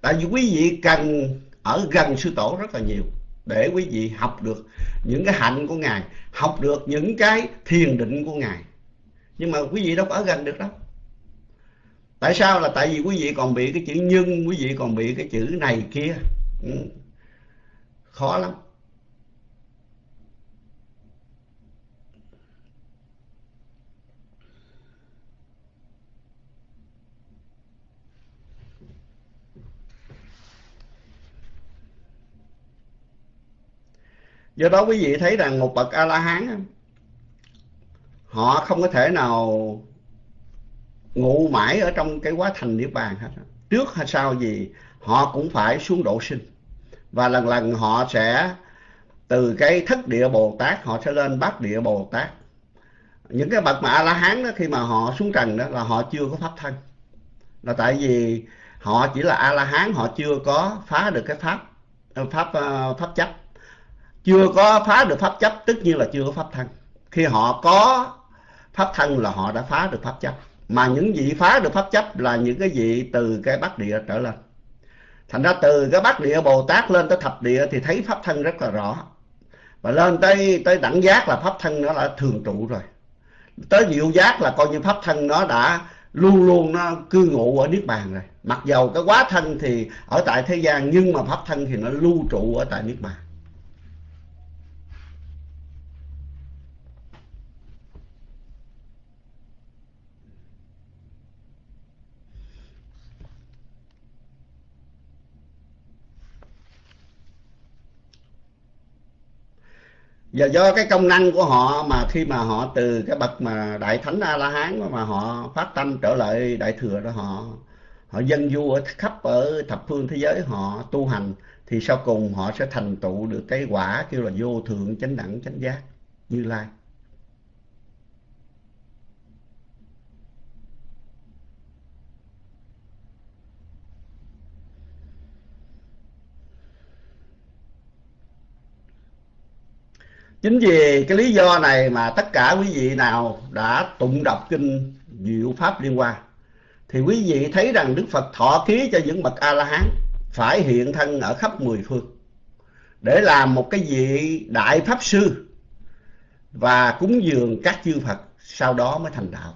Speaker 1: Tại vì quý vị cần ở gần sư tổ rất là nhiều để quý vị học được những cái hạnh của ngài, học được những cái thiền định của ngài. Nhưng mà quý vị đâu có ở gần được đâu. Tại sao là tại vì quý vị còn bị cái chữ nhân, quý vị còn bị cái chữ này kia? Ừ. khó lắm. Do đó quý vị thấy rằng một bậc a la hán họ không có thể nào ngụ mãi ở trong cái quá thành niết bàn hết trước hay sau gì, họ cũng phải xuống độ sinh. Và lần lần họ sẽ, từ cái thất địa bồ tát, họ sẽ lên bát địa bồ tát. Những cái bậc mà a la hán đó, khi mà họ xuống trần đó, là họ chưa có pháp thân. Là tại vì họ chỉ là a la hán họ chưa có phá được cái pháp ờ, pháp ờ, pháp chấp chưa có phá được pháp chấp, tất nhiên là chưa có pháp thân. Khi họ có pháp thân là họ đã phá được pháp chấp. Mà những vị phá được pháp chấp là những cái vị từ cái bát địa trở lên. Thành ra từ cái bát địa bồ tát lên tới thập địa thì thấy pháp thân rất là rõ. Và lên tới tới đẳng giác là pháp thân nó đã thường trụ rồi. Tới diệu giác là coi như pháp thân nó đã luôn luôn nó cư ngụ ở niết bàn rồi. Mặc dầu cái quá thân thì ở tại thế gian, nhưng mà pháp thân thì nó lưu trụ ở tại niết bàn. Và do cái công năng của họ mà khi mà họ từ cái bậc mà đại thánh a la hán mà họ phát tâm trở lại đại thừa đó, họ họ dân du ở khắp ở thập phương thế giới họ tu hành, thì sau cùng họ sẽ thành tựu được cái quả kêu là vô thượng chánh đẳng, chánh giác như lai. Chính vì cái lý do này mà tất cả quý vị nào đã tụng đọc kinh diệu pháp liên quan thì quý vị thấy rằng đức phật thọ ký cho những bậc a la hán phải hiện thân ở khắp mười phương để làm một cái vị đại pháp sư và cúng dường các chư phật, sau đó mới thành đạo.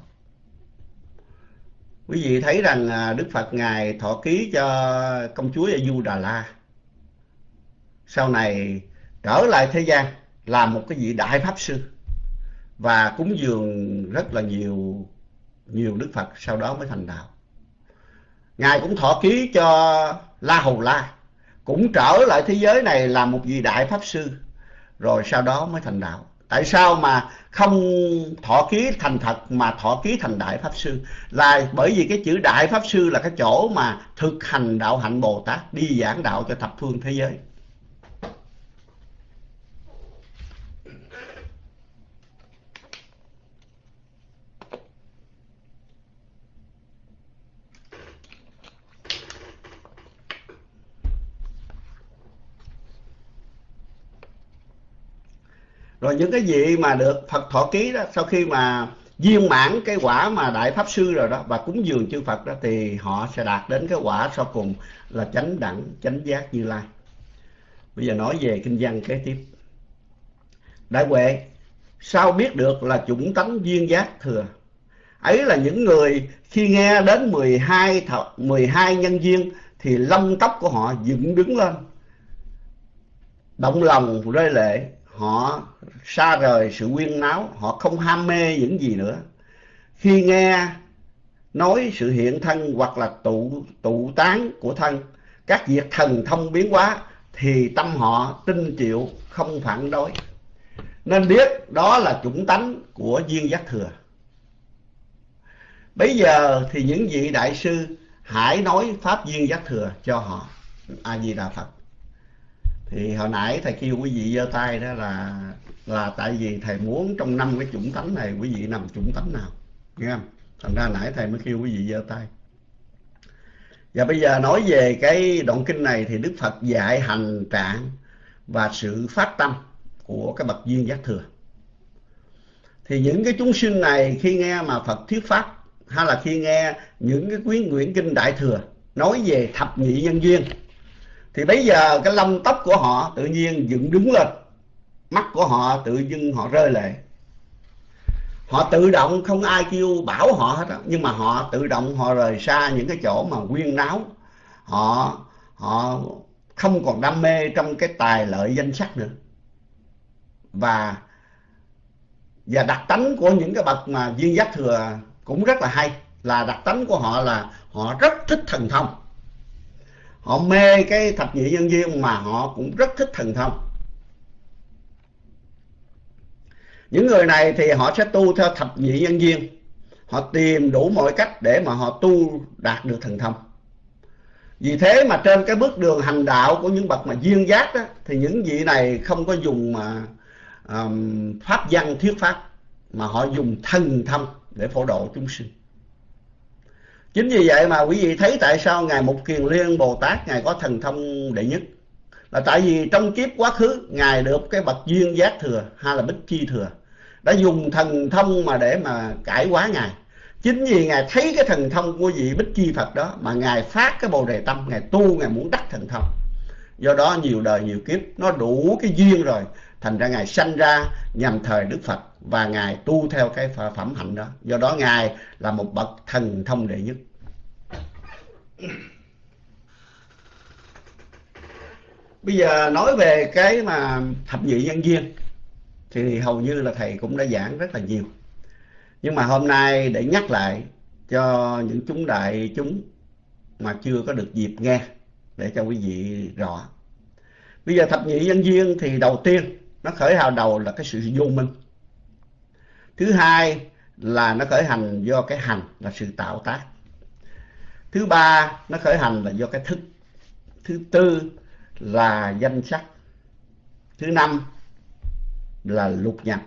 Speaker 1: Quý vị thấy rằng à, đức phật ngài thọ ký cho công chúa du đà la. Sau này trở lại thế gian là một cái vị đại pháp sư. Và cúng dường rất là nhiều nhiều đức phật sau đó mới thành đạo. Ngài cũng thọ ký cho la hầu la. Cũng trở lại thế giới này là một vị đại pháp sư, rồi sau đó mới thành đạo. Tại sao mà không thọ ký thành thật mà thọ ký thành đại pháp sư? Là bởi vì cái chữ đại pháp sư là cái chỗ mà thực hành đạo hạnh bồ tát, đi giảng đạo cho thập phương thế giới. Rồi những cái gì mà được Phật thọ ký đó sau khi mà viên mãn cái quả mà đại pháp sư rồi đó và cúng dường chư Phật đó thì họ sẽ đạt đến cái quả sau cùng là chánh đẳng chánh giác như lai. Bây giờ nói về kinh văn kế tiếp. Đại huệ sao biết được là chủng tánh duyên giác thừa? Ấy là những người khi nghe đến 12 thọ, 12 nhân duyên thì lông tóc của họ dựng đứng lên động lòng rơi lệ họ xa rời sự quyên náo, họ không ham mê những gì nữa. Khi nghe nói sự hiện thân hoặc là tụ tụ tán của thân, các việc thần thông biến hóa, thì tâm họ tin chịu, không phản đối. Nên biết đó là chủng tánh của duyên giác thừa. Bây giờ thì những vị đại sư hãy nói pháp duyên giác thừa cho họ. A di đà phật thì hồi nãy thầy kêu quý vị giơ tay đó là là tại vì thầy muốn trong năm cái chủng tánh này, quý vị nằm chủng tánh nào? Nghe không? Thành ra nãy thầy mới kêu quý vị giơ tay. Và bây giờ nói về cái đoạn kinh này thì đức phật dạy hành trạng và sự phát tâm của cái bậc duyên giác thừa. Thì những cái chúng sinh này khi nghe mà phật thuyết pháp, hay là khi nghe những cái quyển nguyện kinh đại thừa nói về thập nhị nhân duyên thì bây giờ cái lông tóc của họ tự nhiên dựng đứng lên. Mắt của họ tự dưng họ rơi lệ. Họ tự động không ai kêu bảo họ hết đó. nhưng mà họ tự động họ rời xa những cái chỗ mà quyên náo. Họ họ không còn đam mê trong cái tài lợi danh sắc nữa. Và và đặc tánh của những cái bậc mà duyên giác thừa cũng rất là hay. Là đặc tánh của họ là họ rất thích thần thông họ mê cái thập nhị nhân duyên mà họ cũng rất thích thần thông. Những người này thì họ sẽ tu theo thập nhị nhân duyên họ tìm đủ mọi cách để mà họ tu đạt được thần thông. Vì thế mà trên cái bước đường hành đạo của những bậc mà duyên giác đó thì những vị này không có dùng mà um, pháp văn thuyết pháp mà họ dùng thần thông để phổ độ chúng sinh chính vì vậy mà quý vị thấy tại sao ngài mục kiền liên bồ tát ngài có thần thông đệ nhất? Là tại vì trong kiếp quá khứ, ngài được cái bậc duyên giác thừa hay là bích chi thừa, đã dùng thần thông mà để mà cải hóa ngài. Chính vì ngài thấy cái thần thông của vị bích chi phật đó mà ngài phát cái bồ đề tâm, ngài tu, ngài muốn đắc thần thông. Do đó nhiều đời nhiều kiếp, nó đủ cái duyên rồi, thành ra ngài sanh ra nhằm thời đức phật và ngài tu theo cái phẩm hạnh đó. Do đó ngài là một bậc thần thông đệ nhất. Bây giờ nói về cái mà thập nhị nhân duyên, thì hầu như là thầy cũng đã giảng rất là nhiều. Nhưng mà hôm nay để nhắc lại cho những chúng đại chúng mà chưa có được dịp nghe, để cho quý vị rõ. Bây giờ thập nhị nhân duyên thì đầu tiên, nó khởi hào đầu là cái sự vô minh thứ hai là nó khởi hành do cái hành là sự tạo tác. Thứ ba, nó khởi hành là do cái thức. Thứ tư là danh sắc. Thứ năm là lục nhập.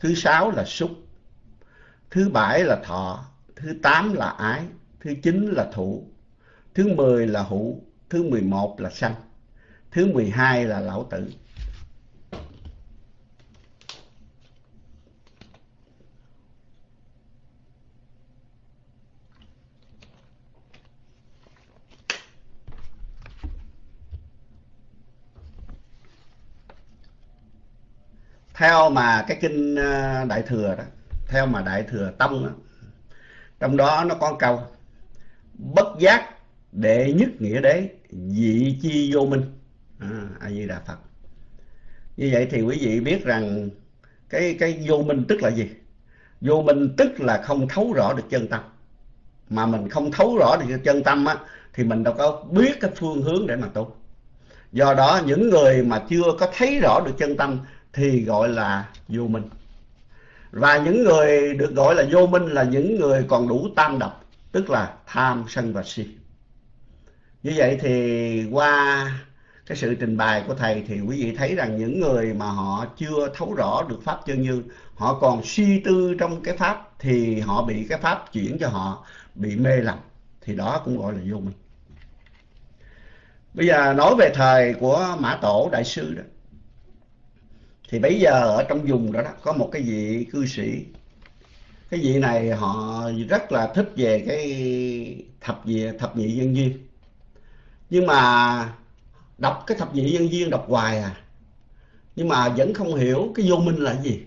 Speaker 1: Thứ sáu là xúc. Thứ bảy là thọ. Thứ tám là ái. Thứ chín là thủ. Thứ mười là hữu. Thứ mười một là sanh. Thứ mười hai là lão tử. Theo mà cái kinh ờ, đại thừa đó theo mà đại thừa tông đó, trong đó nó có câu bất giác đệ nhất nghĩa đế dị chi vô minh. À, a di đà phật. Như vậy thì quý vị biết rằng cái cái vô minh tức là gì? Vô minh tức là không thấu rõ được chân tâm. Mà mình không thấu rõ được chân tâm á thì mình đâu có biết cái phương hướng để mà tu. Do đó những người mà chưa có thấy rõ được chân tâm thì gọi là vô minh. Và những người được gọi là vô minh là những người còn đủ tam độc, tức là tham sân và si. Như vậy thì qua cái sự trình bày của thầy thì quý vị thấy rằng những người mà họ chưa thấu rõ được pháp chân như, họ còn suy tư trong cái pháp thì họ bị cái pháp chuyển cho họ bị mê lầm, thì đó cũng gọi là vô minh. Bây giờ nói về thời của mã tổ đại sư đó thì bây giờ ở trong vùng đó, đó có một cái vị cư sĩ. Cái vị này họ rất là thích về cái thập vị thập nhị nhân duyên. Nhưng mà đọc cái thập nhị nhân duyên đọc hoài à. Nhưng mà vẫn không hiểu cái vô minh là gì.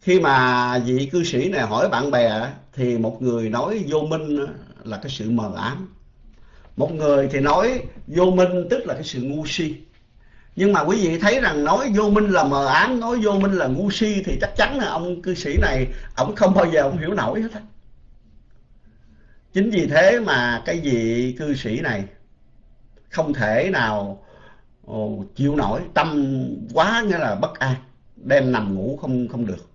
Speaker 1: Khi mà vị cư sĩ này hỏi bạn bè thì một người nói vô minh là cái sự mờ ám một người thì nói vô minh tức là cái sự ngu si. Nhưng mà quý vị thấy rằng nói vô minh là mờ ám nói vô minh là ngu si thì chắc chắn là ông cư sĩ này ông không bao giờ ông hiểu nổi hết á. Chính vì thế mà cái vị cư sĩ này không thể nào ồ, chịu nổi tâm quá nghĩa là bất an đêm nằm ngủ không không được.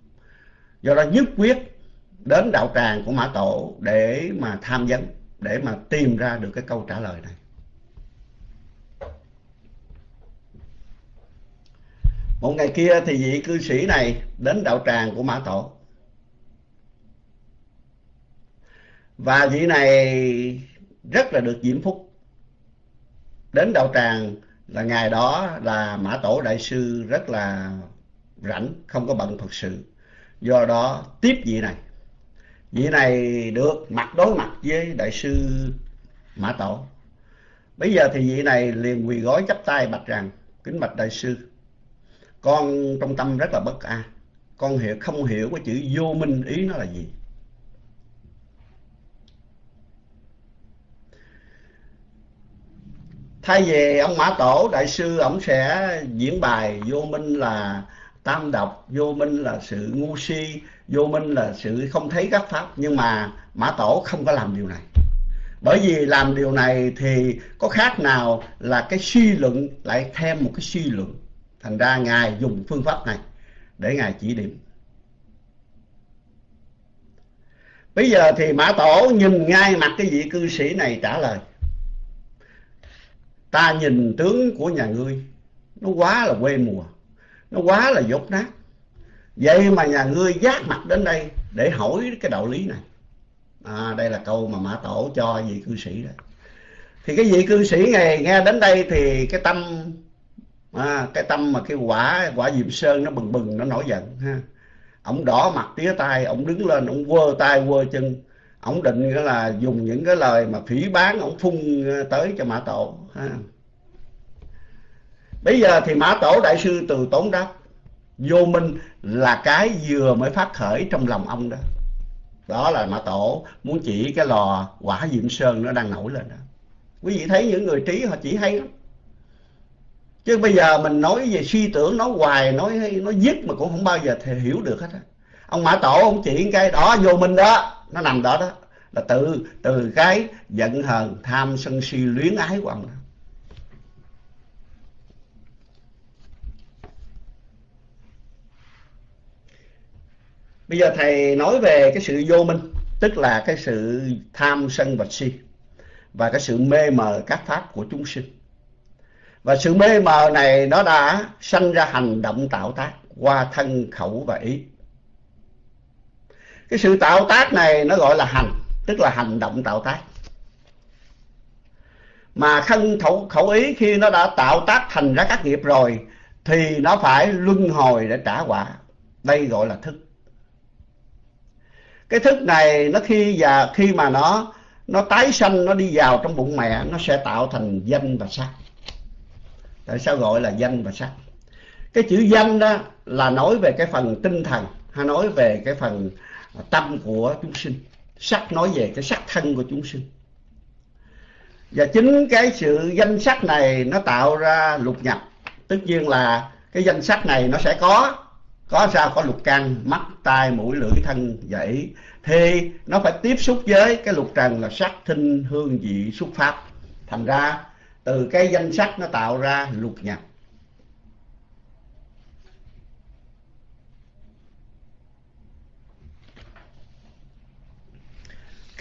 Speaker 1: Do đó nhất quyết đến đạo tràng của mã tổ để mà tham vấn để mà tìm ra được cái câu trả lời này. Một ngày kia thì vị cư sĩ này đến đạo tràng của mã tổ. Và vị này rất là được diễm phúc. Đến đạo tràng là ngày đó là mã tổ đại sư rất là rảnh, không có bận phật sự. Do đó tiếp vị này vị này được mặt đối mặt với đại sư mã tổ. Bây giờ thì vị này liền quỳ gối chắp tay bạch rằng kính bạch đại sư. Con trong tâm rất là bất an, con hiểu, không hiểu cái chữ vô minh ý nó là gì. Thay vì ông mã tổ, đại sư ông sẽ diễn bài vô minh là tam độc, vô minh là sự ngu si vô minh là sự không thấy các pháp, nhưng mà mã tổ không có làm điều này. Bởi vì làm điều này thì có khác nào là cái suy luận lại thêm một cái suy luận. Thành ra ngài dùng phương pháp này để ngài chỉ điểm. Bây giờ thì mã tổ nhìn ngay mặt cái vị cư sĩ này trả lời. Ta nhìn tướng của nhà ngươi, nó quá là quê mùa, nó quá là dốt nát vậy mà nhà ngươi giác mặt đến đây để hỏi cái đạo lý này. À, đây là câu mà mã tổ cho vị cư sĩ đó. Thì cái vị cư sĩ này nghe đến đây thì cái tâm à, cái tâm mà cái quả quả diệm sơn nó bừng bừng nó nổi giận ha. Ông đỏ mặt tía tay ông đứng lên ông quơ tay quơ chân. Ông định là dùng những cái lời mà phỉ báng ông phun tới cho mã tổ ha. Bây giờ thì mã tổ đại sư từ tốn đáp vô minh là cái vừa mới phát khởi trong lòng ông đó. Đó là mã tổ muốn chỉ cái lò quả diệm sơn nó đang nổi lên đó. Quý vị thấy những người trí họ chỉ hay lắm. Chứ bây giờ mình nói về suy tưởng, nói hoài, nói nói dứt mà cũng không bao giờ thể hiểu được hết á. Ông mã tổ, ông chỉ cái, đó, vô minh đó, nó nằm đó đó. Là từ từ cái giận hờn, tham sân si, luyến ái của ông đó. Bây giờ thầy nói về cái sự vô minh tức là cái sự tham sân và si và cái sự mê mờ các pháp của chúng sinh. Và sự mê mờ này nó đã sanh ra hành động tạo tác qua thân khẩu và ý. Cái sự tạo tác này nó gọi là hành tức là hành động tạo tác. Mà thân khẩu, khẩu ý khi nó đã tạo tác thành ra các nghiệp rồi thì nó phải luân hồi để trả quả. Đây gọi là thức cái thức này nó khi và khi mà nó nó tái sanh, nó đi vào trong bụng mẹ, nó sẽ tạo thành danh và sắc. Tại sao gọi là danh và sắc? Cái chữ danh đó là nói về cái phần tinh thần, hay nói về cái phần tâm của chúng sinh. Sắc nói về cái sắc thân của chúng sinh. Và chính cái sự danh sắc này nó tạo ra lục nhập. Tất nhiên là cái danh sắc này nó sẽ có có sao có lục căn mắt, tai, mũi, lưỡi, thân, dãy. Thì nó phải tiếp xúc với cái lục trần là sắc, thinh, hương, vị xúc pháp thành ra, từ cái danh sắc nó tạo ra lục nhập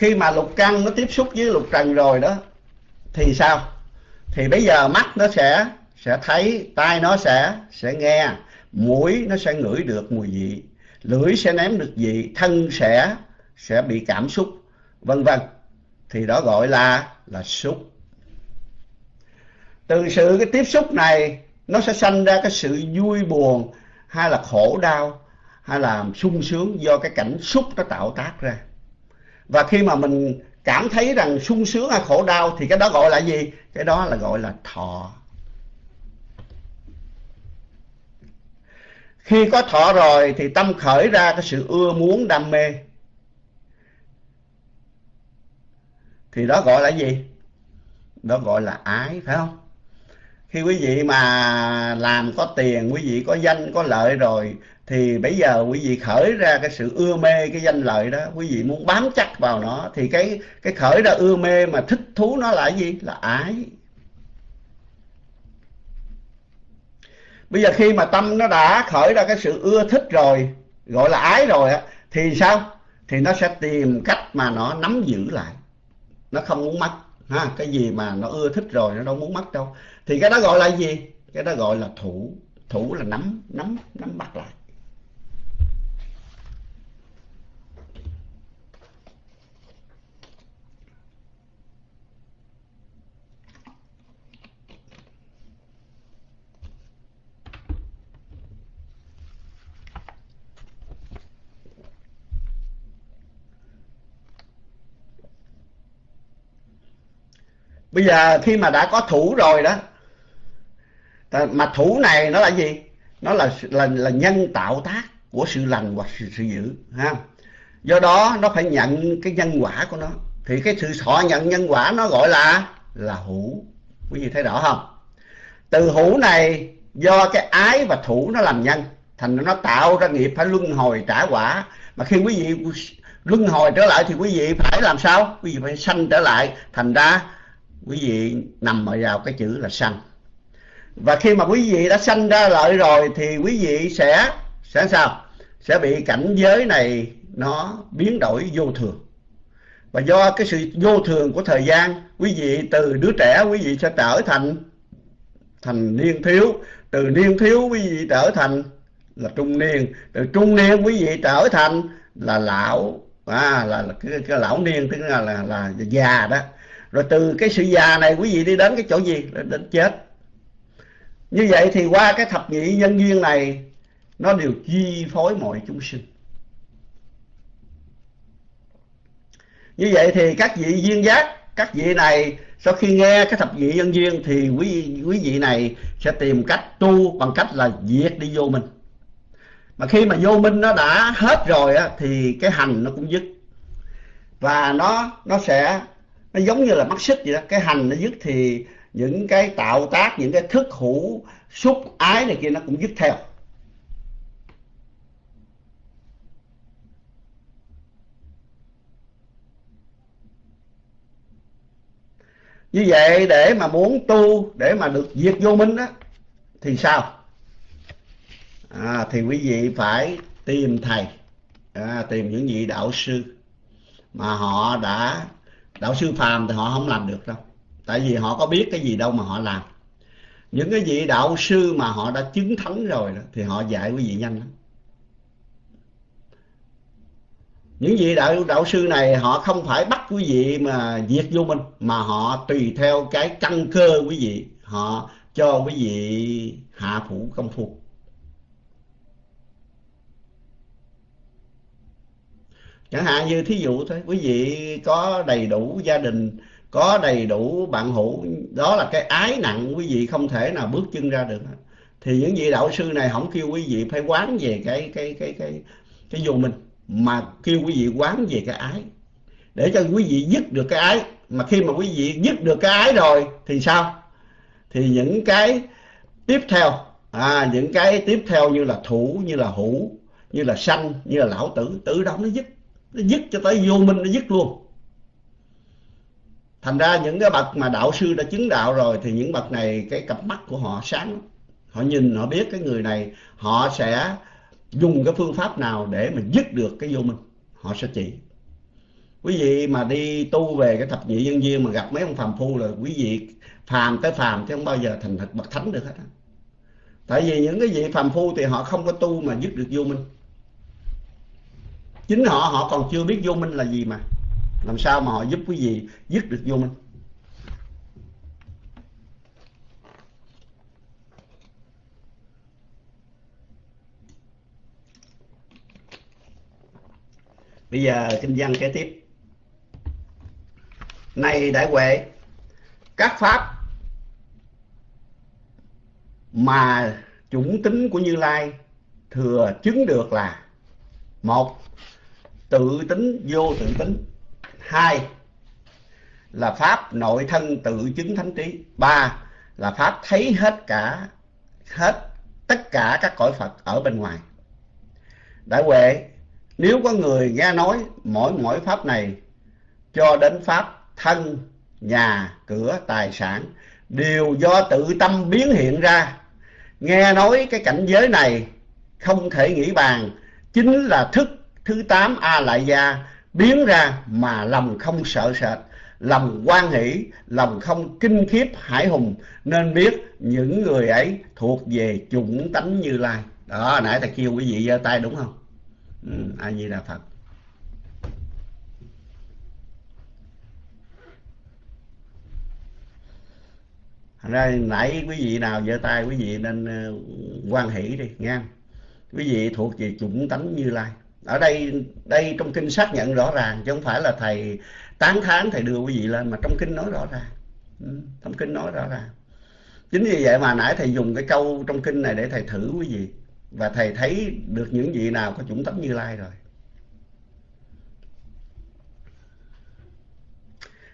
Speaker 1: khi mà lục căn nó tiếp xúc với lục trần rồi đó, thì sao? Thì bây giờ mắt nó sẽ sẽ thấy, tai nó sẽ sẽ nghe mũi nó sẽ ngửi được mùi vị, lưỡi sẽ ném được vị, thân sẽ sẽ bị cảm xúc, vân vân. Thì đó gọi là là xúc. Từ sự cái tiếp xúc này, nó sẽ sanh ra cái sự vui buồn, hay là khổ đau, hay là sung sướng do cái cảnh xúc nó tạo tác ra. Và khi mà mình cảm thấy rằng sung sướng hay khổ đau thì cái đó gọi là gì? Cái đó là gọi là thọ. Khi có thọ rồi thì tâm khởi ra cái sự ưa muốn, đam mê. Thì đó gọi là gì? Đó gọi là ái, phải không? Khi quý vị mà làm có tiền, quý vị có danh, có lợi rồi, thì bây giờ quý vị khởi ra cái sự ưa mê cái danh lợi đó, quý vị muốn bám chắc vào nó, thì cái cái khởi ra ưa mê mà thích thú nó là gì? Là ái. Bây giờ khi mà tâm nó đã khởi ra cái sự ưa thích rồi, gọi là ái rồi á, thì sao? Thì nó sẽ tìm cách mà nó nắm giữ lại. Nó không muốn mất ha, cái gì mà nó ưa thích rồi nó đâu muốn mất đâu. Thì cái đó gọi là gì? Cái đó gọi là thủ. Thủ là nắm nắm nắm bắt lại. Bây giờ khi mà đã có thủ rồi đó mà thủ này nó là gì? Nó là là là nhân tạo tác của sự lành hoặc sự, sự dữ ha? Do đó nó phải nhận cái nhân quả của nó. Thì cái sự thọ nhận nhân quả nó gọi là là hữu. Quý vị thấy rõ không? Từ hữu này do cái ái và thủ nó làm nhân thành nó tạo ra nghiệp phải luân hồi trả quả. Mà khi quý vị luân hồi trở lại thì quý vị phải làm sao? Quý vị phải sanh trở lại thành ra quý vị nằm ở vào cái chữ là sanh. Và khi mà quý vị đã sanh ra lợi rồi thì quý vị sẽ sẽ sao? Sẽ bị cảnh giới này nó biến đổi vô thường. Và do cái sự vô thường của thời gian quý vị từ đứa trẻ quý vị sẽ trở thành thành niên thiếu. Từ niên thiếu quý vị trở thành là trung niên. Từ trung niên quý vị trở thành là lão. À, là, là cái, cái lão niên tức là, là là già đó rồi từ cái sự già này quý vị đi đến cái chỗ gì? Đến chết. Như vậy thì qua cái thập nhị nhân duyên này, nó đều chi phối mọi chúng sinh. Như vậy thì các vị duyên giác, các vị này, sau khi nghe cái thập nhị nhân duyên thì quý quý vị này sẽ tìm cách tu bằng cách là diệt đi vô minh. Mà khi mà vô minh nó đã hết rồi á, thì cái hành nó cũng dứt. Và nó nó sẽ nó giống như là mắt xích vậy đó. Cái hành nó dứt thì những cái tạo tác những cái thức hữu xúc ái này kia nó cũng dứt theo. Như vậy để mà muốn tu để mà được diệt vô minh đó thì sao? À, thì quý vị phải tìm thầy. À, tìm những vị đạo sư mà họ đã đạo sư phàm thì họ không làm được đâu. Tại vì họ có biết cái gì đâu mà họ làm. Những cái vị đạo sư mà họ đã chứng thánh rồi đó, thì họ dạy quý vị nhanh lắm. Những vị đạo đạo sư này họ không phải bắt quý vị mà diệt vô minh mà họ tùy theo cái căn cơ quý vị, họ cho quý vị hạ phủ công phu. Chẳng hạn như thí dụ thôi, quý vị có đầy đủ gia đình, có đầy đủ bạn hữu, đó là cái ái nặng quý vị không thể nào bước chân ra được. Thì những vị đạo sư này không kêu quý vị phải quán về cái cái cái cái cái vô minh, mà kêu quý vị quán về cái ái. Để cho quý vị dứt được cái ái, mà khi mà quý vị dứt được cái ái rồi thì sao? Thì những cái tiếp theo à những cái tiếp theo như là thủ, như là hữu, như là sanh, như là lão tử tự động nó dứt nó dứt cho tới vô minh, nó dứt luôn. Thành ra những cái bậc mà đạo sư đã chứng đạo rồi, thì những bậc này, cái cặp mắt của họ sáng. Họ nhìn, họ biết cái người này, họ sẽ dùng cái phương pháp nào để mà dứt được cái vô minh. Họ sẽ chỉ quý vị mà đi tu về cái thập nhị nhân duyên mà gặp mấy ông phàm phu là quý vị phàm tới phàm, chứ không bao giờ thành thật bậc thánh được hết tại vì những cái vị phàm phu thì họ không có tu mà dứt được vô minh chính họ họ còn chưa biết vô minh là gì mà. Làm sao mà họ giúp quý vị dứt được vô minh? Bây giờ kinh văn kế tiếp. Này đại huệ, các pháp mà chủng tính của như lai thừa chứng được là, một tự tính, vô tự tính. Hai là pháp nội thân tự chứng thánh trí. Ba là pháp thấy hết cả, hết tất cả các cõi phật ở bên ngoài. Đại huệ, nếu có người nghe nói mỗi mỗi pháp này, cho đến pháp thân, nhà, cửa, tài sản, đều do tự tâm biến hiện ra. Nghe nói cái cảnh giới này không thể nghĩ bàn, chính là thức thứ tám a lại gia biến ra mà lòng không sợ sệt lòng quan hỷ lòng không kinh khiếp hải hùng. Nên biết những người ấy thuộc về chủng tánh như lai. Đó nãy ta kêu quý vị giơ tay đúng không? Ừ, a di đà phật ra nãy quý vị nào giơ tay quý vị nên ờ, quan hỷ đi nghe quý vị thuộc về chủng tánh như lai ở đây đây trong kinh xác nhận rõ ràng chứ không phải là thầy tán thán thầy đưa quý vị lên mà trong kinh nói rõ ràng. Ừ, trong kinh nói rõ ràng. Chính vì vậy mà nãy thầy dùng cái câu trong kinh này để thầy thử quý vị. Và thầy thấy được những vị nào có chủng tánh như lai rồi.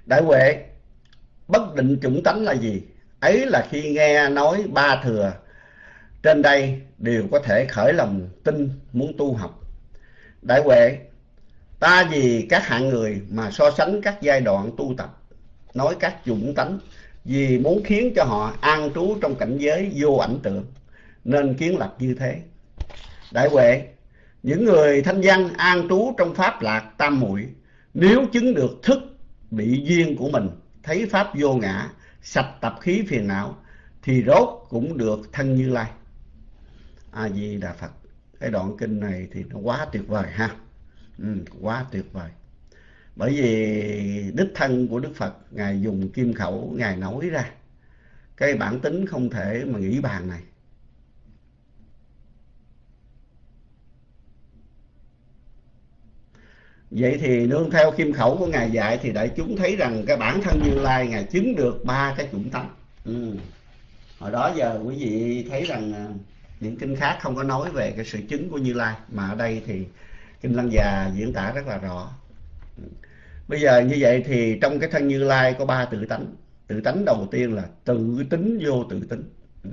Speaker 1: Đại huệ bất định chủng tánh là gì? Ấy là khi nghe nói ba thừa trên đây đều có thể khởi lòng tin muốn tu học đại huệ, ta vì các hạng người mà so sánh các giai đoạn tu tập, nói các dụng tánh, vì muốn khiến cho họ an trú trong cảnh giới vô ảnh tượng, nên kiến lập như thế. Đại huệ, những người thanh văn an trú trong pháp lạc tam muội, nếu chứng được thức bị duyên của mình, thấy pháp vô ngã, sạch tập khí phiền não, thì rốt cũng được thân như lai. A di đà phật cái đoạn kinh này thì nó quá tuyệt vời ha. Ừ, quá tuyệt vời. Bởi vì đích thân của đức phật ngài dùng kim khẩu ngài nói ra. Cái bản tính không thể mà nghĩ bàn này. Vậy thì nương theo kim khẩu của ngài dạy thì đại chúng thấy rằng cái bản thân như lai ngài chứng được ba cái chủng tánh. Ừ. hồi đó giờ quý vị thấy rằng à, những kinh khác không có nói về cái sự chứng của như lai, mà ở đây thì kinh lăng già diễn tả rất là rõ. Bây giờ như vậy thì trong cái thân như lai có ba tự tánh. Tự tánh đầu tiên là tự tính vô tự tính. Ừ.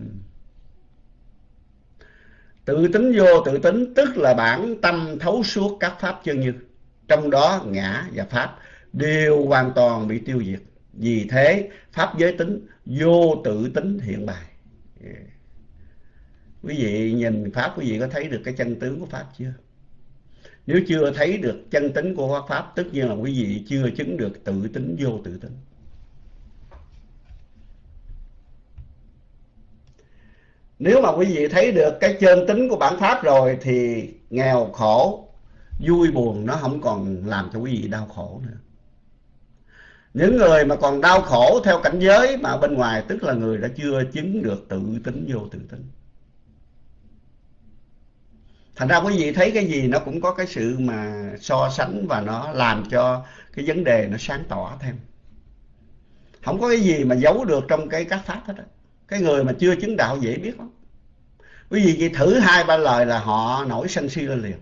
Speaker 1: Tự tính vô tự tính tức là bản tâm thấu suốt các pháp chân như. Trong đó ngã và pháp đều hoàn toàn bị tiêu diệt. Vì thế pháp giới tính vô tự tính hiện bài quý vị nhìn pháp, quý vị có thấy được cái chân tướng của pháp chưa? Nếu chưa thấy được chân tính của pháp tất nhiên là quý vị chưa chứng được tự tính, vô tự tính. Nếu mà quý vị thấy được cái chân tính của bản pháp rồi thì nghèo khổ, vui buồn, nó không còn làm cho quý vị đau khổ nữa. Những người mà còn đau khổ theo cảnh giới mà bên ngoài, tức là người đã chưa chứng được tự tính, vô tự tính thành ra quý vị thấy cái gì nó cũng có cái sự mà so sánh và nó làm cho cái vấn đề nó sáng tỏ thêm. Không có cái gì mà giấu được trong cái các pháp hết á. Cái người mà chưa chứng đạo dễ biết lắm. Quý vị chỉ thử hai ba lời là họ nổi sân si lên liền.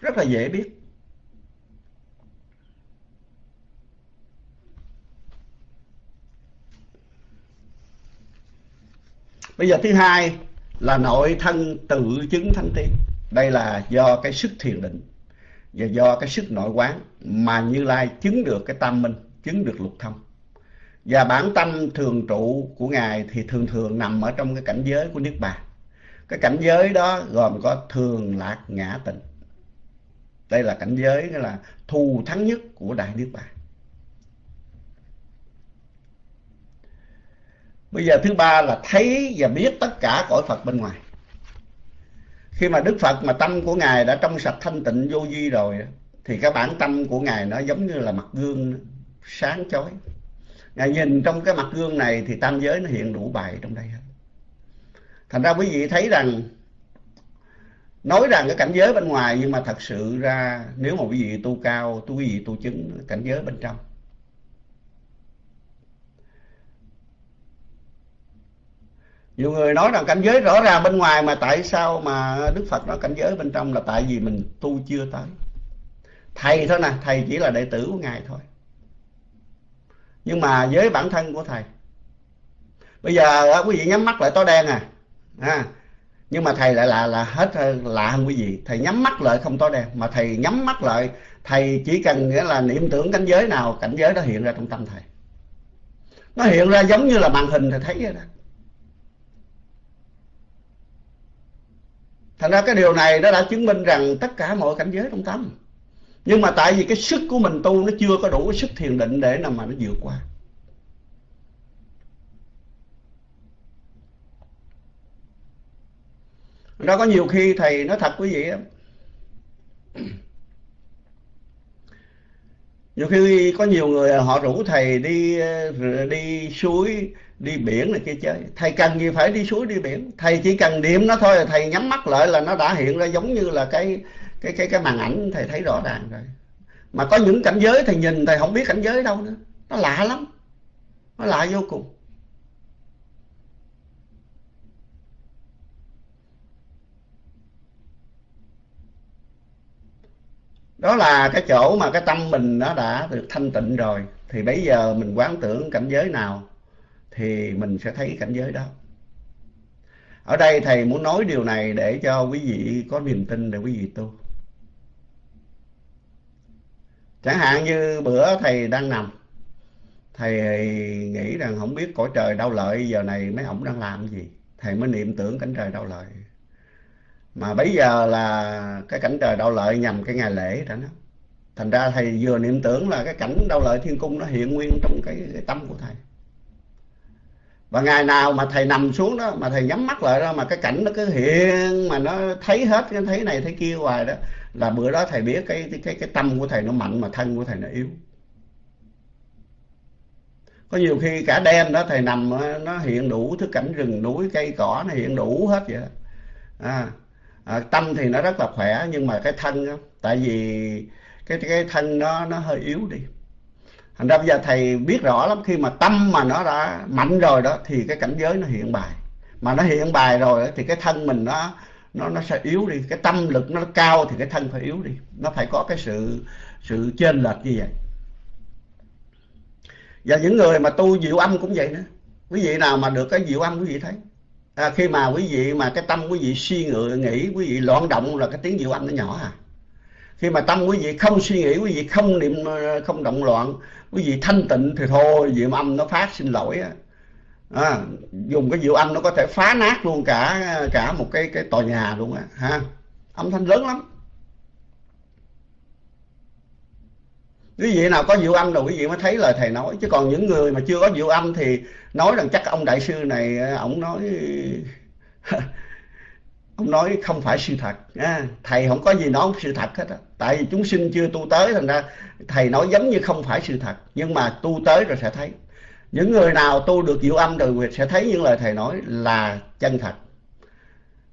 Speaker 1: Rất là dễ biết. Bây giờ thứ hai là nội thân tự chứng thánh tiên đây là do cái sức thiền định và do cái sức nội quán mà như lai chứng được cái tâm minh, chứng được lục thông. Và bản tâm thường trụ của ngài thì thường thường nằm ở trong cái cảnh giới của niết bàn. Cái cảnh giới đó gồm có thường lạc ngã tịnh. Đây là cảnh giới là thù thắng nhất của đại niết bàn. Bây giờ thứ ba là thấy và biết tất cả cõi phật bên ngoài. Khi mà đức phật mà tâm của ngài đã trong sạch thanh tịnh vô vi rồi thì cái bản tâm của ngài nó giống như là mặt gương sáng chói. Ngài nhìn trong cái mặt gương này thì tam giới nó hiện đủ bài trong đây hết. Thành ra quý vị thấy rằng, nói rằng cái cảnh giới bên ngoài nhưng mà thật sự ra nếu mà quý vị tu cao, tu quý vị tu chứng, cảnh giới bên trong. Nhiều người nói rằng cảnh giới rõ ràng bên ngoài mà tại sao mà đức phật nói cảnh giới bên trong là tại vì mình tu chưa tới. Thầy thôi nè thầy chỉ là đệ tử của ngài thôi. Nhưng mà với bản thân của thầy. Bây giờ à, quý vị nhắm mắt lại tối đen à, à nhưng mà thầy lại là là hết à, lạ hơn quý vị. Thầy nhắm mắt lại không tối đen mà thầy nhắm mắt lại thầy chỉ cần nghĩa là niệm tưởng cảnh giới nào cảnh giới đó hiện ra trong tâm thầy. Nó hiện ra giống như là màn hình thầy thấy vậy đó. Thành ra cái điều này nó đã chứng minh rằng tất cả mọi cảnh giới trong tâm. Nhưng mà tại vì cái sức của mình tu nó chưa có đủ cái sức thiền định để nào mà nó vượt qua. Đó có nhiều khi thầy nói thật quý vị nhiều khi có nhiều người họ rủ thầy đi ờ, đi suối đi biển này kia chơi. Thầy cần gì phải đi suối đi biển. Thầy chỉ cần niệm nó thôi, thầy nhắm mắt lại là nó đã hiện ra giống như là cái cái cái cái màn ảnh thầy thấy rõ ràng rồi. Mà có những cảnh giới thầy nhìn, thầy không biết cảnh giới đâu nữa. Nó lạ lắm. Nó lạ vô cùng. Đó là cái chỗ mà cái tâm mình nó đã được thanh tịnh rồi. Thì bây giờ mình quán tưởng cảnh giới nào? Thì mình sẽ thấy cảnh giới đó. Ở đây thầy muốn nói điều này để cho quý vị có niềm tin để quý vị tu. Chẳng hạn như bữa thầy đang nằm thầy nghĩ rằng không biết cõi trời đau lợi giờ này mấy ổng đang làm gì? Thầy mới niệm tưởng cảnh trời đau lợi. Mà bây giờ là cái cảnh trời đau lợi nhằm cái ngày lễ đó. Thành ra thầy vừa niệm tưởng là cái cảnh đau lợi thiên cung nó hiện nguyên trong cái, cái tâm của thầy và ngày nào mà thầy nằm xuống đó mà thầy nhắm mắt lại đó mà cái cảnh nó cứ hiện mà nó thấy hết cái thấy này thấy kia hoài đó là bữa đó thầy biết cái cái cái tâm của thầy nó mạnh mà thân của thầy nó yếu. Có nhiều khi cả đêm đó thầy nằm ờ, nó hiện đủ thứ cảnh rừng núi cây cỏ nó hiện đủ hết vậy à, à, tâm thì nó rất là khỏe nhưng mà cái thân đó, tại vì cái cái thân nó nó hơi yếu đi thành ra bây giờ thầy biết rõ lắm khi mà tâm mà nó đã mạnh rồi đó thì cái cảnh giới nó hiện bài. Mà nó hiện bài rồi thì cái thân mình nó nó nó sẽ yếu đi. Cái tâm lực nó cao thì cái thân phải yếu đi. Nó phải có cái sự sự chênh lệch như vậy. Và những người mà tu diệu âm cũng vậy nữa. Quý vị nào mà được cái diệu âm quý vị thấy. À, khi mà quý vị mà cái tâm quý vị suy ngự nghĩ quý vị loạn động là cái tiếng diệu âm nó nhỏ à. Khi mà tâm quý vị không suy nghĩ quý vị không niệm không động loạn quý vị thanh tịnh thì thôi diệu âm nó phát xin lỗi á. À, dùng cái diệu âm nó có thể phá nát luôn cả cả một cái cái tòa nhà luôn á ha. Âm thanh lớn lắm. Quý vị nào có diệu âm rồi quý vị mới thấy lời thầy nói. Chứ còn những người mà chưa có diệu âm thì nói rằng chắc ông đại sư này ông nói ông nói không phải sự thật. À, thầy không có gì nói sự thật hết á. Tại vì chúng sinh chưa tu tới thành ra thầy nói giống như không phải sự thật. Nhưng mà tu tới rồi sẽ thấy. Những người nào tu được diệu âm rồi sẽ thấy những lời thầy nói là chân thật.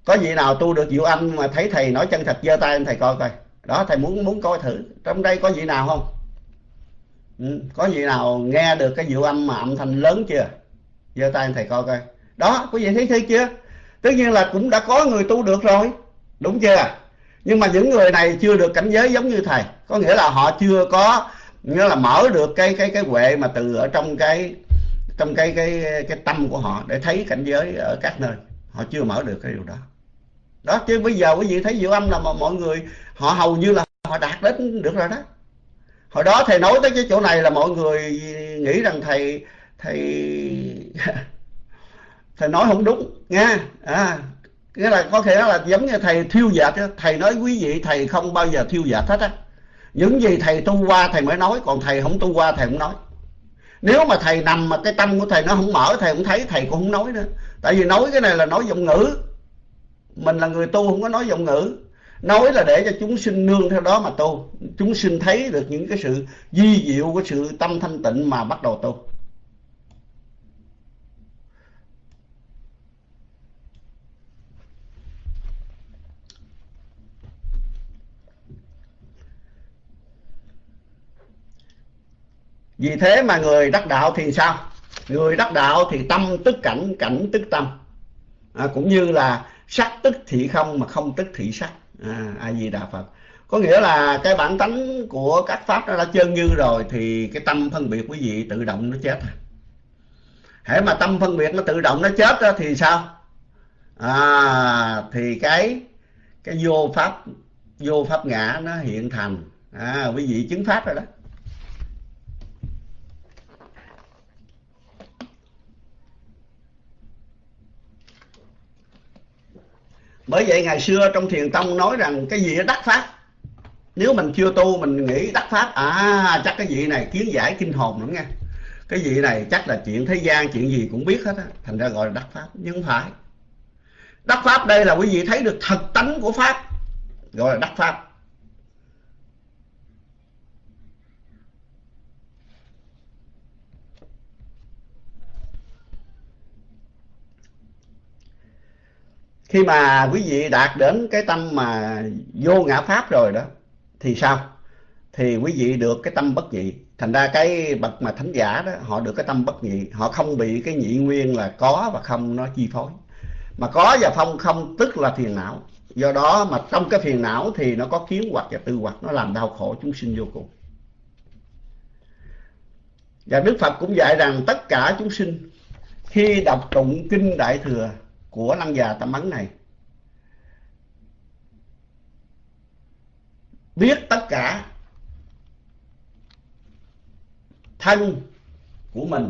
Speaker 1: Có vị nào tu được diệu âm mà thấy thầy nói chân thật giơ tay anh thầy coi coi. Đó thầy muốn muốn coi thử. Trong đây có vị nào không? Ừ, có vị nào nghe được cái diệu âm mà âm thanh lớn chưa? Giơ tay anh thầy coi coi. Đó có vị thấy thấy chưa tất nhiên là cũng đã có người tu được rồi. Đúng chưa? Nhưng mà những người này chưa được cảnh giới giống như thầy. Có nghĩa là họ chưa có, nghĩa là mở được cái cái cái huệ mà từ ở trong cái trong cái cái cái tâm của họ để thấy cảnh giới ở các nơi. Họ chưa mở được cái điều đó. Đó, chứ bây giờ quý vị thấy diệu âm là mà mọi người, họ hầu như là họ đạt đến được rồi đó. Hồi đó thầy nói tới cái chỗ này là mọi người nghĩ rằng thầy thầy thầy nói không đúng nha à, nghĩa là có thể là giống như thầy thiêu dệt thầy nói quý vị thầy không bao giờ thiêu dệt hết á. Những gì thầy tu qua thầy mới nói còn thầy không tu qua thầy không nói. Nếu mà thầy nằm mà cái tâm của thầy nó không mở thầy không thấy thầy cũng không nói nữa. Tại vì nói cái này là nói giọng ngữ. Mình là người tu không có nói giọng ngữ. Nói là để cho chúng sinh nương theo đó mà tu. Chúng sinh thấy được những cái sự di diệu của sự tâm thanh tịnh mà bắt đầu tu. Vì thế mà người đắc đạo thì sao? Người đắc đạo thì tâm tức cảnh cảnh tức tâm. À, cũng như là sắc tức thị không mà không tức thị sắc. À, a di đà phật. Có nghĩa là cái bản tánh của các pháp nó đã chân như rồi thì cái tâm phân biệt quý vị tự động nó chết. Hễ mà tâm phân biệt nó tự động nó chết thì sao? À, thì cái cái vô pháp vô pháp ngã nó hiện thành. À, quý vị chứng pháp rồi đó. Bởi vậy ngày xưa trong thiền tông nói rằng cái gì đắc pháp. Nếu mình chưa tu, mình nghĩ đắc pháp à chắc cái vị này kiến giải kinh hồn lắm nha. Cái vị này chắc là chuyện thế gian, chuyện gì cũng biết hết á. Thành ra gọi là đắc pháp, nhưng không phải. Đắc pháp đây là quý vị thấy được thật tánh của pháp. Gọi là đắc pháp. Khi mà quý vị đạt đến cái tâm mà vô ngã pháp rồi đó, thì sao? Thì quý vị được cái tâm bất nhị. Thành ra cái bậc mà thánh giả đó, họ được cái tâm bất nhị. Họ không bị cái nhị nguyên là có và không nó chi phối. Mà có và không không tức là phiền não. Do đó mà trong cái phiền não thì nó có kiến hoặc và tư hoặc. Nó làm đau khổ chúng sinh vô cùng. Và đức phật cũng dạy rằng tất cả chúng sinh khi đọc tụng kinh đại thừa của lăng già tâm ấn này. Biết tất cả thân của mình,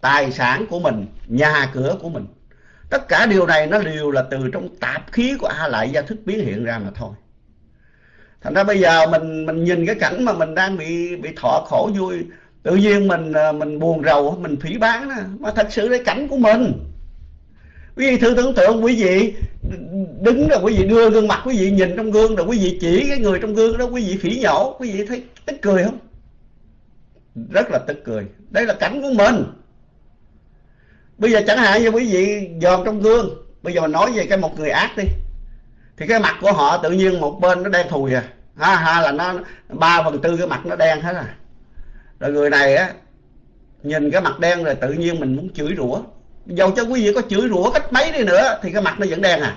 Speaker 1: tài sản của mình, nhà cửa của mình. Tất cả điều này nó đều là từ trong tạp khí của a lại gia thức biến hiện ra mà thôi. Thành ra bây giờ mình mình nhìn cái cảnh mà mình đang bị bị thọ khổ vui, tự nhiên mình à, mình buồn rầu, mình phỉ bán mà thật sự là cảnh của mình quý vị thử tưởng tượng quý vị đứng rồi quý vị đưa gương mặt, quý vị nhìn trong gương rồi quý vị chỉ cái người trong gương đó, quý vị phỉ nhổ, quý vị thấy tức cười không? Rất là tức cười. Đây là cảnh của mình. Bây giờ chẳng hạn như quý vị dòm trong gương, bây giờ mình nói về cái một người ác đi, thì cái mặt của họ tự nhiên một bên nó đen thùi à. Ha ha là nó ba phần tư cái mặt nó đen hết à. Rồi người này á, nhìn cái mặt đen rồi tự nhiên mình muốn chửi rủa dầu cho quý vị có chửi rủa cách mấy đi nữa thì cái mặt nó vẫn đen à.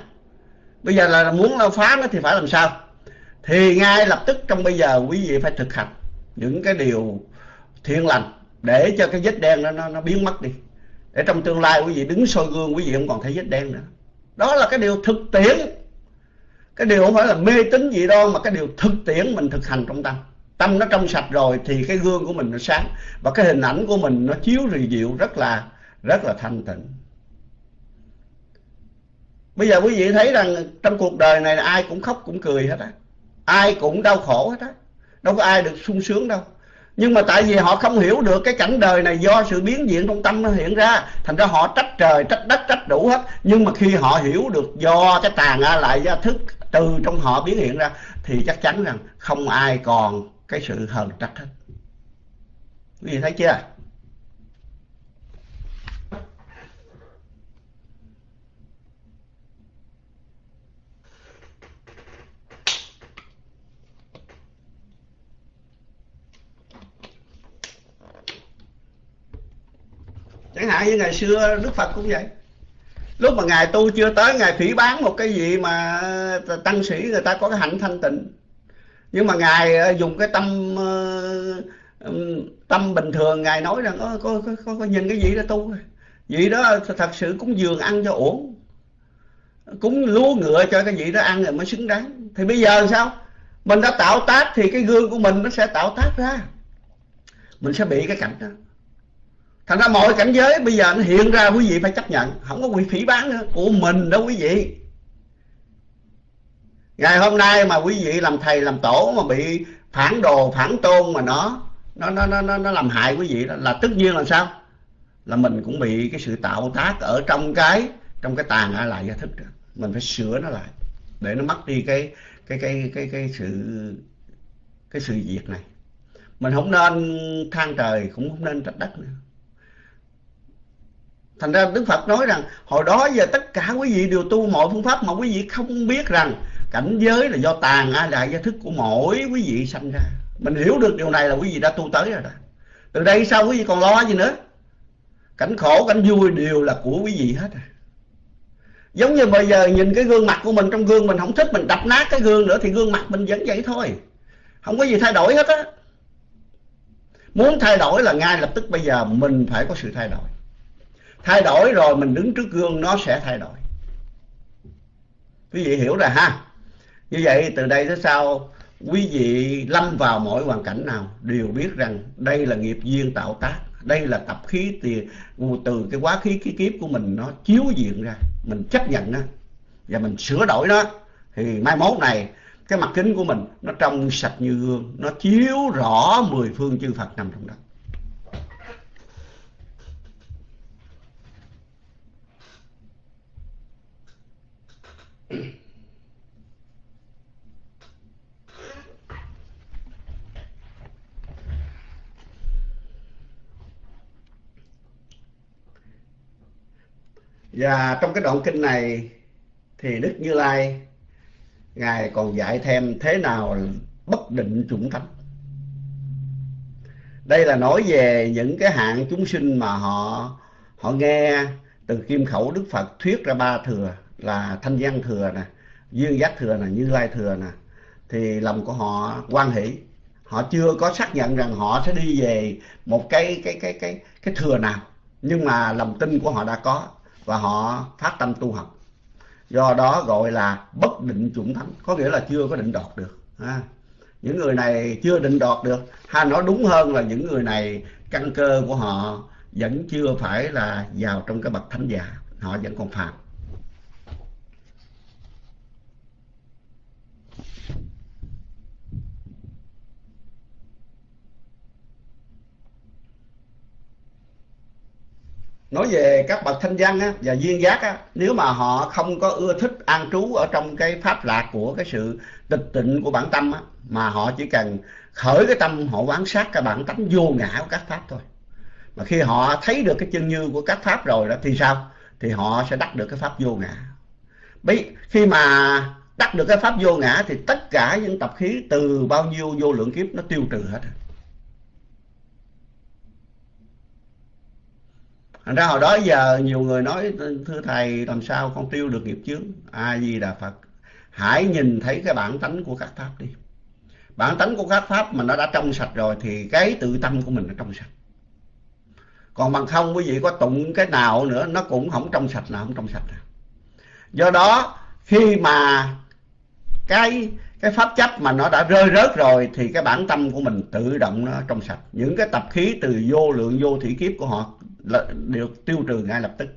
Speaker 1: Bây giờ là muốn phá nó thì phải làm sao? Thì ngay lập tức trong bây giờ quý vị phải thực hành những cái điều thiện lành để cho cái vết đen nó, nó, nó biến mất đi. Để trong tương lai quý vị đứng soi gương quý vị không còn thấy vết đen nữa. Đó là cái điều thực tiễn. Cái điều không phải là mê tín gì đâu mà cái điều thực tiễn mình thực hành trong tâm. Tâm nó trong sạch rồi thì cái gương của mình nó sáng và cái hình ảnh của mình nó chiếu rì diệu rất là rất là thanh tịnh. Bây giờ quý vị thấy rằng trong cuộc đời này ai cũng khóc cũng cười hết á. Ai cũng đau khổ hết á. Đâu có ai được sung sướng đâu. Nhưng mà tại vì họ không hiểu được cái cảnh đời này do sự biến diện trong tâm nó hiện ra, thành ra họ trách trời, trách đất, trách đủ hết. Nhưng mà khi họ hiểu được do cái tàn a lại gia thức từ trong họ biến hiện ra, thì chắc chắn rằng không ai còn cái sự hờn trách hết. Quý vị thấy chưa? Chẳng hạn như ngày xưa đức phật cũng vậy. Lúc mà ngài tu chưa tới ngài phỉ bán một cái gì mà tăng sĩ người ta có cái hạnh thanh tịnh. Nhưng mà ngài ờ, dùng cái tâm ờ, tâm bình thường ngài nói rằng có, có, có, có nhìn cái gì đó tu vậy đó thật sự cũng dường ăn cho ổn cúng lúa ngựa cho cái gì đó ăn rồi mới xứng đáng. Thì bây giờ sao? Mình đã tạo tác thì cái gương của mình nó sẽ tạo tác ra. Mình sẽ bị cái cảnh đó thành ra mọi cảnh giới bây giờ nó hiện ra, quý vị phải chấp nhận. Không có quyền phỉ bán nữa. Của mình đâu, quý vị. Ngày hôm nay mà quý vị làm thầy, làm tổ mà bị phản đồ, phản tôn mà nó nó nó nó nó làm hại quý vị đó, là tất nhiên là sao? Là mình cũng bị cái sự tạo tác ở trong cái trong cái tàn ở lại gia thức đó. mình phải sửa nó lại để nó mất đi cái cái cái cái cái sự cái sự việc này. Mình không nên than trời, cũng không nên trách đất nữa thành ra đức phật nói rằng, hồi đó giờ tất cả quý vị đều tu mọi phương pháp mà quý vị không biết rằng cảnh giới là do tàn a đại gia thức của mỗi quý vị sanh ra. Mình hiểu được điều này là quý vị đã tu tới rồi đó. Từ đây sau quý vị còn lo gì nữa? Cảnh khổ, cảnh vui đều là của quý vị hết à. Giống như bây giờ nhìn cái gương mặt của mình, trong gương mình không thích, mình đập nát cái gương nữa thì gương mặt mình vẫn vậy thôi. Không có gì thay đổi hết á. Muốn thay đổi là ngay lập tức bây giờ mình phải có sự thay đổi thay đổi rồi mình đứng trước gương nó sẽ thay đổi. Quý vị hiểu rồi ha. Như vậy từ đây tới sau quý vị lâm vào mỗi hoàn cảnh nào đều biết rằng đây là nghiệp duyên tạo tác đây là tập khí từ, từ cái quá khí cái kiếp của mình nó chiếu diện ra mình chấp nhận nó và mình sửa đổi nó. Thì mai mốt này cái mặt kính của mình nó trong sạch như gương nó chiếu rõ mười phương chư Phật nằm trong đó. Và trong cái đoạn kinh này thì Đức Như Lai, Ngài còn dạy thêm thế nào bất định chủng tánh. Đây là nói về những cái hạng chúng sinh mà họ họ nghe từ kim khẩu Đức Phật thuyết ra ba thừa là thanh văn thừa nè, duyên giác thừa nè, như lai thừa nè. Thì lòng của họ quan hỷ, họ chưa có xác nhận rằng họ sẽ đi về một cái cái cái cái cái thừa nào, nhưng mà lòng tin của họ đã có và họ phát tâm tu học. Do đó gọi là bất định chủng thánh có nghĩa là chưa có định đoạt được à, những người này chưa định đoạt được hay nói đúng hơn là những người này căn cơ của họ vẫn chưa phải là vào trong cái bậc thánh giả họ vẫn còn phạm nói về các bậc thanh văn á, và duyên giác á, nếu mà họ không có ưa thích an trú ở trong cái pháp lạc của cái sự tịch tịnh của bản tâm á, mà họ chỉ cần khởi cái tâm họ quán sát cái bản tánh vô ngã của các pháp thôi. Mà khi họ thấy được cái chân như của các pháp rồi đó thì sao? Thì họ sẽ đắc được cái pháp vô ngã. Bây, khi mà đắc được cái pháp vô ngã thì tất cả những tập khí từ bao nhiêu vô lượng kiếp nó tiêu trừ hết. Thành ra hồi đó giờ nhiều người nói, thưa thầy, làm sao con tiêu được nghiệp chướng. A Di Đà Phật. Hãy nhìn thấy cái bản tánh của các pháp đi. Bản tánh của các pháp mà nó đã trong sạch rồi thì cái tự tâm của mình nó trong sạch. Còn bằng không, quý vị có tụng cái nào nữa, nó cũng không trong sạch nào không trong sạch. À. Do đó, khi mà cái cái pháp chấp mà nó đã rơi rớt rồi thì cái bản tâm của mình tự động nó trong sạch. Những cái tập khí từ vô lượng vô thủy kiếp của họ được tiêu trừ ngay lập tức.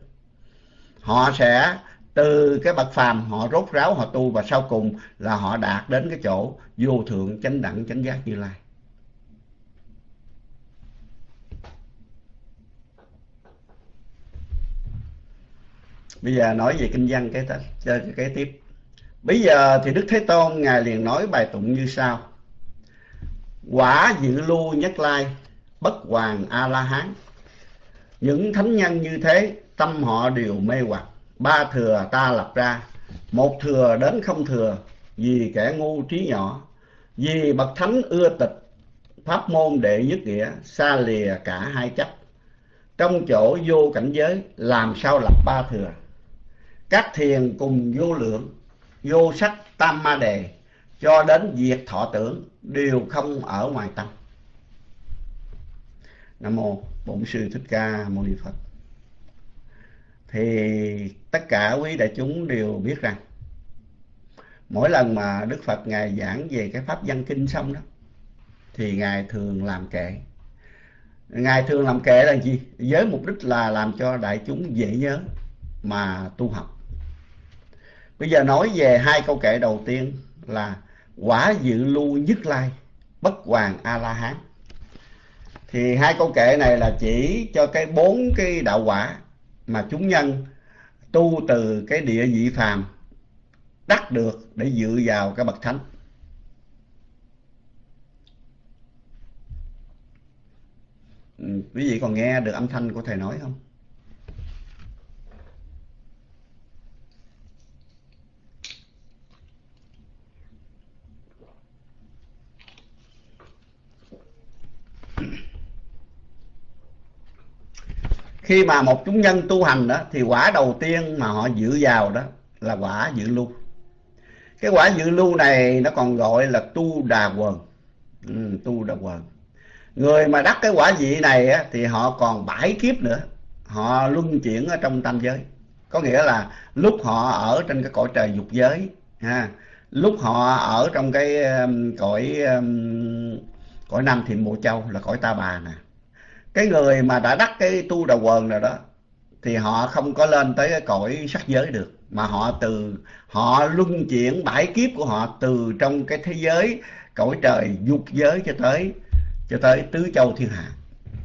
Speaker 1: Họ sẽ từ cái bậc phàm họ rốt ráo họ tu và sau cùng là họ đạt đến cái chỗ vô thượng chánh đẳng chánh giác như lai. Bây giờ nói về kinh văn cái cái, cái tiếp. Bây giờ thì đức thế tôn ngài liền nói bài tụng như sau. Quả dự lưu nhất lai bất hoàng a la hán những thánh nhân như thế, tâm họ đều mê hoặc. Ba thừa ta lập ra, một thừa đến không thừa, vì kẻ ngu trí nhỏ. Vì bậc thánh ưa tịch, pháp môn đệ nhất nghĩa, xa lìa cả hai chấp. Trong chỗ vô cảnh giới, làm sao lập ba thừa? Các thiền cùng vô lượng, vô sắc tam ma đề, cho đến diệt thọ tưởng, đều không ở ngoài tâm. Nam mô bổn sư thích ca mâu ni phật. Thì tất cả quý đại chúng đều biết rằng, mỗi lần mà đức phật ngài giảng về cái pháp văn kinh xong đó, thì ngài thường làm kệ. Ngài thường làm kệ là gì? Với mục đích là làm cho đại chúng dễ nhớ mà tu học. Bây giờ nói về hai câu kệ đầu tiên là quả dự lưu nhất lai, bất hoàng a la hán thì hai câu kệ này là chỉ cho cái bốn cái đạo quả mà chúng nhân tu từ cái địa vị phàm đắc được để dựa vào cái bậc thánh. Ừ, quý vị còn nghe được âm thanh của thầy nói không? Khi mà một chúng nhân tu hành đó thì quả đầu tiên mà họ dự vào đó là quả dự lưu. Cái quả dự lưu này nó còn gọi là tu đà quần. Ừ, tu đà quần. Người mà đắc cái quả vị này á, thì họ còn bãi kiếp nữa. Họ luân chuyển ở trong tam giới. Có nghĩa là lúc họ ở trên cái cõi trời dục giới ha lúc họ ở trong cái um, cõi um, cõi nam thiện bộ châu là cõi ta bà nè cái người mà đã đắc cái tu đầu quần rồi đó thì họ không có lên tới cái cõi sắc giới được mà họ từ họ luân chuyển bãi kiếp của họ từ trong cái thế giới cõi trời dục giới cho tới cho tới tứ châu thiên hạ.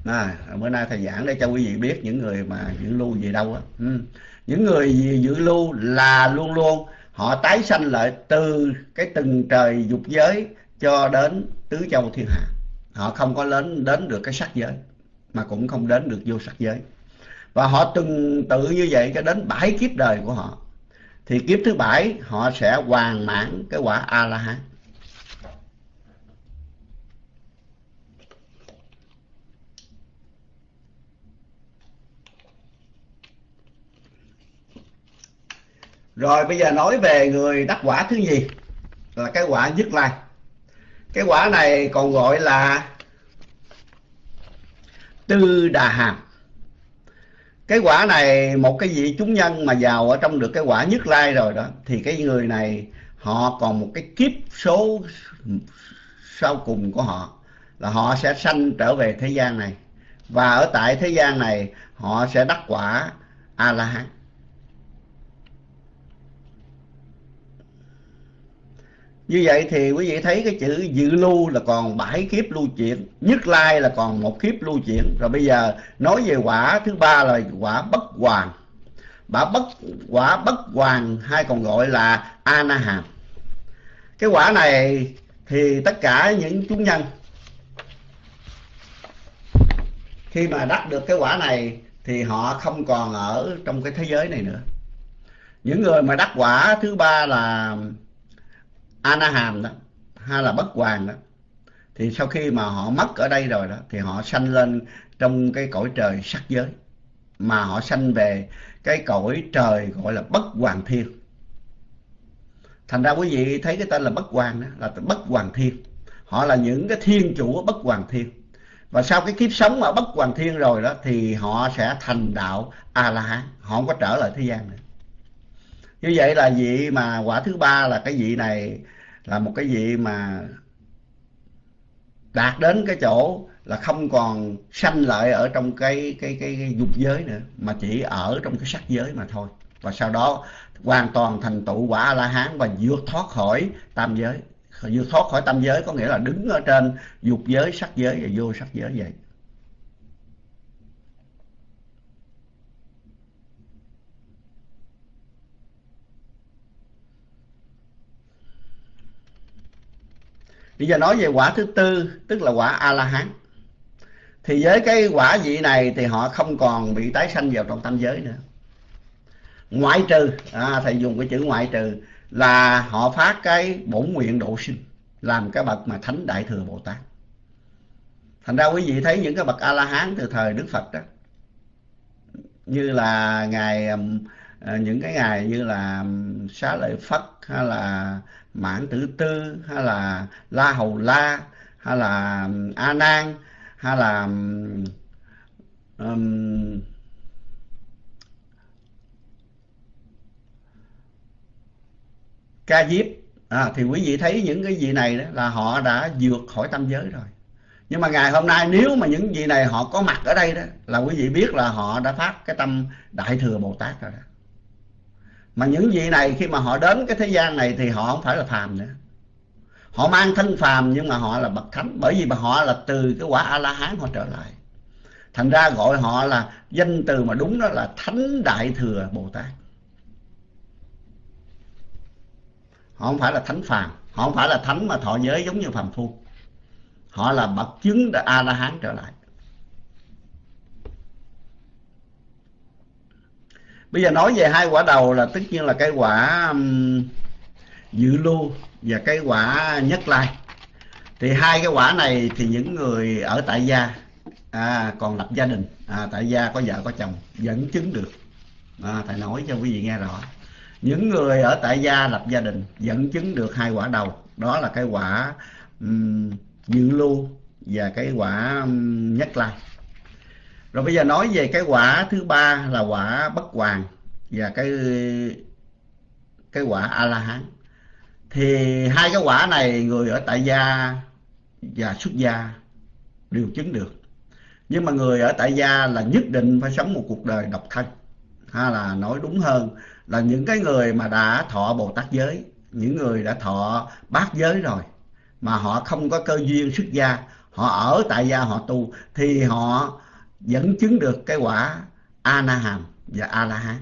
Speaker 1: À, bữa nay thầy giảng để cho quý vị biết những người mà giữ lưu về đâu á. Ừ. những người gì giữ lưu là luôn luôn họ tái sanh lại từ cái từng trời dục giới cho đến tứ châu thiên hạ. Họ không có đến đến được cái sắc giới mà cũng không đến được vô sắc giới. Và họ từng tự như vậy cho đến bảy kiếp đời của họ. Thì kiếp thứ bảy, họ sẽ hoàn mãn cái quả a la hán rồi bây giờ nói về người đắc quả thứ gì là cái quả nhất lai. Cái quả này còn gọi là tư đà hàm. Cái quả này, một cái vị chúng nhân mà giàu ở trong được cái quả nhất lai rồi đó, thì cái người này, họ còn một cái kiếp số sau cùng của họ, là họ sẽ sanh trở về thế gian này. Và ở tại thế gian này, họ sẽ đắc quả a la hán. Như vậy thì quý vị thấy cái chữ dự lưu là còn bảy kiếp lưu chuyển, nhất lai là còn một kiếp lưu chuyển. Rồi bây giờ nói về quả thứ ba là quả bất hoàn. Quả bất quả bất hoàn hay còn gọi là anaham cái quả này thì tất cả những chúng nhân khi mà đắc được cái quả này thì họ không còn ở trong cái thế giới này nữa. Những người mà đắc quả thứ ba là Anaham đó, hay là bất hoàng đó, thì sau khi mà họ mất ở đây rồi đó, thì họ sanh lên trong cái cõi trời sắc giới. Mà họ sanh về cái cõi trời gọi là bất hoàng thiên. Thành ra quý vị thấy cái tên là bất hoàng đó, là bất hoàng thiên. Họ là những cái thiên chủ bất hoàng thiên. Và sau cái kiếp sống ở bất hoàng thiên rồi đó, thì họ sẽ thành đạo a la hán họ không có trở lại thế gian nữa. Như vậy là vị mà quả thứ ba là cái vị này là một cái vị mà đạt đến cái chỗ là không còn sanh lợi ở trong cái cái cái, cái dục giới nữa mà chỉ ở trong cái sắc giới mà thôi. Và sau đó hoàn toàn thành tựu quả a la hán và vượt thoát khỏi tam giới. Vượt thoát khỏi tam giới có nghĩa là đứng ở trên dục giới sắc giới và vô sắc giới vậy. Bây giờ nói về quả thứ tư tức là quả a la hán thì với cái quả vị này thì họ không còn bị tái sanh vào trong tam giới nữa. Ngoại trừ à, thầy dùng cái chữ ngoại trừ là họ phát cái bổn nguyện độ sinh làm cái bậc mà thánh đại thừa bồ tát. Thành ra quý vị thấy những cái bậc a la hán từ thời đức phật đó như là ngài à, những cái ngày như là à, xá lợi phất hay là mãn tử tư hay là la hầu la hay là um, a nan hay là um, um, ca diếp. À, thì quý vị thấy những cái gì này đó là họ đã vượt khỏi tâm giới rồi. Nhưng mà ngày hôm nay nếu mà những gì này họ có mặt ở đây đó là quý vị biết là họ đã phát cái tâm đại thừa bồ tát rồi đó mà những vị này khi mà họ đến cái thế gian này thì họ không phải là phàm nữa. Họ mang thân phàm nhưng mà họ là bậc thánh. Bởi vì mà họ là từ cái quả a la hán họ trở lại. Thành ra gọi họ là danh từ mà đúng đó là thánh đại thừa bồ tát họ không phải là thánh phàm. Họ không phải là thánh mà thọ giới giống như phàm phu. Họ là bậc chứng a la hán trở lại. Bây giờ nói về hai quả đầu là tất nhiên là cái quả um, dự lưu và cái quả nhất lai. Thì hai cái quả này thì những người ở tại gia à, còn lập gia đình. À, tại gia có vợ có chồng dẫn chứng được. À, thầy nói cho quý vị nghe rõ. Những người ở tại gia lập gia đình dẫn chứng được hai quả đầu. Đó là cái quả um, dự lưu và cái quả um, nhất lai rồi bây giờ nói về cái quả thứ ba là quả bất hoàng và cái cái quả a la hán. Thì hai cái quả này người ở tại gia và xuất gia đều chứng được. Nhưng mà người ở tại gia là nhất định phải sống một cuộc đời độc thân. Hay là nói đúng hơn là những cái người mà đã thọ bồ tát giới, những người đã thọ bát giới rồi, mà họ không có cơ duyên xuất gia, họ ở tại gia họ tu, thì họ vẫn chứng được cái quả a na hàm và a la hán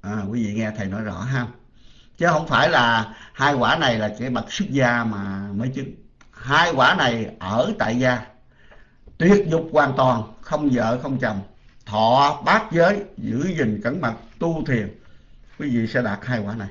Speaker 1: à, quý vị nghe thầy nói rõ ha. Chứ không phải là hai quả này là cái bậc xuất gia mà mới chứng. Hai quả này ở tại gia tuyệt dục hoàn toàn không vợ không chồng. Thọ bát giới giữ gìn cẩn mật tu thiền. Quý vị sẽ đạt hai quả này.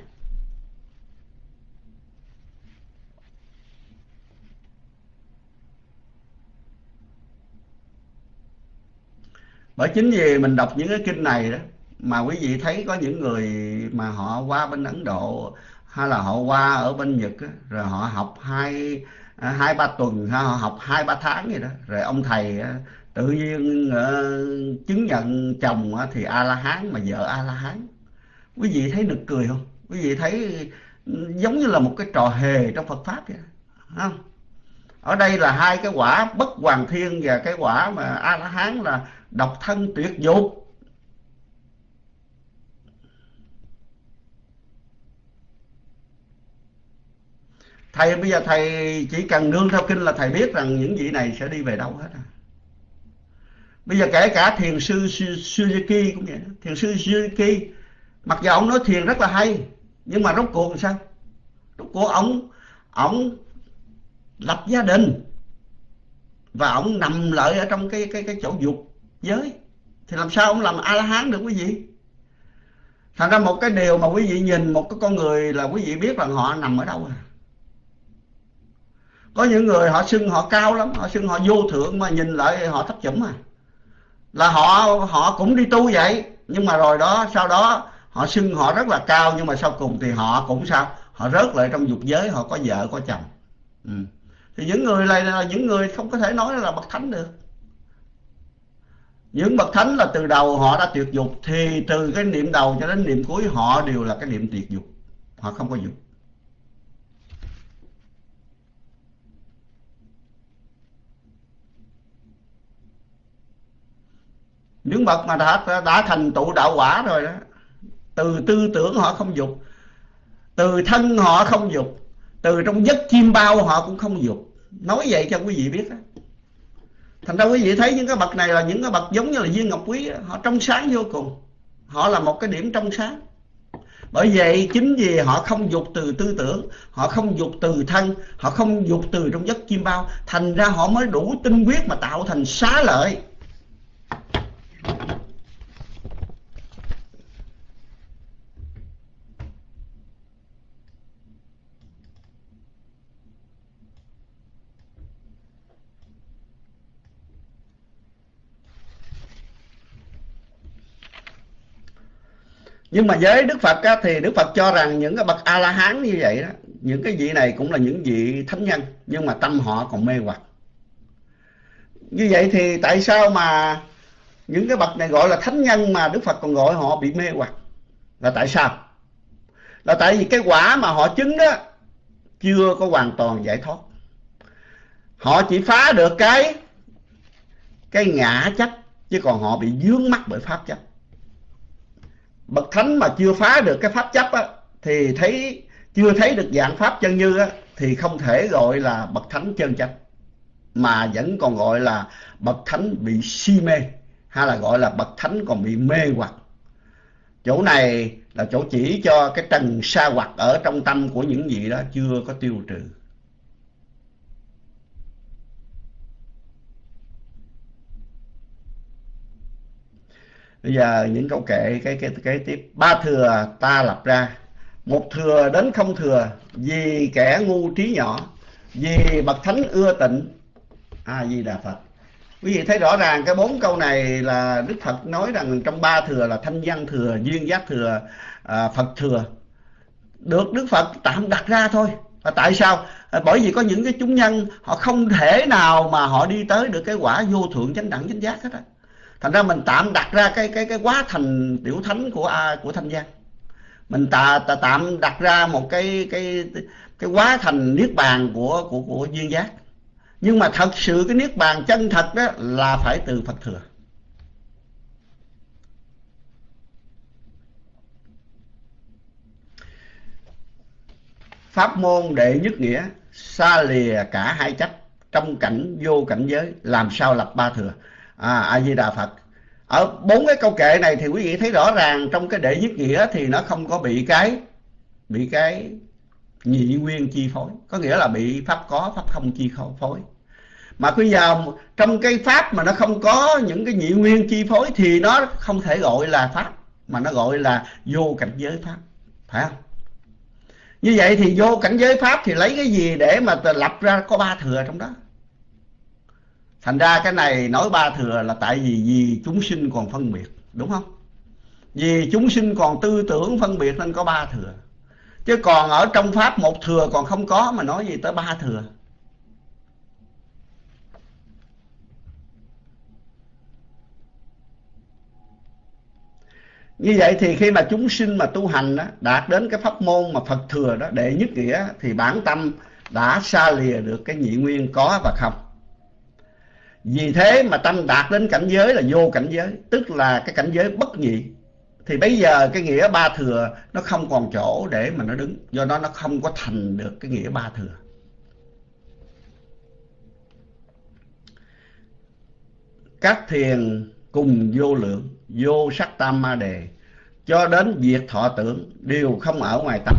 Speaker 1: Bởi chính vì mình đọc những cái kinh này đó mà quý vị thấy có những người mà họ qua bên Ấn Độ hay là họ qua ở bên Nhật đó, rồi họ học hai à, hai ba tuần hay họ học hai ba tháng vậy đó rồi ông thầy tự nhiên uh, chứng nhận chồng uh, thì a la hán mà vợ a la hán quý vị thấy nực cười không? Quý vị thấy giống như là một cái trò hề trong Phật pháp vậy không? Ở đây là hai cái quả bất hoàng thiên và cái quả mà a la hán là độc thân tuyệt dục. Thầy, bây giờ thầy chỉ cần nương theo kinh là thầy biết rằng những vị này sẽ đi về đâu hết à. Bây giờ kể cả thiền sư Suzuki cũng vậy thiền sư Suzuki, mặc dù ông nói thiền rất là hay, nhưng mà rốt cuộc làm sao? Rốt cuộc ông ông lập gia đình và ông nằm lợi ở trong cái cái cái chỗ dục giới. Thì làm sao ông làm a la hán được quý vị? Thành ra một cái điều mà quý vị nhìn, một cái con người là quý vị biết rằng họ nằm ở đâu à. Có những người họ xưng họ cao lắm, họ xưng họ vô thượng mà nhìn lại họ thấp chủng à. Là họ họ cũng đi tu vậy, nhưng mà rồi đó, sau đó họ xưng họ rất là cao, nhưng mà sau cùng thì họ cũng sao? Họ rớt lại trong dục giới, họ có vợ, có chồng. Ừ. thì những người này là những người không có thể nói là bậc thánh được những bậc thánh là từ đầu họ đã tuyệt dục, thì từ cái niệm đầu cho đến niệm cuối họ đều là cái niệm tuyệt dục họ không có dục những bậc mà đã đã thành tụ đạo quả rồi đó, từ tư tưởng họ không dục, từ thân họ không dục, từ trong giấc chim bao họ cũng không dục nói vậy cho quý vị biết đó thành ra quý vị thấy những cái bậc này là những cái bậc giống như là viên ngọc quý họ trong sáng vô cùng. Họ là một cái điểm trong sáng. Bởi vậy chính vì họ không dục từ tư tưởng, họ không dục từ thân, họ không dục từ trong giấc chim bao, thành ra họ mới đủ tinh quyết mà tạo thành xá lợi. Nhưng mà với đức phật á, thì đức phật cho rằng những cái bậc a la hán như vậy đó những cái vị này cũng là những vị thánh nhân nhưng mà tâm họ còn mê hoặc. Như vậy thì tại sao mà những cái bậc này gọi là thánh nhân mà đức phật còn gọi họ bị mê hoặc? Là tại sao? Là tại vì cái quả mà họ chứng đó chưa có hoàn toàn giải thoát. Họ chỉ phá được cái cái ngã chấp chứ còn họ bị dướng mắt bởi pháp chấp bậc thánh mà chưa phá được cái pháp chấp á, thì thấy chưa thấy được dạng pháp chân như á, thì không thể gọi là bậc thánh chân chấp mà vẫn còn gọi là bậc thánh bị si mê hay là gọi là bậc thánh còn bị mê hoặc. Chỗ này là chỗ chỉ cho cái trần sa hoặc ở trong tâm của những vị đó chưa có tiêu trừ. Bây giờ những câu kệ cái cái cái tiếp. Ba thừa ta lập ra một thừa đến không thừa vì kẻ ngu trí nhỏ vì bậc thánh ưa tịnh. A di đà phật. Quý vị thấy rõ ràng cái bốn câu này là đức phật nói rằng trong ba thừa là thanh văn thừa duyên giác thừa à, phật thừa. Được đức phật tạm đặt ra thôi. Và tại sao? À, bởi vì có những cái chúng nhân họ không thể nào mà họ đi tới được cái quả vô thượng chánh đẳng chánh giác hết á thành ra mình tạm đặt ra cái cái cái quá thành tiểu thánh của a của thanh gian mình tà, tà, tạm đặt ra một cái cái cái quá thành niết bàn của của của duyên giác. Nhưng mà thật sự cái niết bàn chân thật đó là phải từ phật thừa. Pháp môn đệ nhất nghĩa xa lìa cả hai chấp trong cảnh vô cảnh giới làm sao lập ba thừa? À a di đà phật. Ở bốn cái câu kệ này thì quý vị thấy rõ ràng trong cái đệ nhất nghĩa thì nó không có bị cái bị cái nhị nguyên chi phối. Có nghĩa là bị pháp có, pháp không chi phối. Mà bây giờ trong cái pháp mà nó không có những cái nhị nguyên chi phối thì nó không thể gọi là pháp, mà nó gọi là vô cảnh giới pháp. Phải không? Như vậy thì vô cảnh giới pháp thì lấy cái gì để mà lập ra có ba thừa trong đó? Thành ra cái này nói ba thừa là tại vì vì chúng sinh còn phân biệt đúng không? Vì chúng sinh còn tư tưởng phân biệt nên có ba thừa. Chứ còn ở trong pháp một thừa còn không có mà nói gì tới ba thừa. Như vậy thì khi mà chúng sinh mà tu hành đó, đạt đến cái pháp môn mà phật thừa đó đệ nhất nghĩa thì bản tâm đã xa lìa được cái nhị nguyên có và không vì thế mà tâm đạt đến cảnh giới là vô cảnh giới, tức là cái cảnh giới bất nhị. Thì bây giờ cái nghĩa ba thừa nó không còn chỗ để mà nó đứng, do đó nó không có thành được cái nghĩa ba thừa. Các thiền cùng vô lượng, vô sắc tam ma đề. Cho đến diệt thọ tưởng, đều không ở ngoài tâm.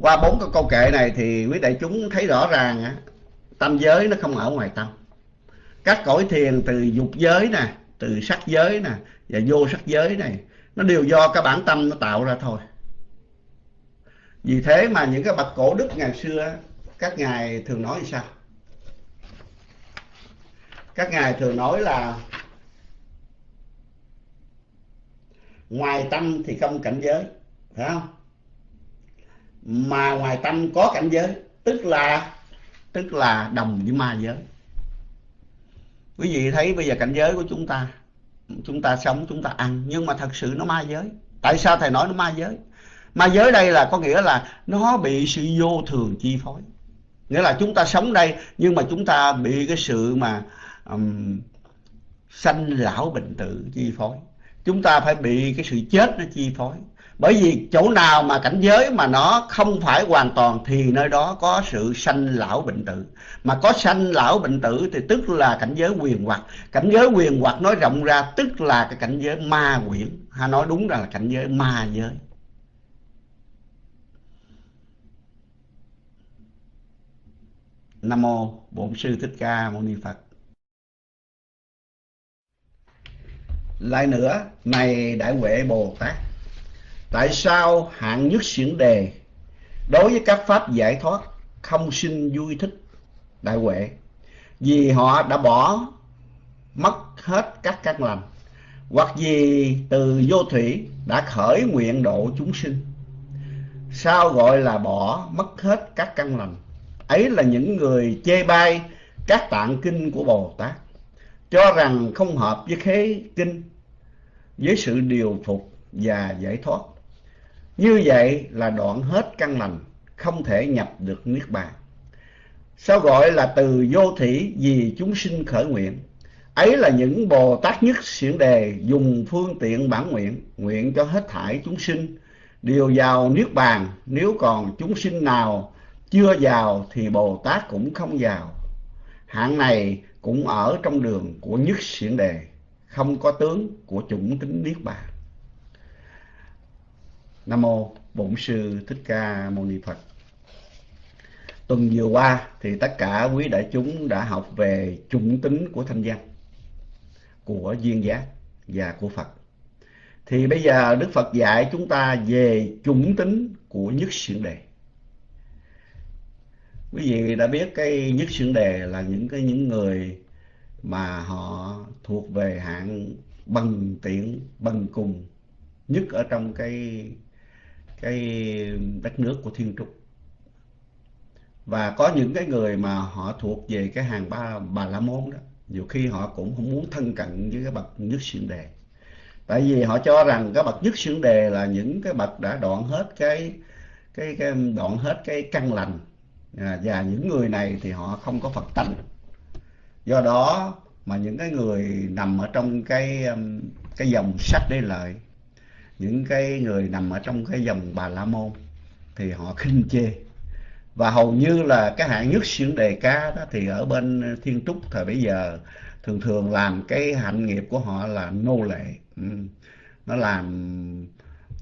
Speaker 1: Qua bốn cái câu kệ này thì quý đại chúng thấy rõ ràng tâm giới nó không ở ngoài tâm các cõi thiền từ dục giới nè, từ sắc giới nè và vô sắc giới này, nó đều do cái bản tâm nó tạo ra thôi. Vì thế mà những cái bậc cổ đức ngày xưa, các ngài thường nói sao? Các ngài thường nói là, ngoài tâm thì không cảnh giới phải không? Mà ngoài tâm có cảnh giới, tức là tức là đồng với ma giới quý vị thấy bây giờ cảnh giới của chúng ta chúng ta sống chúng ta ăn nhưng mà thật sự nó ma giới. Tại sao thầy nói nó ma giới? Ma giới đây là có nghĩa là nó bị sự vô thường chi phối. Nghĩa là chúng ta sống đây nhưng mà chúng ta bị cái sự mà um, sanh lão bệnh tử chi phối. Chúng ta phải bị cái sự chết nó chi phối bởi vì chỗ nào mà cảnh giới mà nó không phải hoàn toàn thì nơi đó có sự sanh lão bệnh tử. Mà có sanh lão bệnh tử thì tức là cảnh giới quyền hoặc. Cảnh giới quyền hoặc nói rộng ra tức là cái cảnh giới ma quyển. Hay nói đúng là cảnh giới ma giới. Nam mô bổn sư thích ca mâu ni phật. Lại nữa, này đại huệ bồ tát tại sao hạng nhất xiển đề đối với các pháp giải thoát không sinh vui thích đại huệ? Vì họ đã bỏ mất hết các căn lành, hoặc vì từ vô thủy đã khởi nguyện độ chúng sinh. Sao gọi là bỏ mất hết các căn lành? Ấy là những người chê bai các tạng kinh của bồ tát, cho rằng không hợp với khế kinh, với sự điều phục và giải thoát như vậy là đoạn hết căn lành, không thể nhập được niết bàn. Sao gọi là từ vô thủy? Vì chúng sinh khởi nguyện. Ấy là những bồ tát nhất xiển đề dùng phương tiện bản nguyện nguyện cho hết thảy chúng sinh, đều vào niết bàn. Nếu còn chúng sinh nào chưa vào thì bồ tát cũng không vào. Hạng này cũng ở trong đường của nhất xiển đề, không có tướng của chủng tính niết bàn nam mô bổn sư thích ca mâu ni phật. Tuần vừa qua thì tất cả quý đại chúng đã học về chủng tính của thanh văn, của duyên giác và của phật. Thì bây giờ đức phật dạy chúng ta về chủng tính của nhất xuyên đề. Quý vị đã biết cái nhất xuyên đề là những cái, những người mà họ thuộc về hạng bằng tiện bằng cùng nhất ở trong cái cái đất nước của thiên trúc và có những cái người mà họ thuộc về cái hàng ba bà la môn đó nhiều khi họ cũng không muốn thân cận với cái bậc nhất xuyên đề. Tại vì họ cho rằng cái bậc nhất xuyên đề là những cái bậc đã đoạn hết cái cái cái đoạn hết cái căn lành. À, và những người này thì họ không có phật tánh. Do đó mà những cái người nằm ở trong cái um, cái dòng sắc đế lợi những cái người nằm ở trong cái dòng bà la môn thì họ khinh chê. Và hầu như là cái hạng nhất xuyên đề ca đó thì ở bên thiên trúc thời bây giờ thường thường làm cái hạnh nghiệp của họ là nô lệ. Ừ. nó làm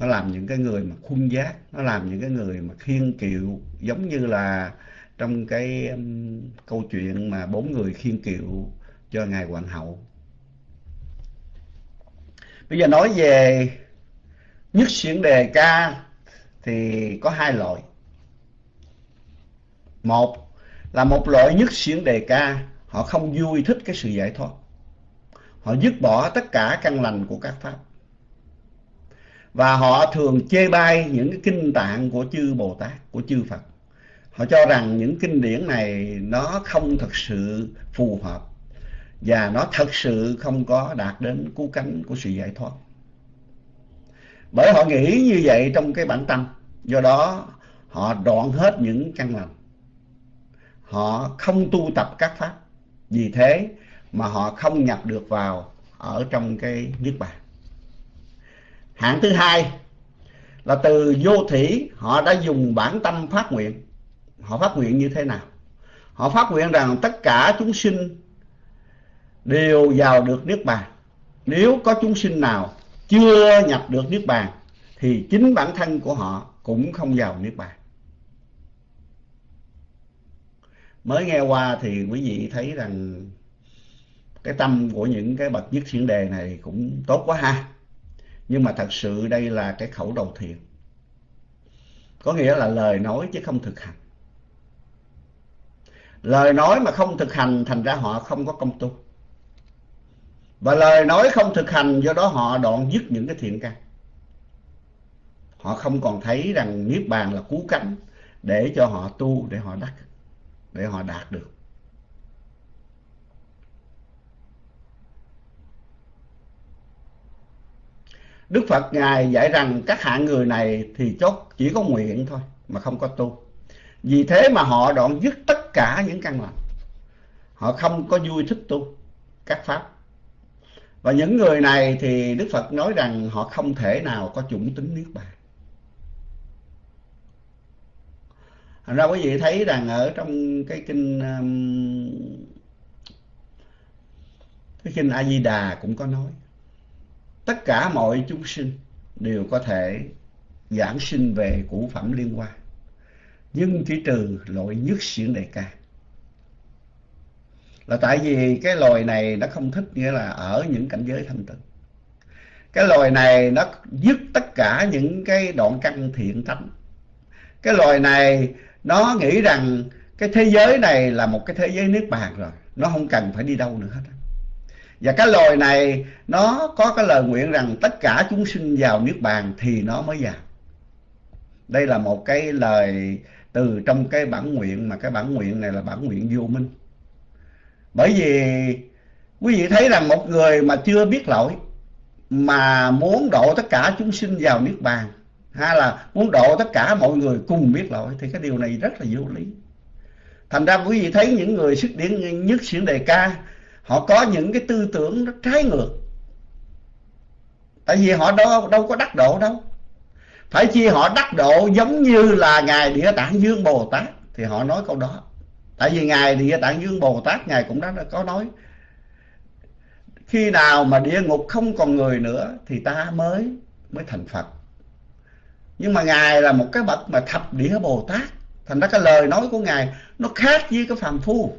Speaker 1: nó làm những cái người mà khung giác nó làm những cái người mà khiên kiệu giống như là trong cái um, câu chuyện mà bốn người khiên kiệu cho ngài hoàng hậu. Bây giờ nói về nhất xuyên đề ca thì có hai loại. Một là một loại nhất xuyên đề ca, họ không vui thích cái sự giải thoát. Họ dứt bỏ tất cả căn lành của các pháp. Và họ thường chê bai những cái kinh tạng của chư bồ tát, của chư phật. Họ cho rằng những kinh điển này nó không thật sự phù hợp và nó thật sự không có đạt đến cứu cánh của sự giải thoát bởi họ nghĩ như vậy trong cái bản tâm. Do đó, họ đoạn hết những căn lành. Họ không tu tập các pháp. Vì thế mà họ không nhập được vào ở trong cái niết bàn. Hạng thứ hai là từ vô thủy, họ đã dùng bản tâm phát nguyện. Họ phát nguyện như thế nào? Họ phát nguyện rằng tất cả chúng sinh đều vào được niết bàn. Nếu có chúng sinh nào chưa nhập được niết bàn, thì chính bản thân của họ cũng không vào niết bàn. Mới nghe qua thì quý vị thấy rằng cái tâm của những cái bậc nhất xiển đề này cũng tốt quá ha. Nhưng mà thật sự đây là cái khẩu đầu thiền có nghĩa là lời nói chứ không thực hành. Lời nói mà không thực hành, thành ra họ không có công tu và lời nói không thực hành, do đó họ đoạn dứt những cái thiện căn họ không còn thấy rằng niết bàn là cứu cánh để cho họ tu, để họ đắc, để họ đạt được Đức Phật Ngài dạy rằng các hạng người này thì chốt chỉ có nguyện thôi, mà không có tu. Vì thế mà họ đoạn dứt tất cả những căn lành. Họ không có vui thích tu các pháp. Và những người này thì Đức Phật nói rằng họ không thể nào có chủng tính Niết Bàn. Thành ra quý vị thấy rằng ở trong cái kinh um, cái kinh A Di Đà cũng có nói, tất cả mọi chúng sinh đều có thể giảng sinh về củ phẩm liên quan nhưng chỉ trừ loại nhất xiển đề ca là tại vì cái loài này nó không thích nghĩa là ở những cảnh giới thanh tịnh. Cái loài này nó dứt tất cả những cái đoạn căn thiện tánh. Cái loài này nó nghĩ rằng cái thế giới này là một cái thế giới niết bàn rồi, nó không cần phải đi đâu nữa hết. Và cái loài này nó có cái lời nguyện rằng tất cả chúng sinh vào niết bàn thì nó mới vào. Đây là một cái lời từ trong cái bản nguyện mà cái bản nguyện này là bản nguyện vô minh bởi vì quý vị thấy rằng một người mà chưa biết lỗi, mà muốn độ tất cả chúng sinh vào niết bàn, hay là muốn độ tất cả mọi người cùng biết lỗi, thì cái điều này rất là vô lý. Thành ra quý vị thấy những người xuất điển nhất xuyển đề ca, họ có những cái tư tưởng nó trái ngược. Tại vì họ đâu đâu có đắc độ đâu. Phải chi họ đắc độ giống như là ngài địa tạng dương bồ tát, thì họ nói câu đó tại vì ngài địa tạng dương bồ tát, ngài cũng đã có nói, khi nào mà địa ngục không còn người nữa thì ta mới mới thành phật. Nhưng mà ngài là một cái bậc mà thập địa bồ tát, thành ra cái lời nói của ngài nó khác với cái phàm phu.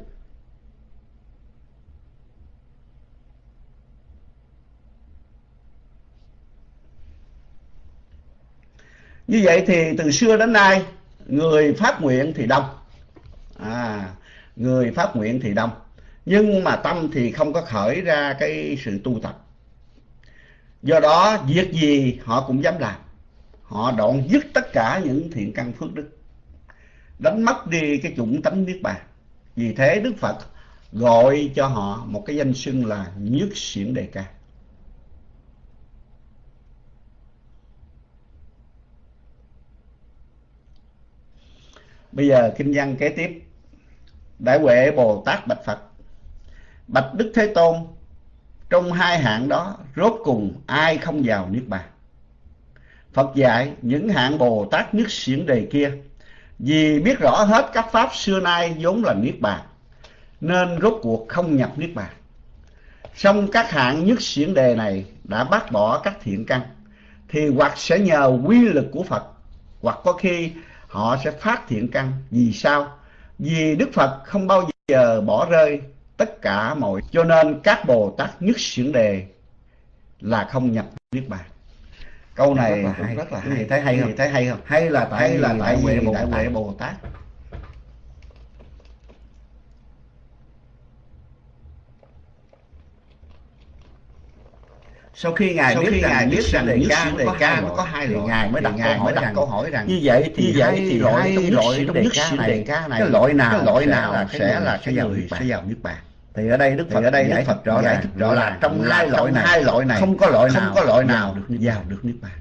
Speaker 1: Như vậy thì từ xưa đến nay, người phát nguyện thì đông à người phát nguyện thì đông, nhưng mà tâm thì không có khởi ra cái sự tu tập. Do đó, việc gì họ cũng dám làm. Họ đoạn dứt tất cả những thiện căn phước đức, đánh mất đi cái chủng tánh niết bàn. Vì thế đức phật gọi cho họ một cái danh xưng là nhất xiển đề ca. Bây giờ kinh văn kế tiếp đại huệ bồ tát bạch phật. Bạch đức thế tôn, trong hai hạng đó, rốt cùng ai không vào niết bàn? Phật dạy những hạng bồ tát nhất Xuyển đề kia, vì biết rõ hết các pháp xưa nay vốn là niết bàn, nên rốt cuộc không nhập niết bàn. Xong các hạng nhất Xuyển đề này đã bác bỏ các thiện căn, thì hoặc sẽ nhờ quy lực của phật, hoặc có khi họ sẽ phát thiện căn. Vì sao? Vì đức phật không bao giờ bỏ rơi tất cả mọi cho nên các bồ tát nhất xiển đề là không nhập niết bàn. Câu này rất là hay, rất là hay. thấy hay không? Thấy hay không? Hay là tại hay là tại bồ, đại huệ bồ tát sau khi ngài sau biết khi ngài biết rằng đề ca đề ca nó có hai loại ngài mới đặt ngài mới đặt câu hỏi rằng như vậy thì như vậy thì loại trong loại trong nhất ca này cái loại nào cái loại nào sẽ là cái người sẽ vào nước bàn? Thì ở đây đức phật ở đây giải thích rõ ràng rõ là trong hai loại này hai loại này không có loại nào có loại nào được vào được nước bàn.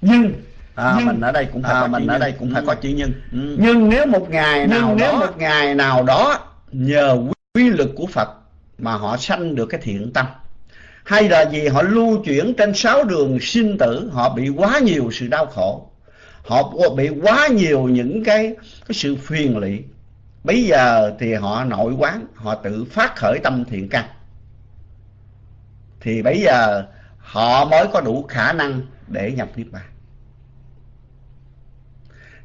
Speaker 1: Nhưng à, nhưng, mình ở đây cũng phải à, có mình ở đây cũng phải có chữ nhân. Ừ. nhưng nếu một ngày nào nhưng nếu đó, một ngày nào đó nhờ quy lực của Phật mà họ sanh được cái thiện tâm. Hay là vì họ lưu chuyển trên sáu đường sinh tử họ bị quá nhiều sự đau khổ. Họ bị quá nhiều những cái cái sự phiền lụy bây giờ thì họ nội quán họ tự phát khởi tâm thiện căn. Thì bây giờ họ mới có đủ khả năng để nhập niết bàn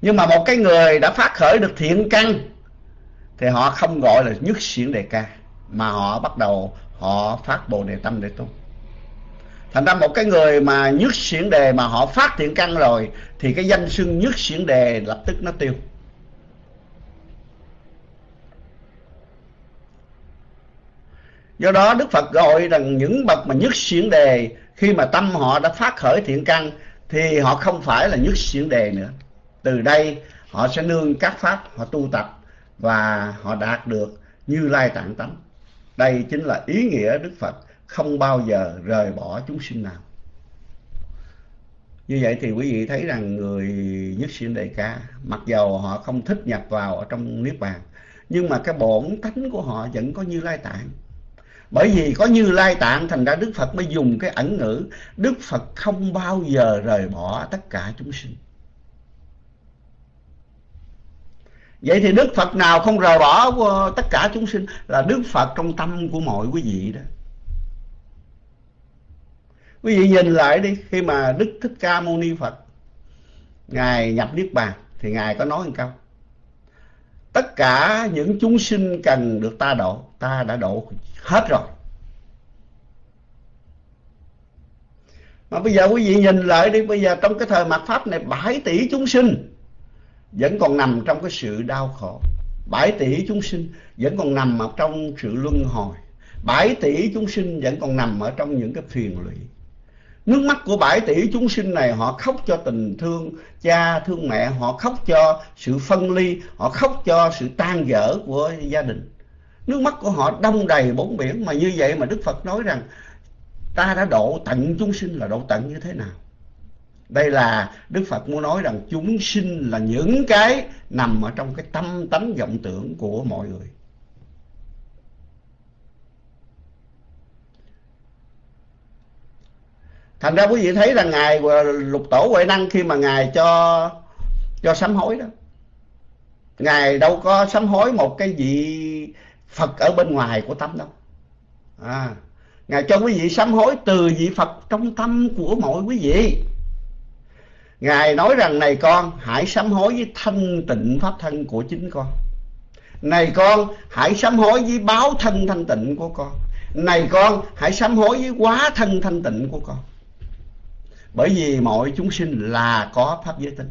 Speaker 1: nhưng mà một cái người đã phát khởi được thiện căn, thì họ không gọi là nhất xiển đề ca, mà họ bắt đầu họ phát bồ đề tâm để tu thành ra một cái người mà nhất xiển đề mà họ phát thiện căn rồi, thì cái danh xưng nhất xiển đề lập tức nó tiêu. Do đó đức phật gọi rằng những bậc mà nhất xiển đề, khi mà tâm họ đã phát khởi thiện căn, thì họ không phải là nhất xiển đề nữa từ đây, họ sẽ nương các pháp, họ tu tập và họ đạt được như lai tạng tánh. Đây chính là ý nghĩa đức phật không bao giờ rời bỏ chúng sinh nào. Như vậy thì quý vị thấy rằng người nhất sinh đề ca, mặc dầu họ không thích nhập vào ở trong niết bàn, nhưng mà cái bổn tánh của họ vẫn có như lai tạng. Bởi vì có như lai tạng, thành ra đức phật mới dùng cái ẩn ngữ, đức phật không bao giờ rời bỏ tất cả chúng sinh. Vậy thì đức phật nào không rời bỏ ờ, tất cả chúng sinh là đức phật trong tâm của mọi quý vị đó. Quý vị nhìn lại đi, khi mà đức thích ca mâu ni phật, ngài nhập niết bàn, thì ngài có nói một câu, tất cả những chúng sinh cần được ta độ, ta đã độ hết rồi. Mà bây giờ quý vị nhìn lại đi, bây giờ trong cái thời mạt pháp này 7 tỷ chúng sinh vẫn còn nằm trong cái sự đau khổ. Bảy tỷ chúng sinh vẫn còn nằm ở trong sự luân hồi. Bảy tỷ chúng sinh vẫn còn nằm ở trong những cái phiền lụy. Nước mắt của bảy tỷ chúng sinh này, họ khóc cho tình thương cha, thương mẹ, họ khóc cho sự phân ly, họ khóc cho sự tan vỡ của gia đình. Nước mắt của họ đông đầy bốn biển, mà như vậy mà đức phật nói rằng, ta đã độ tận chúng sinh là độ tận như thế nào? Đây là đức phật muốn nói rằng chúng sinh là những cái nằm ở trong cái tâm tánh vọng tưởng của mọi người. Thành ra quý vị thấy là ngài lục tổ huệ năng khi mà ngài cho cho sám hối đó ngài đâu có sám hối một cái vị phật ở bên ngoài của tâm đâu. À, ngài cho quý vị sám hối từ vị phật trong tâm của mọi quý vị ngài nói rằng, này con, hãy sám hối với thanh tịnh pháp thân của chính con. Này con, hãy sám hối với báo thân thanh tịnh của con. Này con, hãy sám hối với quá thân thanh tịnh của con. Bởi vì mọi chúng sinh là có pháp giới tính.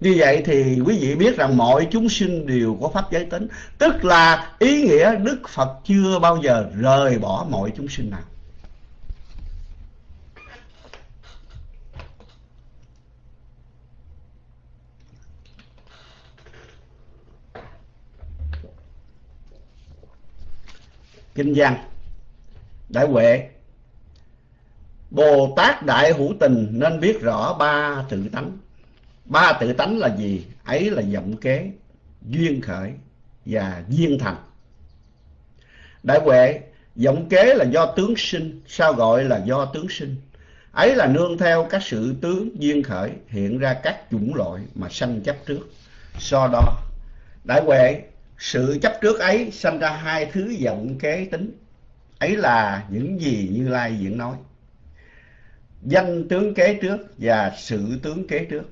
Speaker 1: Như vậy thì quý vị biết rằng mọi chúng sinh đều có pháp giới tính, tức là ý nghĩa đức phật chưa bao giờ rời bỏ mọi chúng sinh nào. Kinh văn đại huệ, bồ tát đại hữu tình nên biết rõ ba tự tánh. Ba tự tánh là gì? Ấy là vọng kế, duyên khởi và duyên thành. Đại huệ vọng kế là do tướng sinh. Sao gọi là do tướng sinh? Ấy là nương theo các sự tướng duyên khởi hiện ra các chủng loại mà sanh chấp trước. Do đó, đại huệ sự chấp trước ấy sanh ra hai thứ vọng kế tính. Ấy là những gì như lai diễn nói. Danh tướng kế trước và sự tướng kế trước.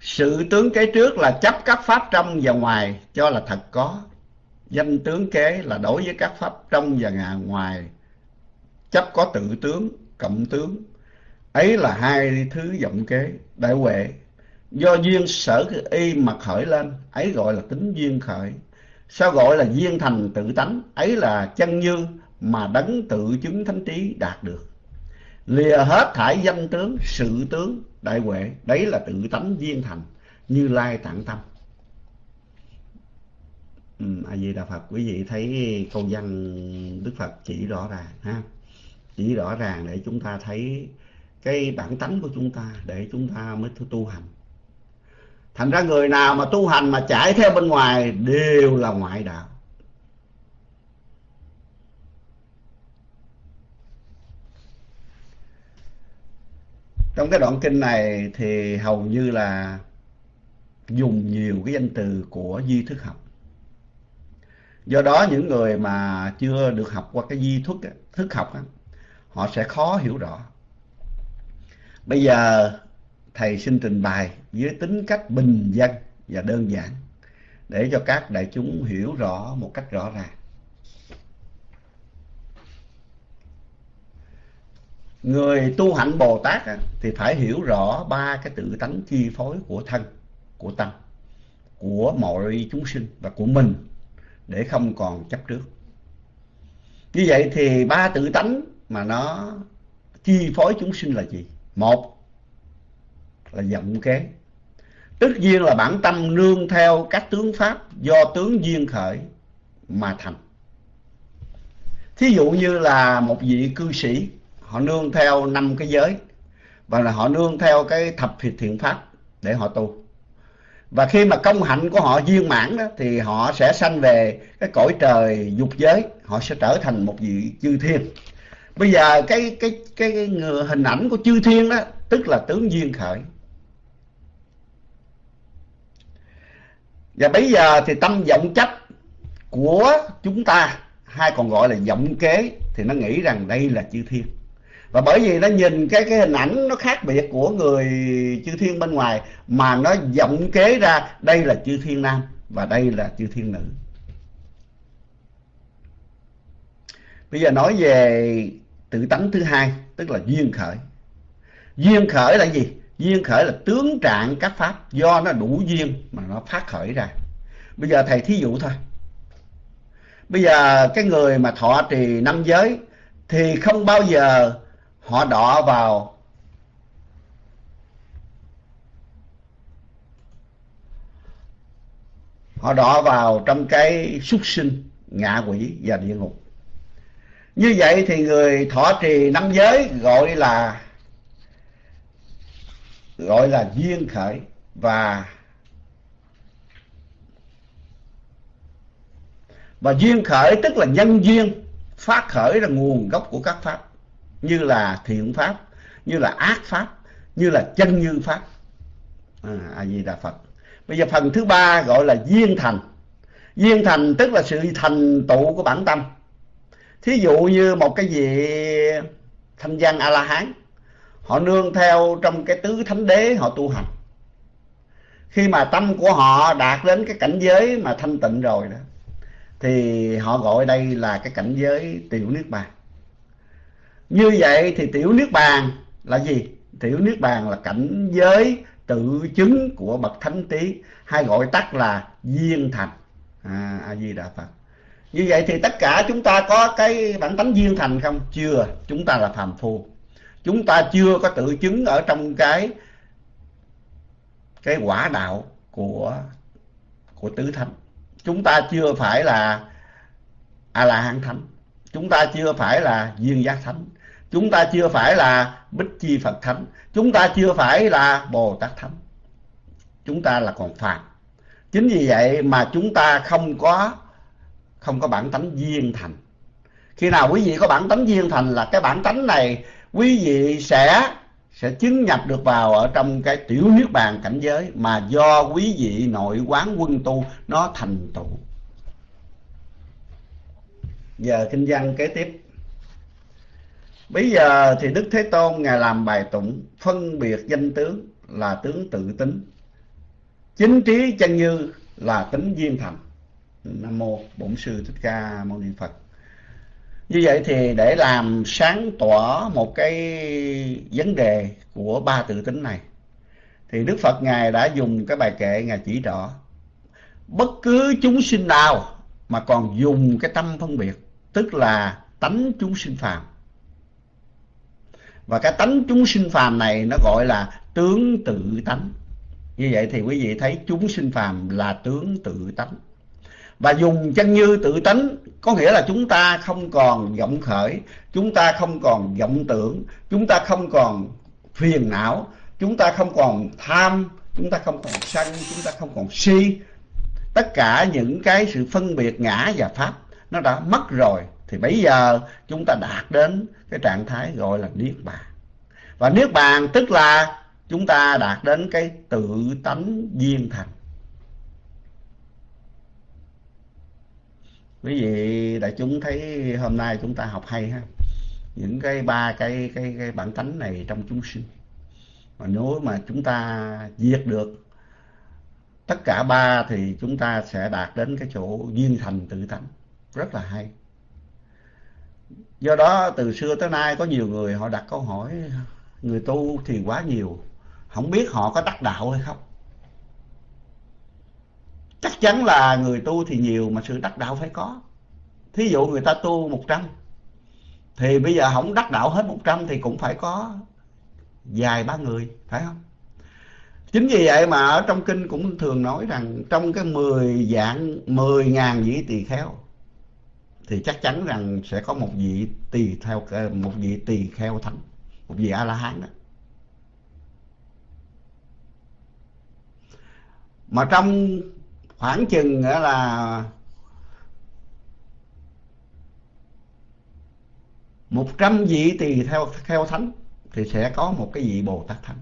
Speaker 1: Sự tướng kế trước là chấp các pháp trong và ngoài cho là thật có. Danh tướng kế là đối với các pháp trong và ngoài. Chấp có tự tướng, cộng tướng. Ấy là hai thứ vọng kế, đại huệ do duyên sở y mà khởi lên ấy gọi là tính duyên khởi. Sao gọi là duyên thành tự tánh? Ấy là chân như mà đấng tự chứng thánh trí đạt được. Lìa hết thải danh tướng sự tướng đại huệ đấy là tự tánh duyên thành như lai tạng tâm. Ừ, a di đà phật quý vị thấy câu văn đức phật chỉ rõ ràng ha. Chỉ rõ ràng để chúng ta thấy cái bản tánh của chúng ta để chúng ta mới tu hành thành ra người nào mà tu hành mà chạy theo bên ngoài đều là ngoại đạo. Trong cái đoạn kinh này thì hầu như là dùng nhiều cái danh từ của di thức học. Do đó những người mà chưa được học qua cái di thức thức học họ sẽ khó hiểu rõ. Bây giờ thầy xin trình bày với tính cách bình dân và đơn giản, để cho các đại chúng hiểu rõ một cách rõ ràng. Người tu hạnh bồ tát thì phải hiểu rõ ba cái tự tánh chi phối của thân, của tâm, của mọi chúng sinh và của mình, để không còn chấp trước. Như vậy thì ba tự tánh mà nó chi phối chúng sinh là gì? Một là vọng kế. Tức duyên là bản tâm nương theo các tướng pháp do tướng duyên khởi mà thành. Thí dụ như là một vị cư sĩ họ nương theo năm cái giới và là họ nương theo cái thập thiện pháp để họ tu. Và khi mà công hạnh của họ viên mãn đó thì họ sẽ sanh về cái cõi trời dục giới họ sẽ trở thành một vị chư thiên. Bây giờ cái cái cái, cái hình ảnh của chư thiên đó tức là tướng duyên khởi. Và bây giờ thì tâm vọng chấp của chúng ta hay còn gọi là vọng kế, thì nó nghĩ rằng đây là chư thiên. Và bởi vì nó nhìn cái cái hình ảnh nó khác biệt của người chư thiên bên ngoài, mà nó vọng kế ra đây là chư thiên nam và đây là chư thiên nữ. Bây giờ nói về tự tánh thứ hai, tức là duyên khởi. Duyên khởi là gì? Duyên khởi là tướng trạng các pháp, do nó đủ duyên mà nó phát khởi ra. Bây giờ thầy thí dụ thôi. Bây giờ cái người mà thọ trì năm giới thì không bao giờ họ đọ vào họ đọ vào trong cái súc sinh, ngạ quỷ và địa ngục. Như vậy thì người thọ trì năm giới gọi là gọi là duyên khởi và và duyên khởi tức là nhân duyên phát khởi là nguồn gốc của các pháp như là thiện pháp như là ác pháp như là chân như pháp. À, a di đà phật. Bây giờ phần thứ ba gọi là duyên thành. Duyên thành tức là sự thành tựu của bản tâm. Thí dụ như một cái gì thanh văn a la hán họ nương theo trong cái tứ thánh đế họ tu hành. Khi mà tâm của họ đạt đến cái cảnh giới mà thanh tịnh rồi đó thì họ gọi đây là cái cảnh giới tiểu niết bàn. Như vậy thì tiểu niết bàn là gì? Tiểu niết bàn là cảnh giới tự chứng của bậc thánh tí hay gọi tắt là viên thành. À, a di đà phật. Như vậy thì tất cả chúng ta có cái bản tánh viên thành không? Chưa chúng ta là phàm phu chúng ta chưa có tự chứng ở trong cái cái quả đạo của của tứ thánh. Chúng ta chưa phải là a la hán thánh. Chúng ta chưa phải là duyên giác thánh. Chúng ta chưa phải là bích chi phật thánh. Chúng ta chưa phải là bồ tát thánh. Chúng ta là còn phàm. Chính vì vậy mà chúng ta không có không có bản tánh duyên thành. Khi nào quý vị có bản tánh duyên thành là cái bản tánh này quý vị sẽ sẽ chứng nhập được vào ở trong cái tiểu niết bàn cảnh giới mà do quý vị nội quán quân tu nó thành tựu. Giờ kinh văn kế tiếp. Bây giờ thì đức thế tôn ngài làm bài tụng phân biệt danh tướng là tướng tự tính chính trí chân như là tính viên thành. Nam mô bổn sư thích ca mâu ni phật như vậy thì để làm sáng tỏ một cái vấn đề của ba tự tính này, thì đức phật ngài đã dùng cái bài kệ ngài chỉ rõ, bất cứ chúng sinh nào mà còn dùng cái tâm phân biệt, tức là tánh chúng sinh phàm. Và cái tánh chúng sinh phàm này nó gọi là tướng tự tánh. Như vậy thì quý vị thấy chúng sinh phàm là tướng tự tánh và dùng chân như tự tánh, có nghĩa là chúng ta không còn vọng khởi, chúng ta không còn vọng tưởng, chúng ta không còn phiền não, chúng ta không còn tham, chúng ta không còn sân, chúng ta không còn si. Tất cả những cái sự phân biệt ngã và pháp, nó đã mất rồi. Thì bây giờ chúng ta đạt đến cái trạng thái gọi là niết bàn. Và niết bàn tức là chúng ta đạt đến cái tự tánh viên thành. Quý vị đại chúng thấy hôm nay chúng ta học hay ha. Những cái ba cái cái cái bản tánh này trong chúng sinh. Mà nếu mà chúng ta diệt được tất cả ba thì chúng ta sẽ đạt đến cái chỗ duyên thành tự tánh. Rất là hay. Do đó từ xưa tới nay có nhiều người họ đặt câu hỏi, người tu thì quá nhiều, không biết họ có đắc đạo hay không? Chắc chắn là người tu thì nhiều mà sự đắc đạo phải có. Thí dụ người ta tu 100 thì bây giờ không đắc đạo hết 100 thì cũng phải có vài ba người, phải không? Chính vì vậy mà ở trong kinh cũng thường nói rằng trong cái 10 dạng 10 ngàn vị tỳ kheo, thì chắc chắn rằng sẽ có một vị tỳ theo ờ, một vị tỳ kheo thánh, một vị a la hán đó. Mà trong khoảng chừng là một trăm vị tỳ theo theo thánh thì sẽ có một cái vị bồ tát thánh.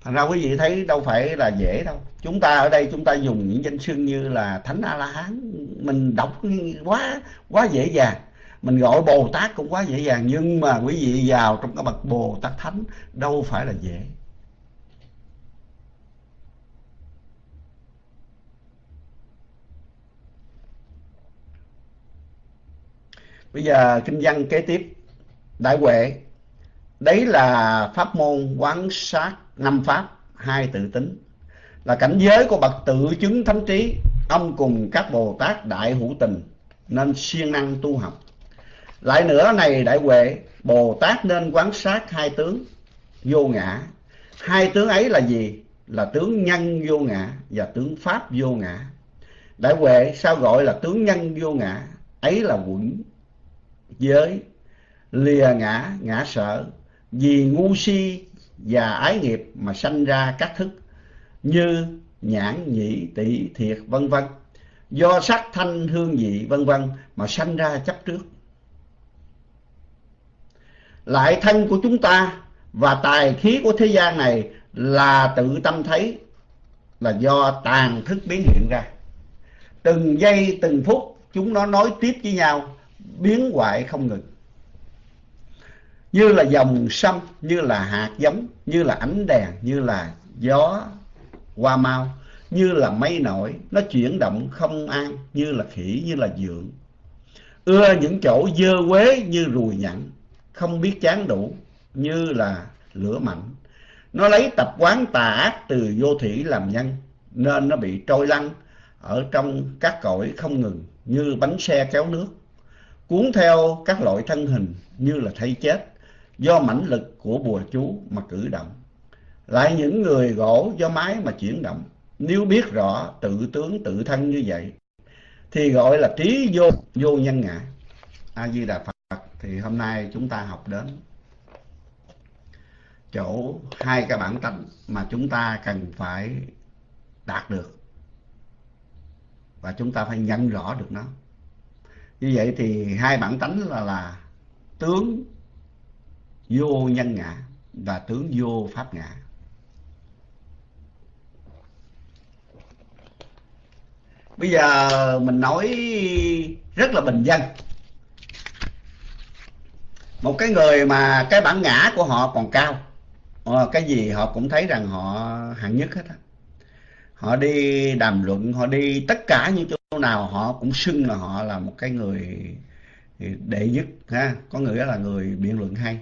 Speaker 1: Thành ra quý vị thấy đâu phải là dễ đâu. Chúng ta ở đây chúng ta dùng những danh xưng như là thánh a la hán mình đọc quá quá dễ dàng. Mình gọi bồ tát cũng quá dễ dàng. Nhưng mà quý vị vào trong cái bậc bồ tát thánh đâu phải là dễ. Bây giờ kinh văn kế tiếp. Đại huệ, đấy là pháp môn quán sát năm pháp, hai tự tính. Là cảnh giới của bậc tự chứng thánh trí ông cùng các bồ tát đại hữu tình, nên siêng năng tu học. Lại nữa này, đại huệ, bồ tát nên quán sát hai tướng, vô ngã. Hai tướng ấy là gì? Là tướng nhân vô ngã và tướng pháp vô ngã. Đại huệ, sao gọi là tướng nhân vô ngã? Ấy là quẩn giới, lìa ngã ngã sợ. Vì ngu si và ái nghiệp mà sanh ra các thức như nhãn nhĩ tỷ thiệt, vân vân. Do sắc thanh hương vị, vân vân, mà sanh ra chấp trước. Lại thân của chúng ta và tài khí của thế gian này là tự tâm thấy, là do tàn thức biến hiện ra. Từng giây, từng phút, chúng nó nối tiếp với nhau biến hoại không ngừng. Như là dòng sông như là hạt giống, như là ánh đèn, như là gió, hoa mau, như là mây nổi, nó chuyển động không an, như là khỉ, như là dượng. Ưa những chỗ dơ quế như ruồi nhặn không biết chán đủ, như là lửa mạnh. Nó lấy tập quán tà ác từ vô thủy làm nhân, nên nó bị trôi lăn ở trong các cõi không ngừng, như bánh xe kéo nước cuốn theo các loại thân hình như là thay chết, do mãnh lực của bùa chú mà cử động. Lại những người gỗ do máy mà chuyển động. Nếu biết rõ tự tướng tự thân như vậy, thì gọi là trí vô vô nhân ngã. A di đà phật, thì hôm nay chúng ta học đến chỗ hai cái bản tánh mà chúng ta cần phải đạt được. Và chúng ta phải nhận rõ được nó như vậy thì hai bản tánh là là tướng vô nhân ngã và tướng vô pháp ngã. Bây giờ mình nói rất là bình dân. Một cái người mà cái bản ngã của họ còn cao ờ, cái gì họ cũng thấy rằng họ hạng nhất hết á. Họ đi đàm luận, họ đi tất cả những chỗ nào họ cũng xưng là họ là một cái người ừ, đệ nhất ha? Có nghĩa là người biện luận hay.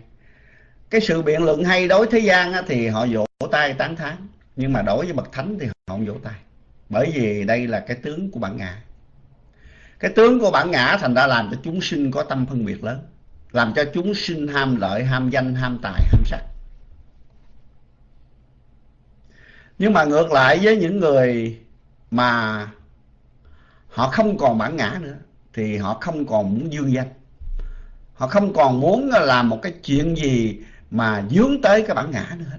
Speaker 1: Cái sự biện luận hay đối thế gian á, thì họ vỗ tay tán thán. Nhưng mà đối với bậc thánh thì họ không vỗ tay. Bởi vì đây là cái tướng của bản ngã. Cái tướng của bản ngã thành ra làm cho chúng sinh có tâm phân biệt lớn. Làm cho chúng sinh ham lợi ham danh ham tài ham sắc nhưng mà ngược lại với những người mà họ không còn bản ngã nữa, thì họ không còn muốn dương danh. Họ không còn muốn làm một cái chuyện gì mà dướng tới cái bản ngã nữa hết.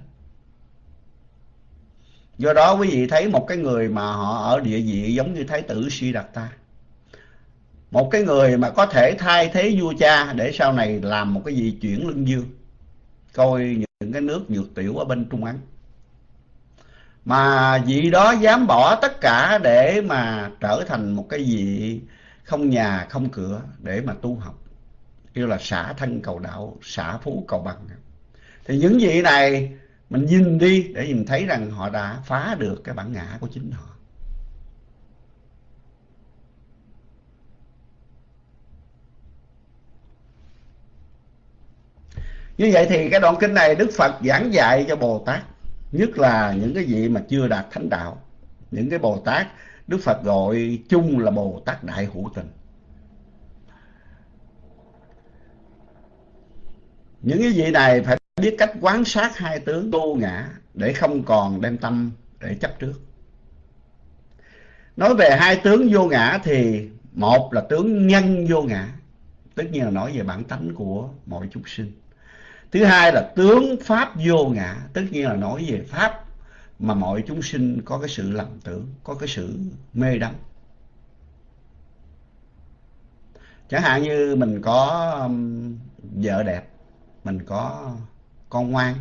Speaker 1: Do đó quý vị thấy một cái người mà họ ở địa vị giống như thái tử si đạt ta một cái người mà có thể thay thế vua cha để sau này làm một cái gì chuyển lưng dương, coi những cái nước nhược tiểu ở bên trung ấn mà vị đó dám bỏ tất cả để mà trở thành một cái vị không nhà, không cửa để mà tu học. Kêu là xả thân cầu đạo, xả phú cầu bằng. Thì những vị này mình nhìn đi để nhìn thấy rằng họ đã phá được cái bản ngã của chính họ. Như vậy thì cái đoạn kinh này đức phật giảng dạy cho bồ tát nhất là những cái vị mà chưa đạt thánh đạo. Những cái bồ tát, đức phật gọi chung là bồ tát đại hữu tình. Những cái vị này phải biết cách quán sát hai tướng vô ngã để không còn đem tâm để chấp trước. Nói về hai tướng vô ngã thì một là tướng nhân vô ngã, tất nhiên là nói về bản tánh của mọi chúng sinh thứ hai là tướng pháp vô ngã, tất nhiên là nói về pháp, mà mọi chúng sinh có cái sự lầm tưởng, có cái sự mê đắm. Chẳng hạn như mình có um, vợ đẹp, mình có con ngoan,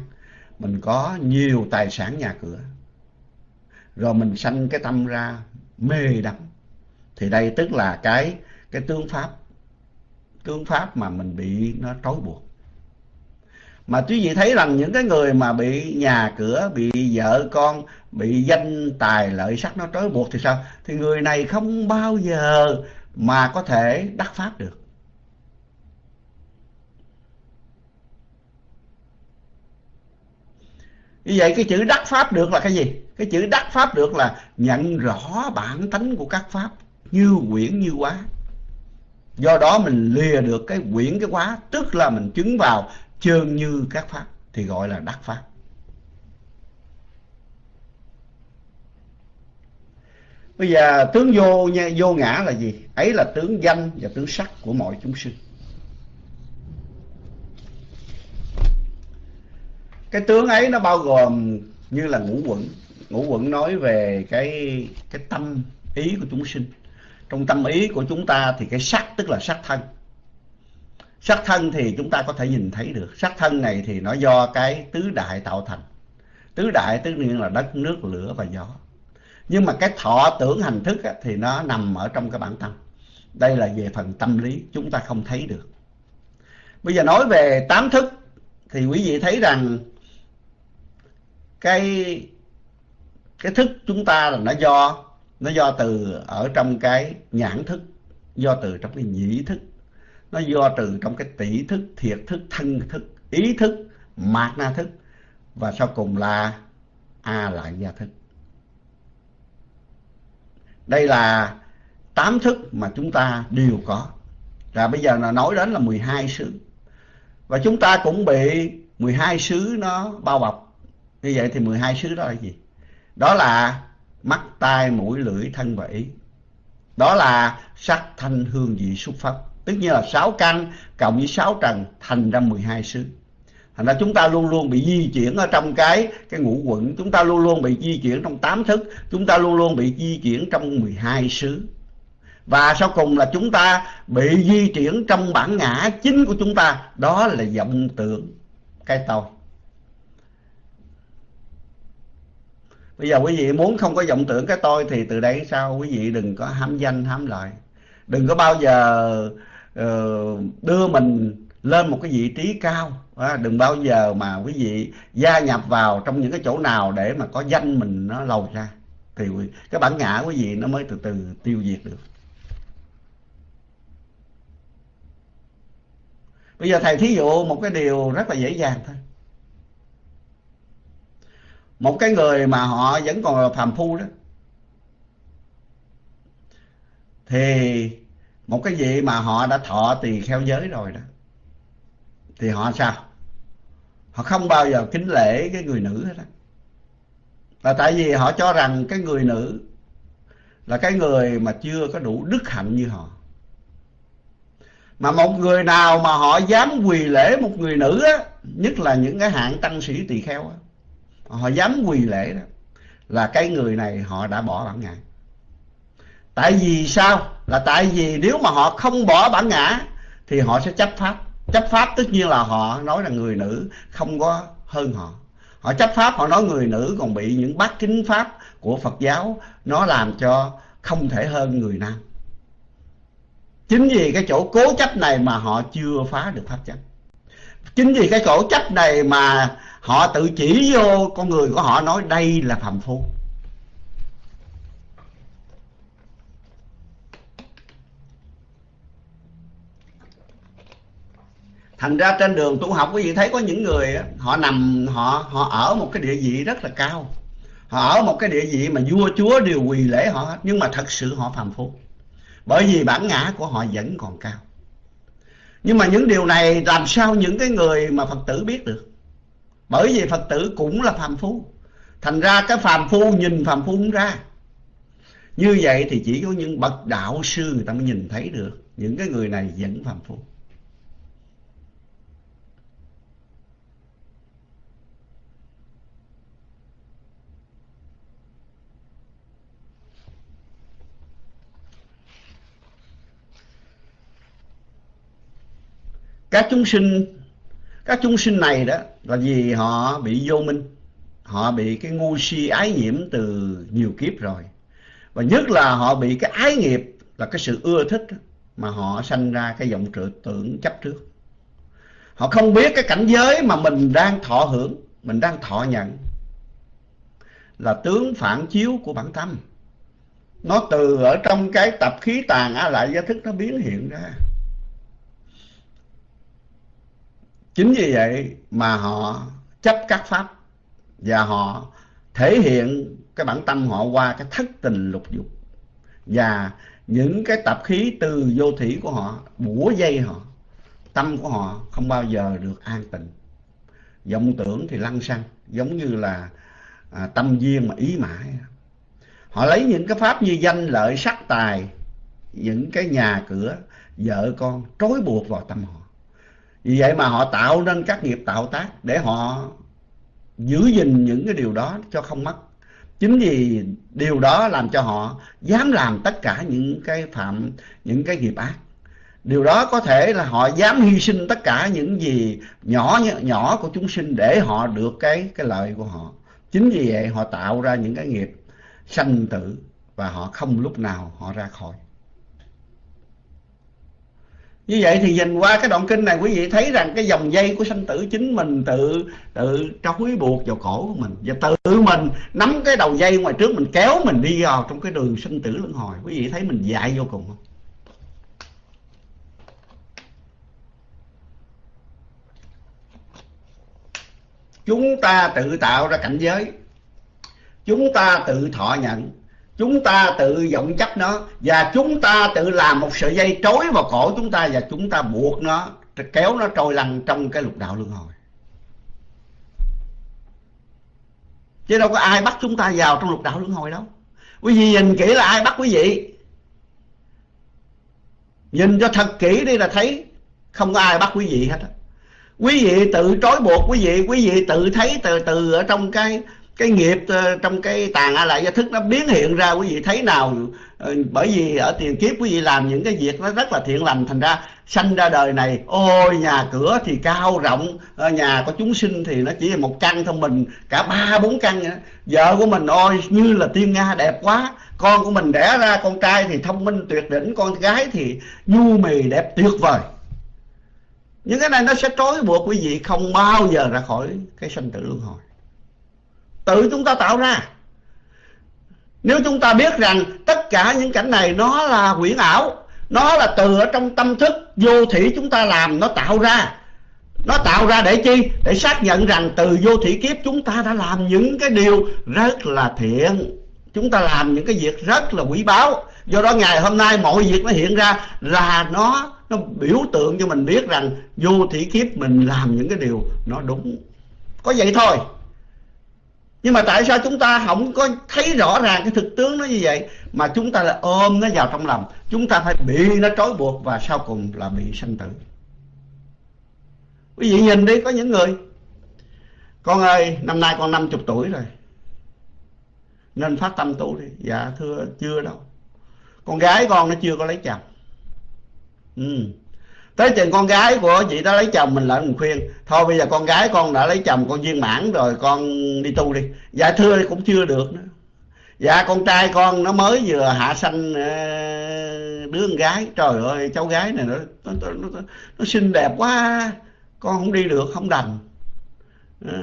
Speaker 1: mình có nhiều tài sản nhà cửa, rồi mình sanh cái tâm ra mê đắm, thì đây tức là cái cái tướng pháp tướng pháp mà mình bị nó trói buộc mà quý vị thấy rằng những cái người mà bị nhà cửa, bị vợ con, bị danh tài lợi sắc nó trói buộc thì sao? Thì người này không bao giờ mà có thể đắc pháp được. Như vậy cái chữ đắc pháp được là cái gì? Cái chữ đắc pháp được là nhận rõ bản tánh của các pháp như quyển như quá do đó mình lìa được cái quyển cái quá tức là mình chứng vào chơn như các pháp thì gọi là đắc pháp. Bây giờ tướng vô nha, vô ngã là gì? Ấy là tướng danh và tướng sắc của mọi chúng sinh. Cái tướng ấy nó bao gồm như là ngũ quẩn. Ngũ quẩn nói về cái cái tâm ý của chúng sinh. Trong tâm ý của chúng ta thì cái sắc tức là sắc thân sắc thân thì chúng ta có thể nhìn thấy được. Sắc thân này thì nó do cái tứ đại tạo thành. Tứ đại tức nhiên là đất nước lửa và gió. Nhưng mà cái thọ tưởng hành thức á, thì nó nằm ở trong cái bản tâm. Đây là về phần tâm lý chúng ta không thấy được. Bây giờ nói về tám thức thì quý vị thấy rằng cái cái thức chúng ta là nó do nó do từ ở trong cái nhãn thức do từ trong cái nhĩ thức nó do từ trong cái tỷ thức, thiệt thức, thân thức, ý thức, mạt na thức. Và sau cùng là a lại gia thức. Đây là tám thức mà chúng ta đều có. Và bây giờ là nói đến là 12 xứ. Và chúng ta cũng bị 12 xứ nó bao bọc. Như vậy thì 12 xứ đó là gì? Đó là mắt, tai, mũi, lưỡi, thân và ý. Đó là sắc, thanh, hương, vị, xúc pháp tất nhiên là sáu căn cộng với sáu trần thành ra 12 xứ. Thành ra chúng ta luôn luôn bị di chuyển ở trong cái cái ngũ quẩn. Chúng ta luôn luôn bị di chuyển trong tám thức. Chúng ta luôn luôn bị di chuyển trong 12 xứ. Và sau cùng là chúng ta bị di chuyển trong bản ngã chính của chúng ta. Đó là vọng tưởng. Cái tôi. Bây giờ quý vị muốn không có vọng tưởng cái tôi thì từ đây sao quý vị đừng có hám danh hám lợi. Đừng có bao giờ uh, Ờ, đưa mình lên một cái vị trí cao. À, đừng bao giờ mà quý vị gia nhập vào trong những cái chỗ nào để mà có danh mình nó lầu ra. Thì cái bản ngã quý vị nó mới từ từ tiêu diệt được. Bây giờ thầy thí dụ một cái điều rất là dễ dàng thôi. Một cái người mà họ vẫn còn là phàm phu đó thì một cái gì mà họ đã thọ tỳ kheo giới rồi đó, thì họ sao? Họ không bao giờ kính lễ cái người nữ hết đó là tại vì họ cho rằng cái người nữ là cái người mà chưa có đủ đức hạnh như họ. Mà một người nào mà họ dám quỳ lễ một người nữ á, nhất là những cái hạng tăng sĩ tỳ kheo á, họ dám quỳ lễ đó, là cái người này họ đã bỏ bản ngài tại vì sao? Là tại vì nếu mà họ không bỏ bản ngã, thì họ sẽ chấp pháp. Chấp pháp tất nhiên là họ nói là người nữ, không có hơn họ. Họ chấp pháp, họ nói người nữ còn bị những bát kính pháp của phật giáo, nó làm cho không thể hơn người nam. Chính vì cái chỗ cố chấp này mà họ chưa phá được pháp chấp chính vì cái chỗ chấp này mà họ tự chỉ vô con người của họ nói đây là phàm phu. Thành ra trên đường tu học quý vị thấy có những người họ nằm, họ họ ở một cái địa vị rất là cao. Họ ở một cái địa vị mà vua, chúa đều quỳ lễ họ hết, nhưng mà thật sự họ phàm phu bởi vì bản ngã của họ vẫn còn cao. Nhưng mà những điều này làm sao những cái người mà phật tử biết được? Bởi vì phật tử cũng là phàm phu. Thành ra cái phàm phu nhìn phàm phu không ra. Như vậy thì chỉ có những bậc đạo sư người ta mới nhìn thấy được. Những cái người này vẫn phàm phu. Các chúng sinh, các chúng sinh này đó, là vì họ bị vô minh, họ bị cái ngu si ái nhiễm từ nhiều kiếp rồi. Và nhất là họ bị cái ái nghiệp, là cái sự ưa thích mà họ sanh ra cái vọng tưởng chấp trước. Họ không biết cái cảnh giới mà mình đang thọ hưởng, mình đang thọ nhận, là tướng phản chiếu của bản tâm. Nó từ ở trong cái tập khí tàn á, lại gia thức nó biến hiện ra. Chính vì vậy mà họ chấp các pháp và họ thể hiện cái bản tâm họ qua cái thất tình lục dục và những cái tập khí từ vô thủy của họ bủa dây họ tâm của họ không bao giờ được an tịnh. Vọng tưởng thì lăng xăng giống như là à, tâm duyên mà ý mãi. Họ lấy những cái pháp như danh lợi sắc tài những cái nhà cửa vợ con trói buộc vào tâm họ vì vậy mà họ tạo nên các nghiệp tạo tác để họ giữ gìn những cái điều đó cho không mất. Chính vì điều đó làm cho họ dám làm tất cả những cái phạm, những cái nghiệp ác. Điều đó có thể là họ dám hy sinh tất cả những gì nhỏ nhỏ của chúng sinh để họ được cái cái lợi của họ. Chính vì vậy họ tạo ra những cái nghiệp sanh tử và họ không lúc nào họ ra khỏi như vậy thì nhìn qua cái đoạn kinh này, quý vị thấy rằng cái dòng dây của sanh tử chính mình tự tự trói buộc vào cổ của mình. Và tự mình nắm cái đầu dây ngoài trước, mình kéo mình đi vào trong cái đường sanh tử luân hồi. Quý vị thấy mình dại vô cùng không? Chúng ta tự tạo ra cảnh giới. Chúng ta tự thọ nhận chúng ta tự vọng chấp nó, và chúng ta tự làm một sợi dây trói vào cổ chúng ta, và chúng ta buộc nó, kéo nó trôi lăn trong cái lục đạo luân hồi. Chứ đâu có ai bắt chúng ta vào trong lục đạo luân hồi đâu. Quý vị nhìn kỹ là ai bắt quý vị? Nhìn cho thật kỹ đi là thấy không có ai bắt quý vị hết quý vị tự trói buộc quý vị quý vị tự thấy từ từ ở trong cái cái nghiệp ờ, trong cái tàn a lại gia thức nó biến hiện ra quý vị thấy nào ờ, bởi vì ở tiền kiếp quý vị làm những cái việc nó rất là thiện lành, thành ra sanh ra đời này, ôi, nhà cửa thì cao rộng ờ, nhà có chúng sinh thì nó chỉ là một căn thôi mình cả ba bốn căn vợ của mình, ôi, như là tiên nga, đẹp quá. Con của mình đẻ ra, con trai thì thông minh, tuyệt đỉnh, con gái thì nhu mì, đẹp tuyệt vời. Những cái này nó sẽ trói buộc quý vị không bao giờ ra khỏi cái sanh tử luân hồi tự chúng ta tạo ra. Nếu chúng ta biết rằng tất cả những cảnh này nó là huyễn ảo, nó là từ ở trong tâm thức vô thủy chúng ta làm, nó tạo ra. Nó tạo ra để chi? Để xác nhận rằng từ vô thủy kiếp chúng ta đã làm những cái điều rất là thiện. Chúng ta làm những cái việc rất là quý báu. Do đó ngày hôm nay mọi việc nó hiện ra là nó nó biểu tượng cho mình biết rằng vô thủy kiếp mình làm những cái điều nó đúng. Có vậy thôi nhưng mà tại sao chúng ta không có thấy rõ ràng cái thực tướng nó như vậy? Mà chúng ta lại ôm nó vào trong lòng. Chúng ta phải bị nó trói buộc và sau cùng là bị sanh tử. Quý vị nhìn đi, có những người, con ơi, năm nay con 50 tuổi rồi. Nên phát tâm tu đi. Dạ thưa, chưa đâu. Con gái con nó chưa có lấy chồng. Ừ tới chừng con gái của chị đó lấy chồng mình lại mình khuyên. Thôi bây giờ con gái con đã lấy chồng con viên mãn rồi con đi tu đi. Dạ thưa cũng chưa được nữa. Dạ con trai con nó mới vừa hạ sanh ờ, đứa con gái. Trời ơi cháu gái này nó nó, nó, nó, nó xinh đẹp quá. Con không đi được không đành. Ờ,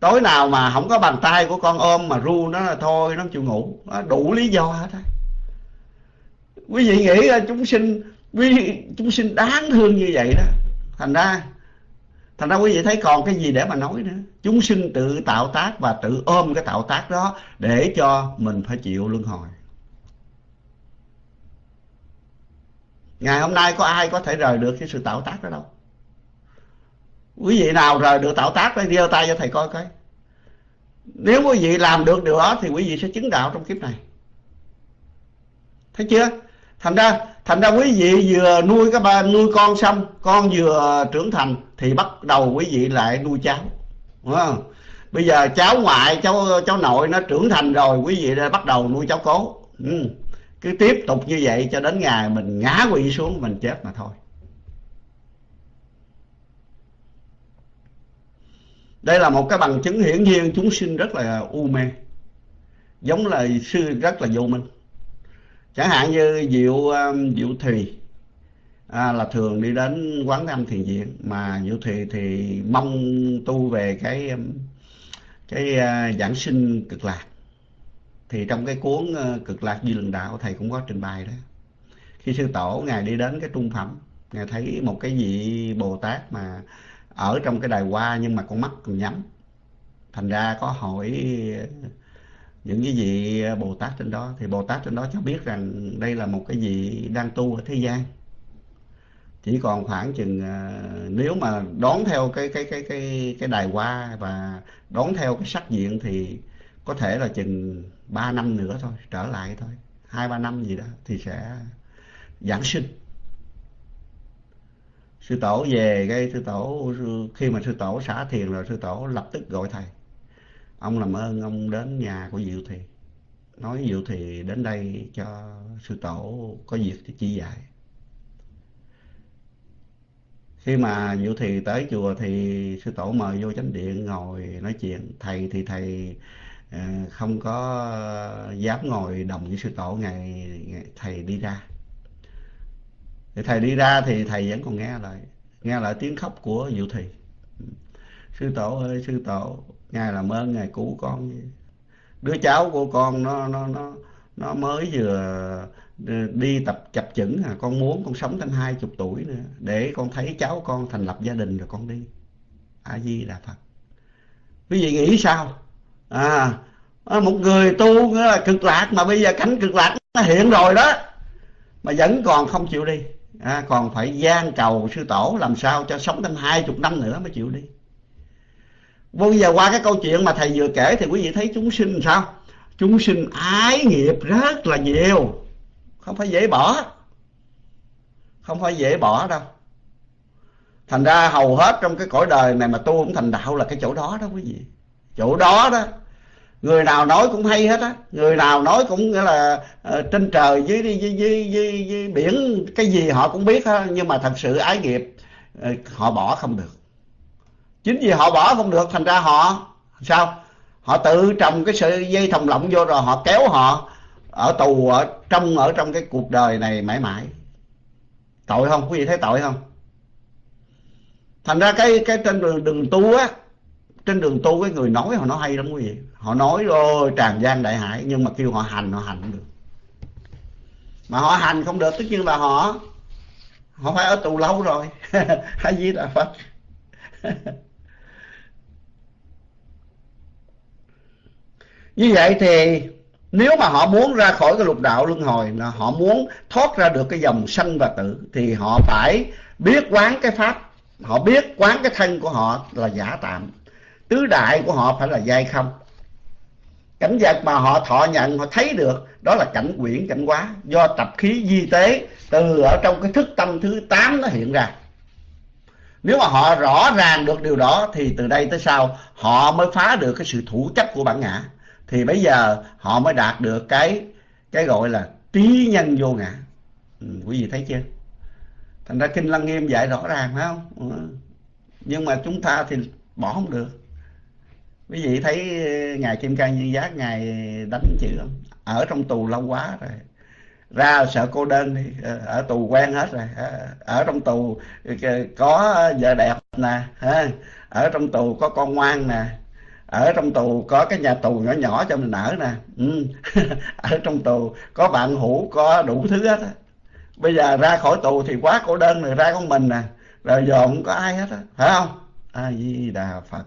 Speaker 1: tối nào mà không có bàn tay của con ôm mà ru nó là thôi nó chịu ngủ. Đủ lý do hết á. Quý vị nghĩ chúng sinh vì chúng sinh đáng thương như vậy đó. Thành ra thành ra quý vị thấy còn cái gì để mà nói nữa? Chúng sinh tự tạo tác và tự ôm cái tạo tác đó để cho mình phải chịu luân hồi. Ngày hôm nay có ai có thể rời được cái sự tạo tác đó đâu? Quý vị nào rời được tạo tác đó, giơ tay cho thầy coi coi. Nếu quý vị làm được điều đó thì quý vị sẽ chứng đạo trong kiếp này. Thấy chưa? Thành ra thành ra quý vị vừa nuôi các ba, nuôi con xong, con vừa trưởng thành, thì bắt đầu quý vị lại nuôi cháu. Đúng không? Bây giờ cháu ngoại, cháu cháu nội nó trưởng thành rồi, quý vị đã bắt đầu nuôi cháu cố. Ừ. cứ tiếp tục như vậy cho đến ngày mình ngã quỵ xuống, mình chết mà thôi. Đây là một cái bằng chứng hiển nhiên chúng sinh rất là u mê, giống là sư rất là vô minh chẳng hạn như diệu um, diệu thùy à, là thường đi đến quán âm thiền viện mà diệu thùy thì mong tu về cái um, cái uh, giảng sinh cực lạc. Thì trong cái cuốn uh, cực lạc di lần đạo thầy cũng có trình bày đó. Khi sư tổ ngài đi đến cái trung phẩm ngài thấy một cái vị bồ tát mà ở trong cái đài hoa nhưng mà con mắt còn nhắm. Thành ra có hỏi những cái vị à, Bồ Tát trên đó, thì Bồ Tát trên đó cho biết rằng đây là một cái vị đang tu ở thế gian. Chỉ còn khoảng chừng à, nếu mà đón theo cái cái cái cái cái đài hoa và đón theo cái sắc diện thì có thể là chừng 3 năm nữa thôi, trở lại thôi. Hai, ba năm gì đó thì sẽ giảng sinh. Sư tổ về cái sư tổ, khi mà sư tổ xả thiền rồi, sư tổ lập tức gọi thầy ông làm ơn ông đến nhà của diệu thì nói diệu thì đến đây cho sư tổ có việc thì chỉ dạy. Khi mà diệu thì tới chùa thì sư tổ mời vô chánh điện ngồi nói chuyện. Thầy thì thầy ờ, không có dám ngồi đồng với sư tổ ngày, ngày thầy đi ra. Thì thầy đi ra thì thầy vẫn còn nghe lại nghe lại tiếng khóc của diệu thì sư tổ ơi sư tổ ngài làm ơn ngài cứu con. Đứa cháu của con nó nó nó nó mới vừa đi tập chập chững à. Con muốn con sống thêm hai chục tuổi nữa. Để con thấy cháu con thành lập gia đình rồi con đi. A di đà phật. Quý vị nghĩ sao? À, à một người tu là cực lạc mà bây giờ cảnh cực lạc nó hiện rồi đó. Mà vẫn còn không chịu đi. À, còn phải gian cầu sư tổ làm sao cho sống thêm hai chục năm nữa mới chịu đi bây giờ qua cái câu chuyện mà thầy vừa kể thì quý vị thấy chúng sinh sao? Chúng sinh ái nghiệp rất là nhiều. Không phải dễ bỏ. Không phải dễ bỏ đâu. Thành ra hầu hết trong cái cõi đời này mà tu cũng thành đạo là cái chỗ đó đó quý vị. Chỗ đó đó người nào nói cũng hay hết á. Người nào nói cũng nghĩa là uh, trên trời dưới, dưới, dưới, dưới, dưới biển cái gì họ cũng biết hết nhưng mà thật sự ái nghiệp uh, họ bỏ không được chính vì họ bỏ không được, thành ra họ, sao? Họ tự trồng cái sợi dây thòng lọng vô rồi họ kéo họ ở tù, ở trong ở trong cái cuộc đời này mãi mãi. Tội không? Quý vị thấy tội không? Thành ra cái cái trên đường đường tu á, trên đường tu cái người nói họ nói hay lắm quý vị. Họ nói rồi, tràn gian đại hải, nhưng mà kêu họ hành họ hành không được. Mà họ hành không được tất nhiên là họ họ phải ở tù lâu rồi. Hay gì là phật? như vậy thì nếu mà họ muốn ra khỏi cái lục đạo luân hồi là họ muốn thoát ra được cái dòng sanh và tử, thì họ phải biết quán cái pháp. Họ biết quán cái thân của họ là giả tạm. Tứ đại của họ phải là dai không. Cảnh vật mà họ thọ nhận, họ thấy được, đó là cảnh quyển, cảnh hóa. Do tập khí di tế, từ ở trong cái thức tâm thứ 8 nó hiện ra. Nếu mà họ rõ ràng được điều đó, thì từ đây tới sau, họ mới phá được cái sự thủ chấp của bản ngã thì bây giờ họ mới đạt được cái cái gọi là trí nhân vô ngã. Ừ, quý vị thấy chưa? Thành ra kinh lăng nghiêm dạy rõ ràng phải không? Ừ. nhưng mà chúng ta thì bỏ không được. Quý vị thấy ờ, ngài kim cang nhân giác ngài đánh chữ không? Ở trong tù lâu quá rồi. Ra sợ cô đơn đi. Ờ, ở tù quen hết rồi. Ờ, ở trong tù có vợ đẹp nè ở trong tù có con ngoan nè ở trong tù có cái nhà tù nhỏ nhỏ cho mình ở nè. Ừ. ở trong tù có bạn hữu, có đủ thứ hết á. Bây giờ ra khỏi tù thì quá cô đơn rồi, ra con mình nè. Rồi giờ không có ai hết á. Phải không? A di đà phật.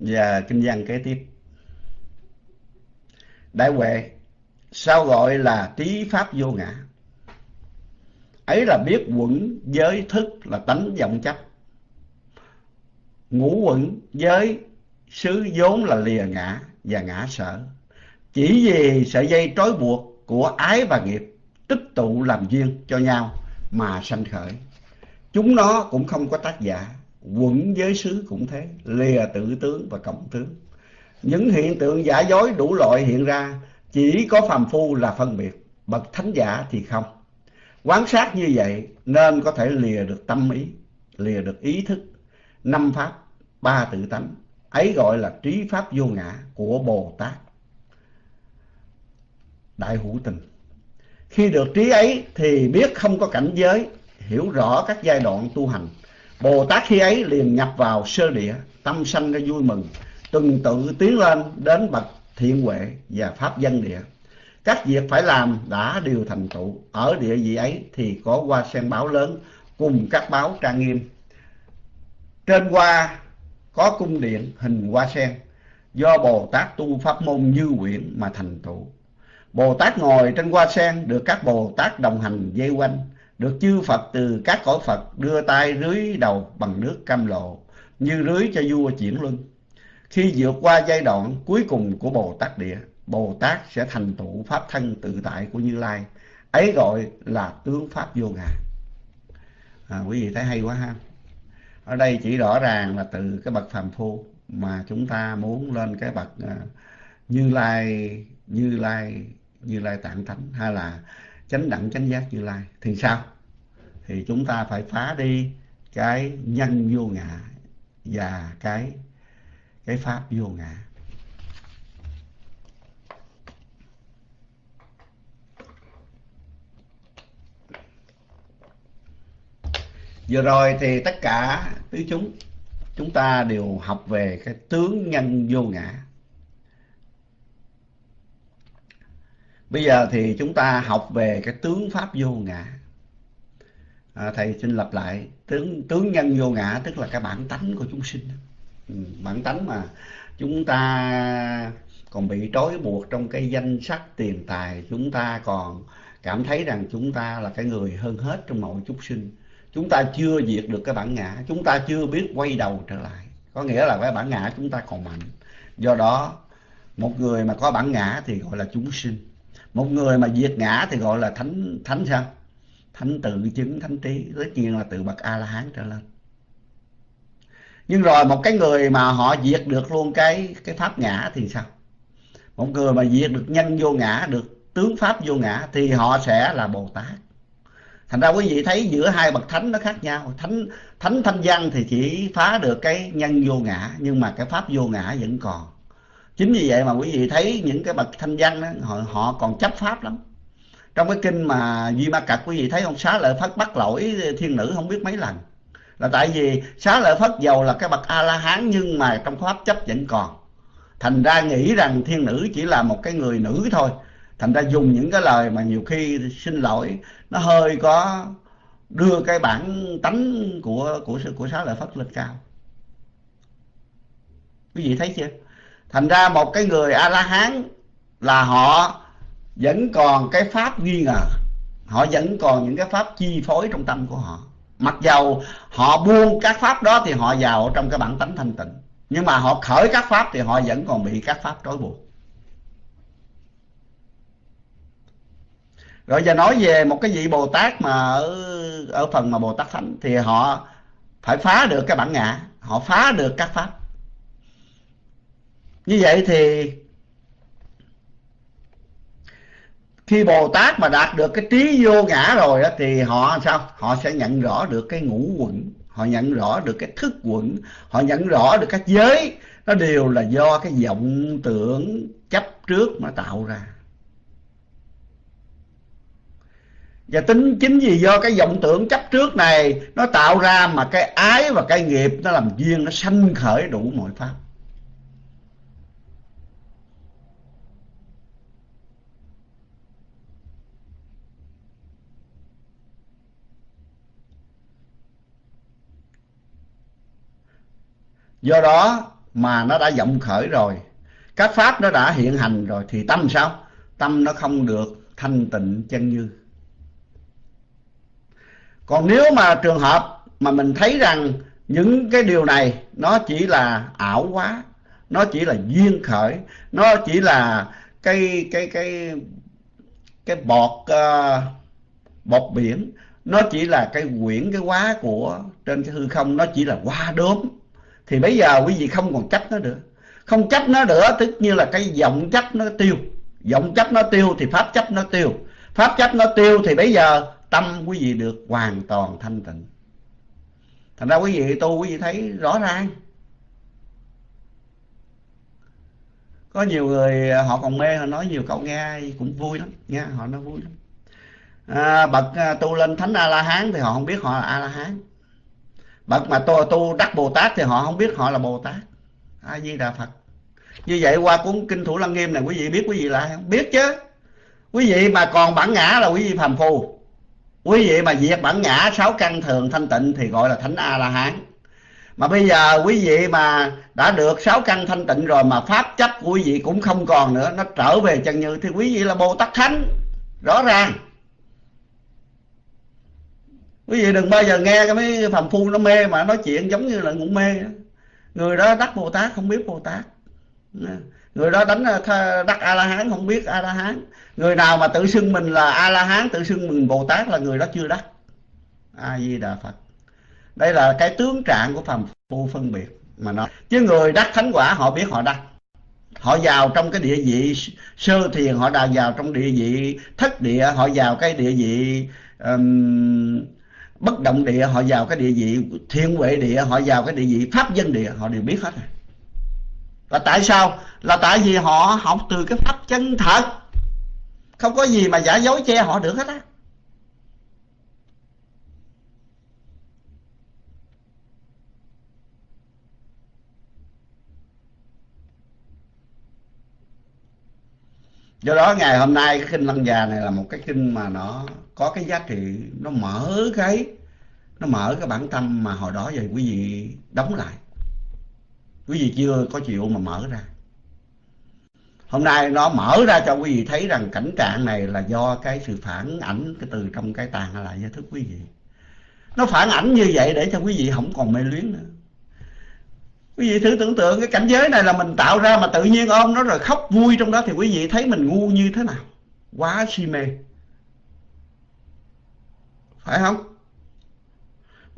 Speaker 1: Và kinh văn kế tiếp. Đại huệ, sao gọi là trí pháp vô ngã? Ấy là biết quẩn giới thức là tánh vọng chấp. Ngũ quẩn giới xứ vốn là lìa ngã và ngã sở. Chỉ vì sợi dây trói buộc của ái và nghiệp tích tụ làm duyên cho nhau mà sanh khởi. Chúng nó cũng không có tác giả. Quẩn giới xứ cũng thế, lìa tự tướng và cộng tướng. Những hiện tượng giả dối đủ loại hiện ra, chỉ có phàm phu là phân biệt, bậc thánh giả thì không. Quán sát như vậy nên có thể lìa được tâm ý, lìa được ý thức, năm pháp, ba tự tánh. Ấy gọi là trí pháp vô ngã của Bồ Tát. Đại hữu tình. Khi được trí ấy thì biết không có cảnh giới, hiểu rõ các giai đoạn tu hành. Bồ Tát khi ấy liền nhập vào sơ địa, tâm sanh ra vui mừng, từng tự tiến lên đến bậc thiện huệ và pháp dân địa các việc phải làm đã đều thành tựu. Ở địa vị ấy thì có hoa sen báo lớn cùng các báo trang nghiêm. Trên hoa có cung điện hình hoa sen. Do bồ tát tu pháp môn như nguyện mà thành tựu. Bồ tát ngồi trên hoa sen được các bồ tát đồng hành dây quanh. Được chư phật từ các cõi phật đưa tay rưới đầu bằng nước cam lộ, như rưới cho vua chuyển luân. Khi vượt qua giai đoạn cuối cùng của bồ tát địa Bồ Tát sẽ thành tựu pháp thân tự tại của Như Lai. Ấy gọi là tướng pháp vô ngã. À, quý vị thấy hay quá ha. Ở đây chỉ rõ ràng là từ cái bậc phàm phu mà chúng ta muốn lên cái bậc uh, Như Lai, Như Lai, Như Lai tạng thánh hay là chánh đẳng chánh giác Như Lai thì sao? Thì chúng ta phải phá đi cái nhân vô ngã và cái cái pháp vô ngã vừa rồi thì tất cả tứ chúng chúng ta đều học về cái tướng nhân vô ngã. Bây giờ thì chúng ta học về cái tướng pháp vô ngã. À, thầy xin lặp lại tướng tướng nhân vô ngã tức là cái bản tánh của chúng sinh. Ừ, bản tánh mà chúng ta còn bị trói buộc trong cái danh sắc tiền tài chúng ta còn cảm thấy rằng chúng ta là cái người hơn hết trong mọi chúng sinh chúng ta chưa diệt được cái bản ngã, chúng ta chưa biết quay đầu trở lại. Có nghĩa là cái bản ngã chúng ta còn mạnh. Do đó, một người mà có bản ngã thì gọi là chúng sinh. Một người mà diệt ngã thì gọi là thánh thánh sao? Thánh tự chứng, thánh trí. Tất nhiên là từ bậc a la hán trở lên. Nhưng rồi một cái người mà họ diệt được luôn cái cái pháp ngã thì sao? Một người mà diệt được nhân vô ngã, được tướng pháp vô ngã thì họ sẽ là bồ tát thành ra quý vị thấy giữa hai bậc thánh nó khác nhau. Thánh thánh thanh văn thì chỉ phá được cái nhân vô ngã nhưng mà cái pháp vô ngã vẫn còn. Chính vì vậy mà quý vị thấy những cái bậc thanh văn đó, họ, họ còn chấp pháp lắm. Trong cái kinh mà duy ma cật quý vị thấy ông xá lợi phất bắt lỗi thiên nữ không biết mấy lần. Là tại vì xá lợi phất giàu là cái bậc a la hán nhưng mà trong pháp chấp vẫn còn. Thành ra nghĩ rằng thiên nữ chỉ là một cái người nữ thôi thành ra dùng những cái lời mà nhiều khi xin lỗi, nó hơi có đưa cái bản tánh của của của xá lợi phất lên cao. Quý vị thấy chưa? Thành ra một cái người a la hán là họ vẫn còn cái pháp nghi ngờ. Họ vẫn còn những cái pháp chi phối trong tâm của họ. Mặc dầu họ buông các pháp đó thì họ vào trong cái bản tánh thanh tịnh. Nhưng mà họ khởi các pháp thì họ vẫn còn bị các pháp trói buộc. Rồi giờ nói về một cái vị bồ tát mà ở ở phần mà bồ tát thánh thì họ phải phá được cái bản ngã họ phá được các pháp. Như vậy thì khi bồ tát mà đạt được cái trí vô ngã rồi đó, thì họ sao? Họ sẽ nhận rõ được cái ngũ quẩn họ nhận rõ được cái thức quẩn họ nhận rõ được các giới. Nó đều là do cái vọng tưởng chấp trước mà tạo ra. Và tính chính vì do cái vọng tưởng chấp trước này, nó tạo ra mà cái ái và cái nghiệp nó làm duyên, nó sanh khởi đủ mọi pháp. Do đó mà nó đã vọng khởi rồi, các pháp nó đã hiện hành rồi, thì tâm sao? Tâm nó không được thanh tịnh chân như còn nếu mà trường hợp mà mình thấy rằng những cái điều này nó chỉ là ảo quá nó chỉ là duyên khởi nó chỉ là cái cái cái cái bọt uh, bọt biển nó chỉ là cái quyển cái quá của trên cái hư không nó chỉ là hoa đốm thì bây giờ quý vị không còn chấp nó nữa. Không chấp nó nữa tức như là cái vọng chấp nó tiêu. Vọng chấp nó tiêu thì pháp chấp nó tiêu. Pháp chấp nó tiêu thì bây giờ tâm quý vị được hoàn toàn thanh tịnh. Thành ra quý vị tu quý vị thấy rõ ràng. Có nhiều người à, họ còn mê họ nói nhiều câu nghe cũng vui lắm nha họ nói vui lắm. À, bậc à, tu lên thánh a la hán thì họ không biết họ là a la hán bậc mà tu tu đắc bồ tát thì họ không biết họ là bồ tát a di đà phật như vậy qua cuốn kinh thủ lăng nghiêm này quý vị biết quý vị là không? Biết chứ. Quý vị mà còn bản ngã là quý vị phàm phu quý vị mà diệt bản ngã sáu căn thường thanh tịnh thì gọi là thánh a la hán mà bây giờ quý vị mà đã được sáu căn thanh tịnh rồi mà pháp chấp của quý vị cũng không còn nữa, nó trở về chân như, thì quý vị là bồ tát thánh. Rõ ràng. Quý vị đừng bao giờ nghe cái mấy phàm phu nó mê mà nói chuyện giống như là ngủ mê. Người đó đắc bồ tát, không biết bồ tát người đó đánh ờ, đắc a la hán không biết a la hán người nào mà tự xưng mình là a la hán tự xưng mình bồ tát là người đó chưa đắc. A di đà phật đây là cái tướng trạng của phàm phu phân biệt mà nó chứ người đắc thánh quả họ biết họ đắc. Họ vào trong cái địa vị sơ thiền họ đào vào trong địa vị thất địa họ vào cái địa vị um, bất động địa họ vào cái địa vị thiên huệ địa họ vào cái địa vị pháp dân địa họ đều biết hết rồi là tại sao? Là tại vì họ học từ cái pháp chân thật. Không có gì mà giả dối che họ được hết á. Do đó, ngày hôm nay cái kinh lăng già này là một cái kinh mà nó có cái giá trị, nó mở cái, nó mở cái bản tâm mà hồi đó giờ quý vị đóng lại quý vị chưa có chịu mà mở ra. Hôm nay nó mở ra cho quý vị thấy rằng cảnh trạng này là do cái sự phản ảnh cái từ trong cái tàn lại giới thức quý vị. Nó phản ảnh như vậy để cho quý vị không còn mê luyến nữa. Quý vị thử tưởng tượng cái cảnh giới này là mình tạo ra mà tự nhiên ôm nó rồi khóc vui trong đó thì quý vị thấy mình ngu như thế nào? Quá si mê. Phải không?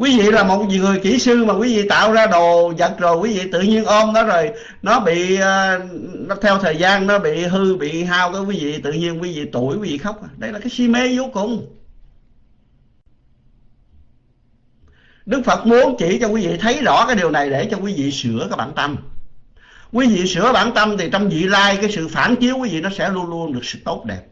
Speaker 1: Quý vị là một người kỹ sư mà quý vị tạo ra đồ vật rồi, quý vị tự nhiên ôm nó rồi, nó bị ờ, nó theo thời gian nó bị hư, bị hao, cái quý vị tự nhiên quý vị tuổi, quý vị khóc. Đây là cái si mê vô cùng. Đức Phật muốn chỉ cho quý vị thấy rõ cái điều này để cho quý vị sửa cái bản tâm. Quý vị sửa bản tâm thì trong vị lai cái sự phản chiếu quý vị nó sẽ luôn luôn được sự tốt đẹp.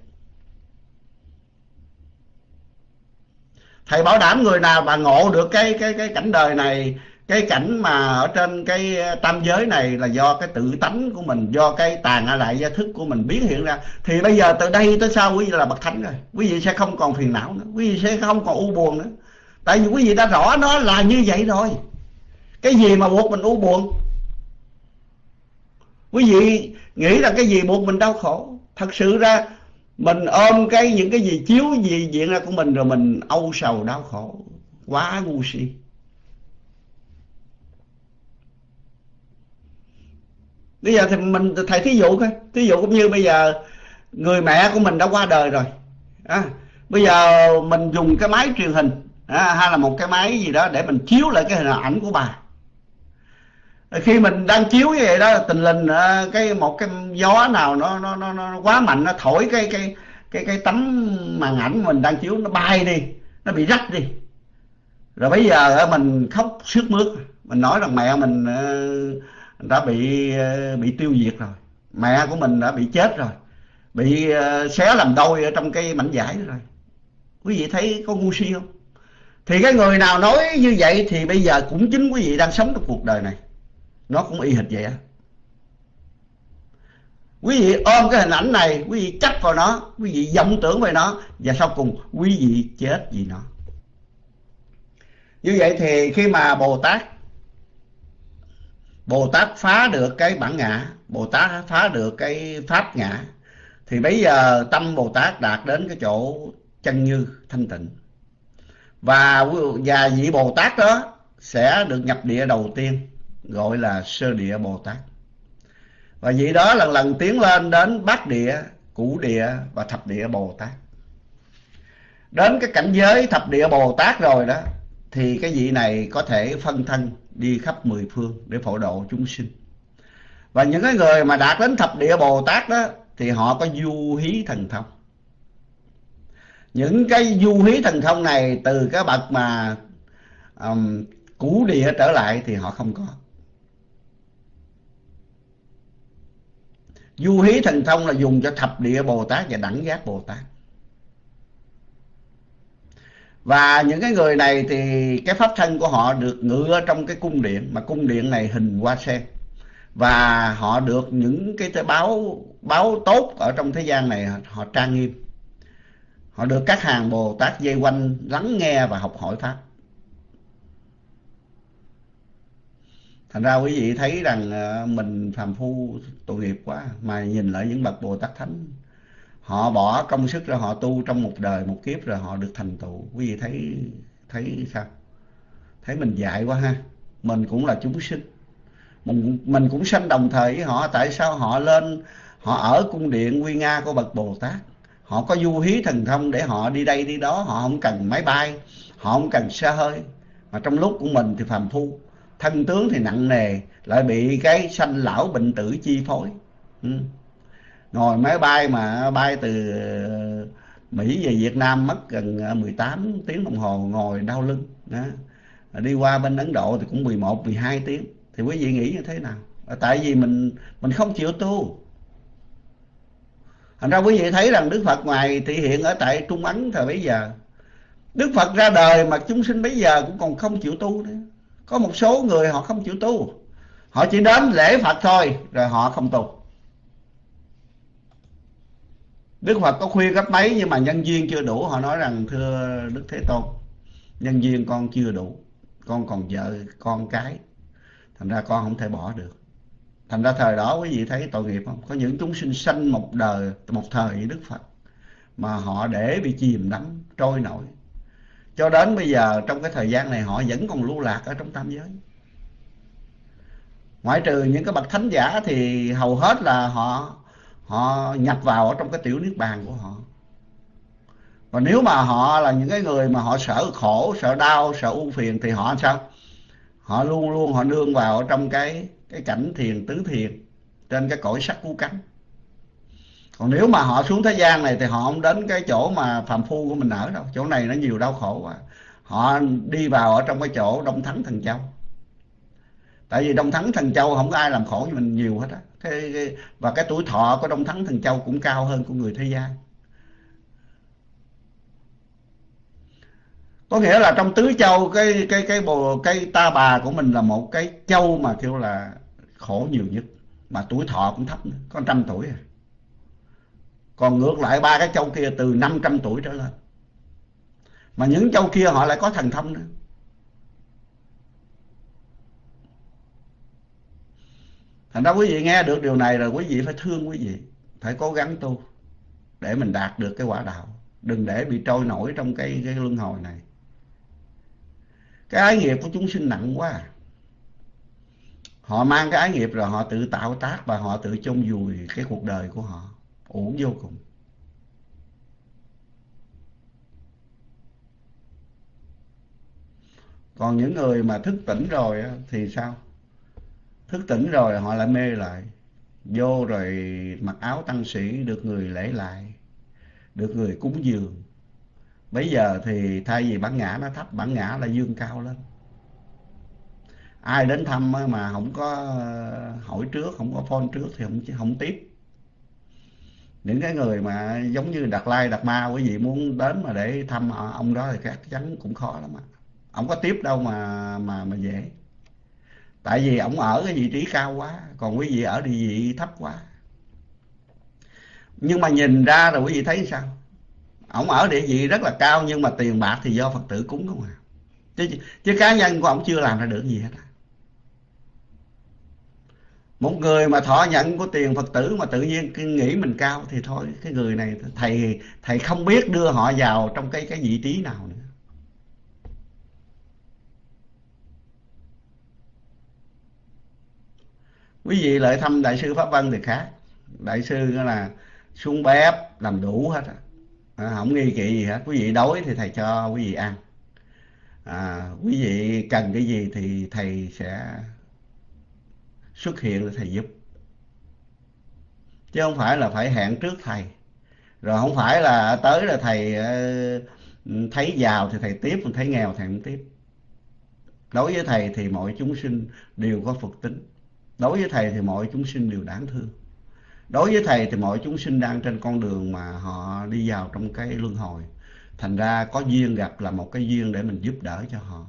Speaker 1: Thầy bảo đảm người nào mà ngộ được cái cái cái cảnh đời này, cái cảnh mà ở trên cái ờ, tam giới này là do cái tự tánh của mình, do cái tàn lại gia thức của mình biến hiện ra, thì bây giờ từ đây tới sau quý vị là bậc thánh rồi. Quý vị sẽ không còn phiền não nữa, quý vị sẽ không còn u buồn nữa. Tại vì quý vị đã rõ nó là như vậy rồi. Cái gì mà buộc mình u buồn? Quý vị nghĩ là cái gì buộc mình đau khổ? Thật sự ra mình ôm cái những cái gì chiếu gì diện ra của mình rồi mình âu sầu đau khổ. Quá ngu si. Bây giờ thì mình thầy thí dụ thôi thí dụ cũng như bây giờ người mẹ của mình đã qua đời rồi. À, bây giờ mình dùng cái máy truyền hình à, hay là một cái máy gì đó để mình chiếu lại cái hình ảnh của bà khi mình đang chiếu như vậy đó tình lình ờ, cái một cái gió nào nó nó nó, nó quá mạnh nó thổi cái cái cái cái tấm màn ảnh mình đang chiếu nó bay đi nó bị rách đi. Rồi bây giờ ờ, mình khóc sướt mướt. Mình nói rằng mẹ mình ờ, đã bị bị tiêu diệt rồi. Mẹ của mình đã bị chết rồi. Bị xé làm đôi ở trong cái mảnh vải rồi. Quý vị thấy có ngu si không? Thì cái người nào nói như vậy thì bây giờ cũng chính quý vị đang sống trong cuộc đời này nó cũng y hệt vậy á. Quý vị ôm cái hình ảnh này, quý vị chấp vào nó, quý vị vọng tưởng về nó, và sau cùng quý vị chết vì nó. Như vậy thì khi mà bồ tát bồ tát phá được cái bản ngã, bồ tát phá được cái pháp ngã, thì bây giờ tâm bồ tát đạt đến cái chỗ chân như thanh tịnh. Và và vị bồ tát đó sẽ được nhập địa đầu tiên gọi là sơ địa bồ tát. Và vị đó lần lần tiến lên đến bát địa cũ địa và thập địa bồ tát. Đến cái cảnh giới thập địa bồ tát rồi đó thì cái vị này có thể phân thân đi khắp mười phương để phổ độ chúng sinh. Và những cái người mà đạt đến thập địa bồ tát đó thì họ có du hí thần thông. Những cái du hí thần thông này từ cái bậc mà um, cũ địa trở lại thì họ không có. Du hí thần thông là dùng cho thập địa bồ tát và đẳng giác bồ tát. Và những cái người này thì cái pháp thân của họ được ngự trong cái cung điện, mà cung điện này hình hoa sen. Và họ được những cái báo báo tốt ở trong thế gian này, họ trang nghiêm. Họ được các hàng bồ tát dây quanh lắng nghe và học hỏi pháp. Thành ra quý vị thấy rằng ờ, mình phàm phu tội nghiệp quá mà nhìn lại những bậc bồ tát thánh họ bỏ công sức ra họ tu trong một đời một kiếp rồi họ được thành tựu. Quý vị thấy thấy sao? Thấy mình dại quá ha. Mình cũng là chúng sinh. Mình, mình cũng sanh đồng thời với họ. Tại sao họ lên họ ở cung điện quy nga của bậc bồ tát? Họ có du hí thần thông để họ đi đây đi đó họ không cần máy bay họ không cần xe hơi. Mà trong lúc của mình thì phàm phu thân tướng thì nặng nề, lại bị cái sanh lão bệnh tử chi phối. Ừ. ngồi máy bay mà bay từ ờ, Mỹ về Việt Nam mất gần ờ, 18 tiếng đồng hồ ngồi đau lưng, đó. đi qua bên Ấn Độ thì cũng 11 12 tiếng. Thì quý vị nghĩ như thế nào? Ờ, tại vì mình mình không chịu tu. Thành ra quý vị thấy rằng đức phật ngoài thị hiện ở tại trung ấn thời bấy giờ, đức phật ra đời mà chúng sinh bấy giờ cũng còn không chịu tu nữa có một số người họ không chịu tu. Họ chỉ đến lễ phật thôi, rồi họ không tu. Đức phật có khuyên gấp mấy, nhưng mà nhân duyên chưa đủ. Họ nói rằng, thưa đức thế tôn, nhân duyên con chưa đủ. Con còn vợ, con cái. Thành ra con không thể bỏ được. Thành ra thời đó, quý vị thấy tội nghiệp không? Có những chúng sinh sanh một đời, một thời với đức phật, mà họ để bị chìm đắm, trôi nổi cho đến bây giờ trong cái thời gian này họ vẫn còn lưu lạc ở trong tam giới. Ngoại trừ những cái bậc thánh giả thì hầu hết là họ họ nhập vào ở trong cái tiểu niết bàn của họ. Và nếu mà họ là những cái người mà họ sợ khổ, sợ đau, sợ u phiền thì họ sao? Họ luôn luôn họ nương vào trong cái cái cảnh thiền, tứ thiền trên cái cõi sắc cú cánh còn nếu mà họ xuống thế gian này thì họ không đến cái chỗ mà phàm phu của mình ở đâu. Chỗ này nó nhiều đau khổ quá. Họ đi vào ở trong cái chỗ đông thắng thần châu. Tại vì đông thắng thần châu không có ai làm khổ cho mình nhiều hết á. Thế và cái tuổi thọ của đông thắng thần châu cũng cao hơn của người thế gian. Có nghĩa là trong tứ châu, cái cái cái bồ, cái ta bà của mình là một cái châu mà kêu là khổ nhiều nhất. Mà tuổi thọ cũng thấp nữa, có trăm tuổi à còn ngược lại ba cái châu kia từ 500 tuổi trở lên. Mà những châu kia họ lại có thần thông nữa. Thành ra quý vị nghe được điều này rồi quý vị phải thương quý vị. Phải cố gắng tu để mình đạt được cái quả đạo. Đừng để bị trôi nổi trong cái cái luân hồi này. Cái ái nghiệp của chúng sinh nặng quá. Họ mang cái ái nghiệp rồi họ tự tạo tác và họ tự chôn vùi cái cuộc đời của họ uổng vô cùng. Còn những người mà thức tỉnh rồi thì sao? Thức tỉnh rồi họ lại mê lại. Vô rồi mặc áo tăng sĩ, được người lễ lại, được người cúng dường. Bây giờ thì thay vì bản ngã, nó thấp bản ngã là dương cao lên. Ai đến thăm mà không có ờ, hỏi trước, không có phone trước thì không không tiếp những cái người mà giống như Đạt Lai Đạt Ma quý vị muốn đến mà để thăm ông đó thì chắc chắn cũng khó lắm ạ. Ông có tiếp đâu mà mà mà dễ. Tại vì ông ở cái vị trí cao quá còn quý vị ở địa vị thấp quá. Nhưng mà nhìn ra rồi quý vị thấy sao? Ông ở địa vị rất là cao nhưng mà tiền bạc thì do phật tử cúng không à. Chứ, chứ cá nhân của ông chưa làm ra được gì hết à một người mà thọ nhận của tiền phật tử mà tự nhiên nghĩ mình cao thì thôi cái người này thầy thầy không biết đưa họ vào trong cái cái vị trí nào nữa. Quý vị lại thăm đại sư pháp vân thì khác. Đại sư là xuống bếp làm đủ hết à, không nghi kỵ gì hết. Quý vị đói thì thầy cho quý vị ăn. À, quý vị cần cái gì thì thầy sẽ xuất hiện để thầy giúp. Chứ không phải là phải hẹn trước thầy. Rồi không phải là tới là thầy ờ, thấy giàu thì thầy tiếp, còn thấy nghèo thầy không tiếp. Đối với thầy thì mọi chúng sinh đều có phật tính. Đối với thầy thì mọi chúng sinh đều đáng thương. Đối với thầy thì mọi chúng sinh đang trên con đường mà họ đi vào trong cái luân hồi. Thành ra có duyên gặp là một cái duyên để mình giúp đỡ cho họ.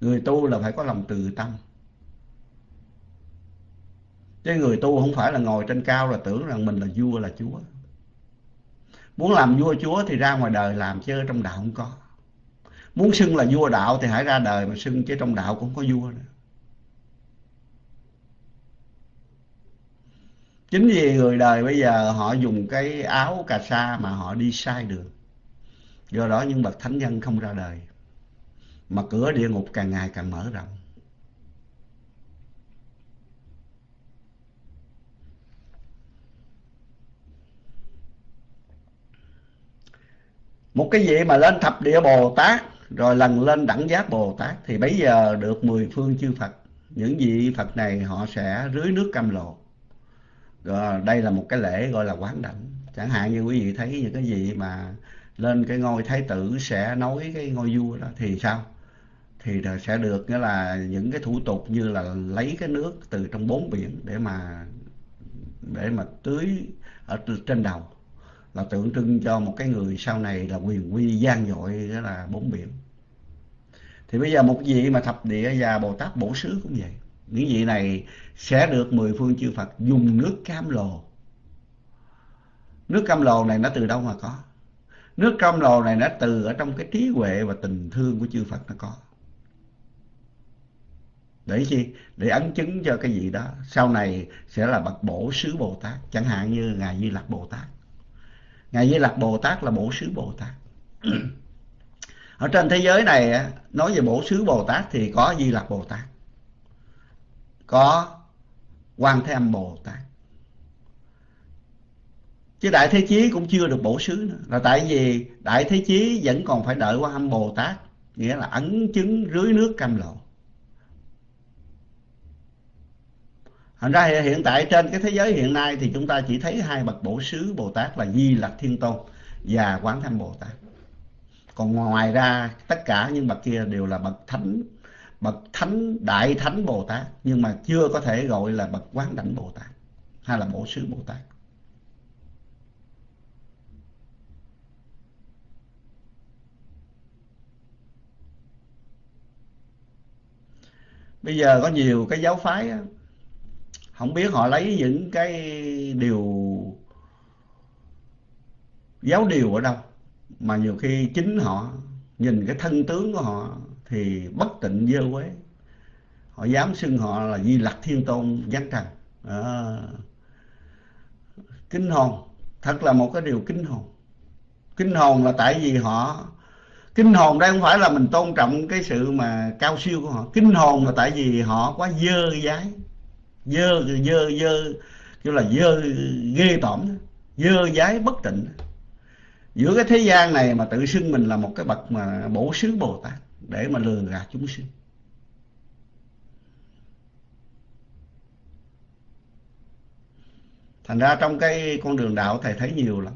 Speaker 1: Người tu là phải có lòng từ tâm chứ người tu không phải là ngồi trên cao là tưởng rằng mình là vua là chúa. Muốn làm vua chúa thì ra ngoài đời làm chứ trong đạo không có. Muốn xưng là vua đạo thì hãy ra đời mà xưng chứ trong đạo cũng có vua nữa. Chính vì người đời bây giờ họ dùng cái áo cà sa mà họ đi sai đường. Do đó những bậc thánh nhân không ra đời. Mà cửa địa ngục càng ngày càng mở rộng. Một cái vị mà lên thập địa bồ tát, rồi lần lên đẳng giác bồ tát, thì bây giờ được mười phương chư phật. Những vị phật này họ sẽ rưới nước cam lộ. Rồi, đây là một cái lễ gọi là quán đảnh. Chẳng hạn như quý vị thấy những cái gì mà lên cái ngôi thái tử sẽ nói cái ngôi vua đó, thì sao? Thì sẽ được, nghĩa là những cái thủ tục như là lấy cái nước từ trong bốn biển để mà để mà tưới ở trên đầu là tượng trưng cho một cái người sau này là quyền quy gian dội, đó là bốn biển. Thì bây giờ một vị mà thập địa và bồ tát bổ xứ cũng vậy. Những vị này sẽ được mười phương chư Phật dùng nước cam lồ. Nước cam lồ này nó từ đâu mà có? Nước cam lồ này nó từ ở trong cái trí huệ và tình thương của chư Phật nó có. Để chi? Để ấn chứng cho cái gì đó. Sau này sẽ là bậc bổ xứ bồ tát. Chẳng hạn như ngài di lặc bồ tát ngài di lặc bồ tát là bổ xứ bồ tát. Ở trên thế giới này nói về bổ xứ bồ tát thì có di lặc bồ tát, có quan thế âm bồ tát. Chứ đại thế chí cũng chưa được bổ xứ nữa. Là tại vì đại thế chí vẫn còn phải đợi quan âm bồ tát, nghĩa là ấn chứng rưới nước cam lộ. Thành ra hiện tại trên cái thế giới hiện nay thì chúng ta chỉ thấy hai bậc bổ xứ Bồ Tát là Di Lặc Thiên Tôn và Quán Thanh Bồ Tát. Còn ngoài ra tất cả những bậc kia đều là bậc thánh, bậc thánh đại thánh Bồ Tát nhưng mà chưa có thể gọi là bậc Quán Đảnh Bồ Tát hay là bổ xứ Bồ Tát. Bây giờ có nhiều cái giáo phái á, không biết họ lấy những cái điều giáo điều ở đâu mà nhiều khi chính họ nhìn cái thân tướng của họ thì bất tịnh dơ quế họ dám xưng họ là di lặc thiên tôn giáng trần. À, kinh hồn thật là một cái điều kinh hồn. Kinh hồn là tại vì họ kinh hồn đây không phải là mình tôn trọng cái sự mà cao siêu của họ. Kinh hồn là tại vì họ quá dơ dái dơ dơ dơ, kêu là dơ ghê tởm dơ dái bất tịnh. Giữa cái thế gian này mà tự xưng mình là một cái bậc mà bổ xứ bồ tát để mà lừa gạt chúng sinh. Thành ra trong cái con đường đạo thầy thấy nhiều lắm.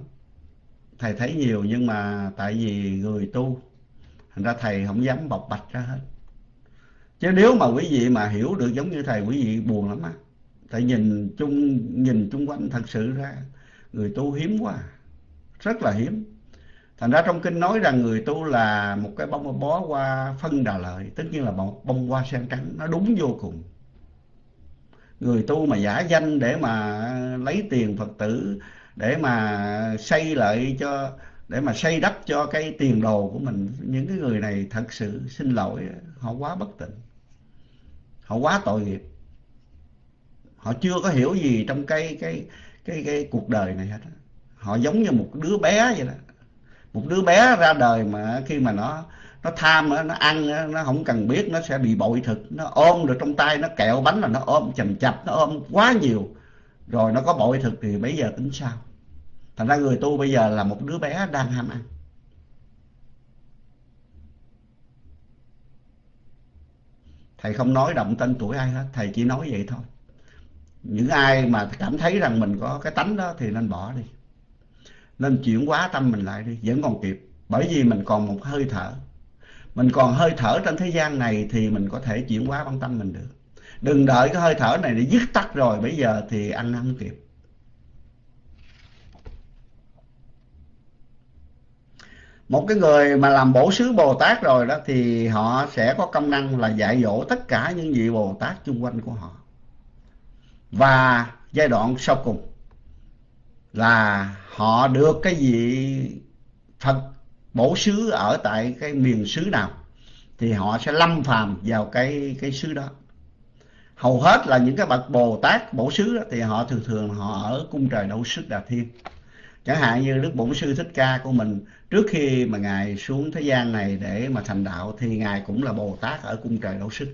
Speaker 1: Thầy thấy nhiều nhưng mà tại vì người tu, thành ra thầy không dám bộc bạch ra hết chứ nếu mà quý vị mà hiểu được giống như thầy, quý vị buồn lắm á. Tại nhìn chung nhìn chung quanh thật sự ra, người tu hiếm quá, rất là hiếm. Thành ra trong kinh nói rằng người tu là một cái bông bó qua phân đà lợi, tất nhiên là một bông hoa sen trắng, nó đúng vô cùng. Người tu mà giả danh để mà lấy tiền phật tử, để mà xây lại cho, để mà xây đắp cho cái tiền đồ của mình, những cái người này thật sự xin lỗi, họ quá bất tịnh họ quá tội nghiệp. Họ chưa có hiểu gì trong cái cái cái cái cuộc đời này hết họ giống như một đứa bé vậy đó. Một đứa bé ra đời mà khi mà nó nó tham, nó ăn, nó không cần biết, nó sẽ bị bội thực. Nó ôm được trong tay, nó kẹo bánh là nó ôm, chầm chập, nó ôm quá nhiều. Rồi nó có bội thực thì bây giờ tính sao? Thành ra người tu bây giờ là một đứa bé đang ham ăn. Thầy không nói động tên tuổi ai hết, thầy chỉ nói vậy thôi. Những ai mà cảm thấy rằng mình có cái tánh đó thì nên bỏ đi. Nên chuyển hóa tâm mình lại đi, vẫn còn kịp. Bởi vì mình còn một hơi thở. Mình còn hơi thở trên thế gian này thì mình có thể chuyển hóa bản tâm mình được. Đừng đợi cái hơi thở này để dứt tắt rồi, bây giờ thì ăn không kịp. Một cái người mà làm bổ xứ bồ tát rồi đó thì họ sẽ có công năng là dạy dỗ tất cả những vị bồ tát chung quanh của họ. Và giai đoạn sau cùng là họ được cái vị Phật bổ xứ ở tại cái miền xứ nào thì họ sẽ lâm phàm vào cái cái xứ đó. Hầu hết là những cái bậc Bồ Tát bổ xứ đó, thì họ thường thường họ ở cung trời đậu sức Đà Thiên. Chẳng hạn như Đức Bổn Sư Thích Ca của mình trước khi mà Ngài xuống thế gian này để mà thành đạo, thì Ngài cũng là Bồ Tát ở cung trời đấu sức.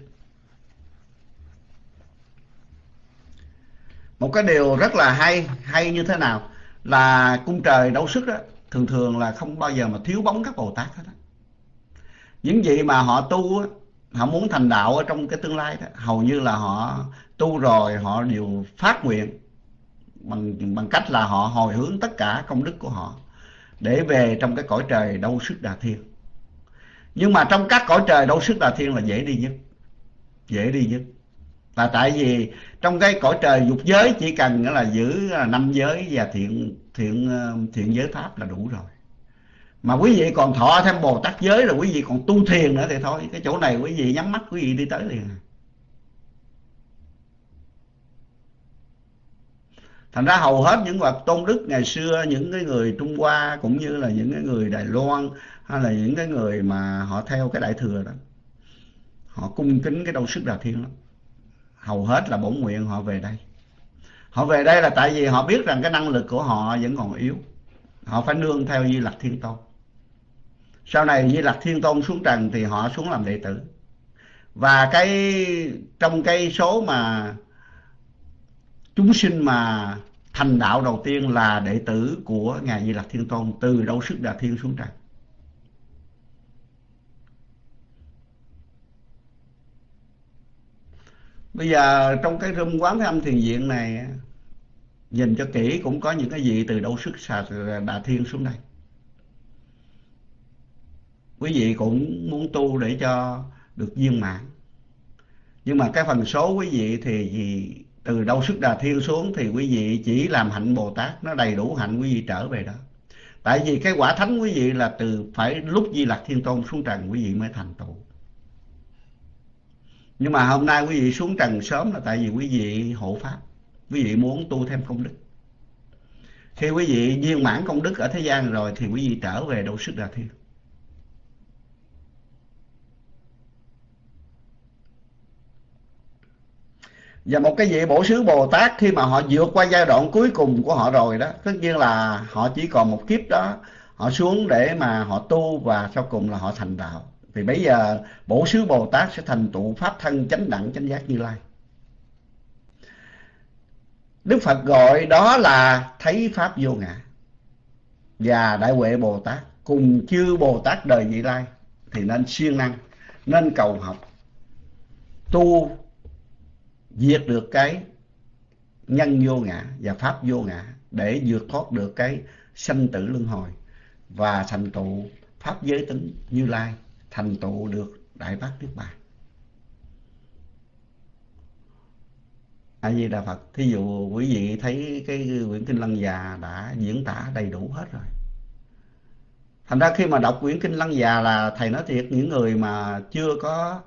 Speaker 1: Một cái điều rất là hay hay như thế nào? Là cung trời đấu sức đó, thường thường là không bao giờ mà thiếu bóng các bồ tát hết đó. những gì mà họ tu họ muốn thành đạo ở trong cái tương lai đó, hầu như là họ tu rồi họ đều phát nguyện bằng bằng cách là họ hồi hướng tất cả công đức của họ để về trong cái cõi trời đấu sức đà thiên. Nhưng mà trong các cõi trời đấu sức đà thiên là dễ đi nhất. Dễ đi nhất. Là tại vì trong cái cõi trời dục giới chỉ cần là giữ năm giới và thiện thiện thiện giới pháp là đủ rồi. Mà quý vị còn thọ thêm bồ tát giới là quý vị còn tu thiền nữa thì thôi. Cái chỗ này quý vị nhắm mắt, quý vị đi tới liền. Thành ra hầu hết những vật tôn đức ngày xưa, những cái người trung hoa cũng như là những cái người đài loan hay là những cái người mà họ theo cái đại thừa đó, họ cung kính cái đâu sức đà thiên lắm. Hầu hết là bổn nguyện họ về đây. Họ về đây là tại vì họ biết rằng cái năng lực của họ vẫn còn yếu. Họ phải nương theo di lặc thiên tôn. Sau này di lặc thiên tôn xuống trần thì họ xuống làm đệ tử. Và cái, trong cái số mà chúng sinh mà thành đạo đầu tiên là đệ tử của ngài di lặc thiên tôn, từ đâu sức đà thiên xuống trần bây giờ trong cái room quán âm thiền viện này, nhìn cho kỹ cũng có những cái gì từ đâu sức đà thiên xuống đây. Quý vị cũng muốn tu để cho được viên mãn. Nhưng mà cái phần số quý vị thì gì từ đâu sức đà thiên xuống thì quý vị chỉ làm hạnh bồ tát, nó đầy đủ hạnh quý vị trở về đó. Tại vì cái quả thánh quý vị là từ phải lúc di lặc thiên tôn xuống trần quý vị mới thành tựu. Nhưng mà hôm nay quý vị xuống trần sớm là tại vì quý vị hộ pháp, quý vị muốn tu thêm công đức. Khi quý vị viên mãn công đức ở thế gian rồi thì quý vị trở về độ sức đà thiên và một cái vị bổ xứ bồ tát khi mà họ vượt qua giai đoạn cuối cùng của họ rồi đó, tất nhiên là họ chỉ còn một kiếp đó, họ xuống để mà họ tu và sau cùng là họ thành đạo. Thì bây giờ bổ xứ bồ tát sẽ thành tụ pháp thân chánh đẳng, chánh giác như lai. Đức phật gọi đó là thấy pháp vô ngã. Và đại huệ bồ tát, cùng chư bồ tát đời vị lai, thì nên siêng năng, nên cầu học, tu diệt được cái nhân vô ngã và pháp vô ngã để vượt thoát được cái sanh tử luân hồi và thành tựu pháp giới tính như lai, thành tựu được đại bác niết bàn. A di đà phật, thí dụ quý vị thấy cái quyển kinh lăng già đã diễn tả đầy đủ hết rồi. Thành ra khi mà đọc quyển kinh lăng già là thầy nói thiệt, những người mà chưa có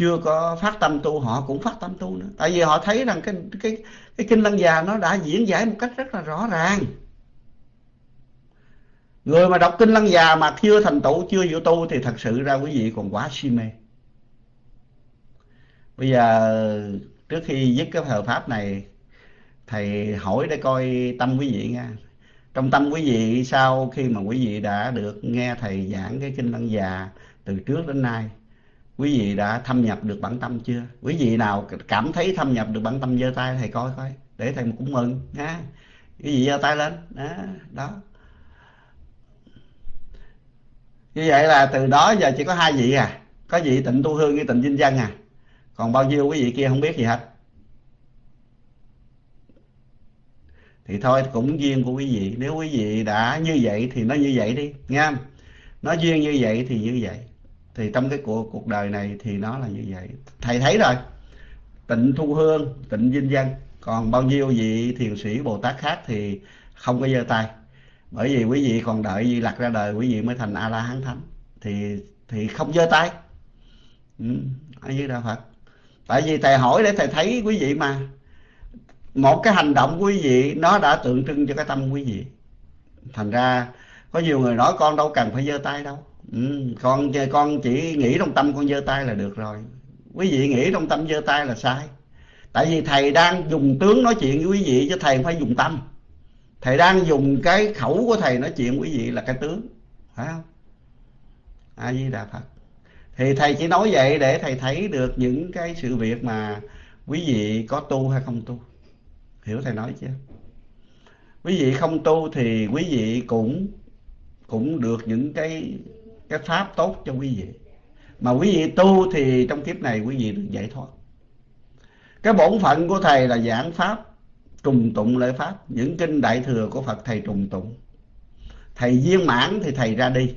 Speaker 1: chưa có phát tâm tu, họ cũng phát tâm tu nữa. Tại vì họ thấy rằng cái cái cái kinh lăng già nó đã diễn giải một cách rất là rõ ràng. Người mà đọc kinh lăng già mà chưa thành tựu, chưa vô tu thì thật sự ra quý vị còn quá si mê. Bây giờ, trước khi dứt cái thờ pháp này, thầy hỏi để coi tâm quý vị nha. Trong tâm quý vị, sau khi mà quý vị đã được nghe thầy giảng cái kinh lăng già từ trước đến nay quý vị đã thâm nhập được bản tâm chưa? Quý vị nào cảm thấy thâm nhập được bản tâm giơ tay thầy coi coi để thầy cũng mừng nha quý vị giơ tay lên đó, đó. Như vậy là từ đó giờ chỉ có hai vị à. Có vị tịnh tu hương với tịnh vinh dân à. Còn bao nhiêu quý vị kia không biết gì hết. Thì thôi cũng duyên của quý vị. Nếu quý vị đã như vậy thì nó như vậy đi nha nó duyên như vậy thì như vậy thì trong cái cuộc cuộc đời này thì nó là như vậy. Thầy thấy rồi. Tịnh thu hương tịnh vinh dân. Còn bao nhiêu vị thiền sĩ bồ tát khác thì không có giơ tay. Bởi vì quý vị còn đợi di lặc ra đời quý vị mới thành a la hán thánh. Thì thì không giơ tay. Ừ, a đạo phật? Tại vì thầy hỏi để thầy thấy quý vị mà. Một cái hành động quý vị nó đã tượng trưng cho cái tâm quý vị. Thành ra có nhiều người nói con đâu cần phải giơ tay đâu ừ, con con chỉ nghĩ trong tâm con giơ tay là được rồi. Quý vị nghĩ trong tâm giơ tay là sai. Tại vì thầy đang dùng tướng nói chuyện với quý vị chứ thầy không phải dùng tâm. Thầy đang dùng cái khẩu của thầy nói chuyện quý vị là cái tướng phải không? A di đà phật. Thì thầy chỉ nói vậy để thầy thấy được những cái sự việc mà quý vị có tu hay không tu. Hiểu thầy nói chưa? Quý vị không tu thì quý vị cũng cũng được những cái cái pháp tốt cho quý vị. Mà quý vị tu thì trong kiếp này quý vị được giải thoát. Cái bổn phận của thầy là giảng pháp, trùng tụng lễ pháp. Những kinh đại thừa của phật thầy trùng tụng. Thầy viên mãn thì thầy ra đi.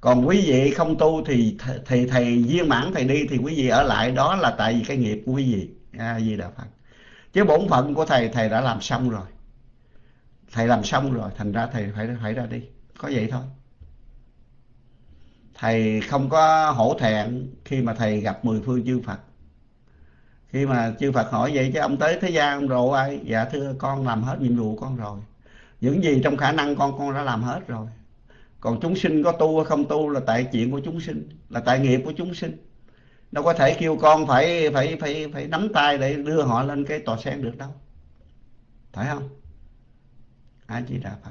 Speaker 1: Còn quý vị không tu thì thì thầy viên mãn thầy đi thì quý vị ở lại. Đó là tại vì cái nghiệp của quý vị. A di đà phật. Chứ bổn phận của thầy thầy đã làm xong rồi. Thầy làm xong rồi, thành ra thầy phải phải ra đi. Có vậy thôi thầy không có hổ thẹn khi mà thầy gặp mười phương chư phật. Khi mà chư Phật hỏi vậy chứ ông tới thế gian ông rộ ai? Dạ thưa, con làm hết nhiệm vụ con rồi. Những gì trong khả năng con con đã làm hết rồi. Còn chúng sinh có tu hay không tu là tại chuyện của chúng sinh, là tại nghiệp của chúng sinh. Đâu có thể kêu con phải phải phải phải nắm tay để đưa họ lên cái tòa sen được đâu. Phải không? A di đà phật.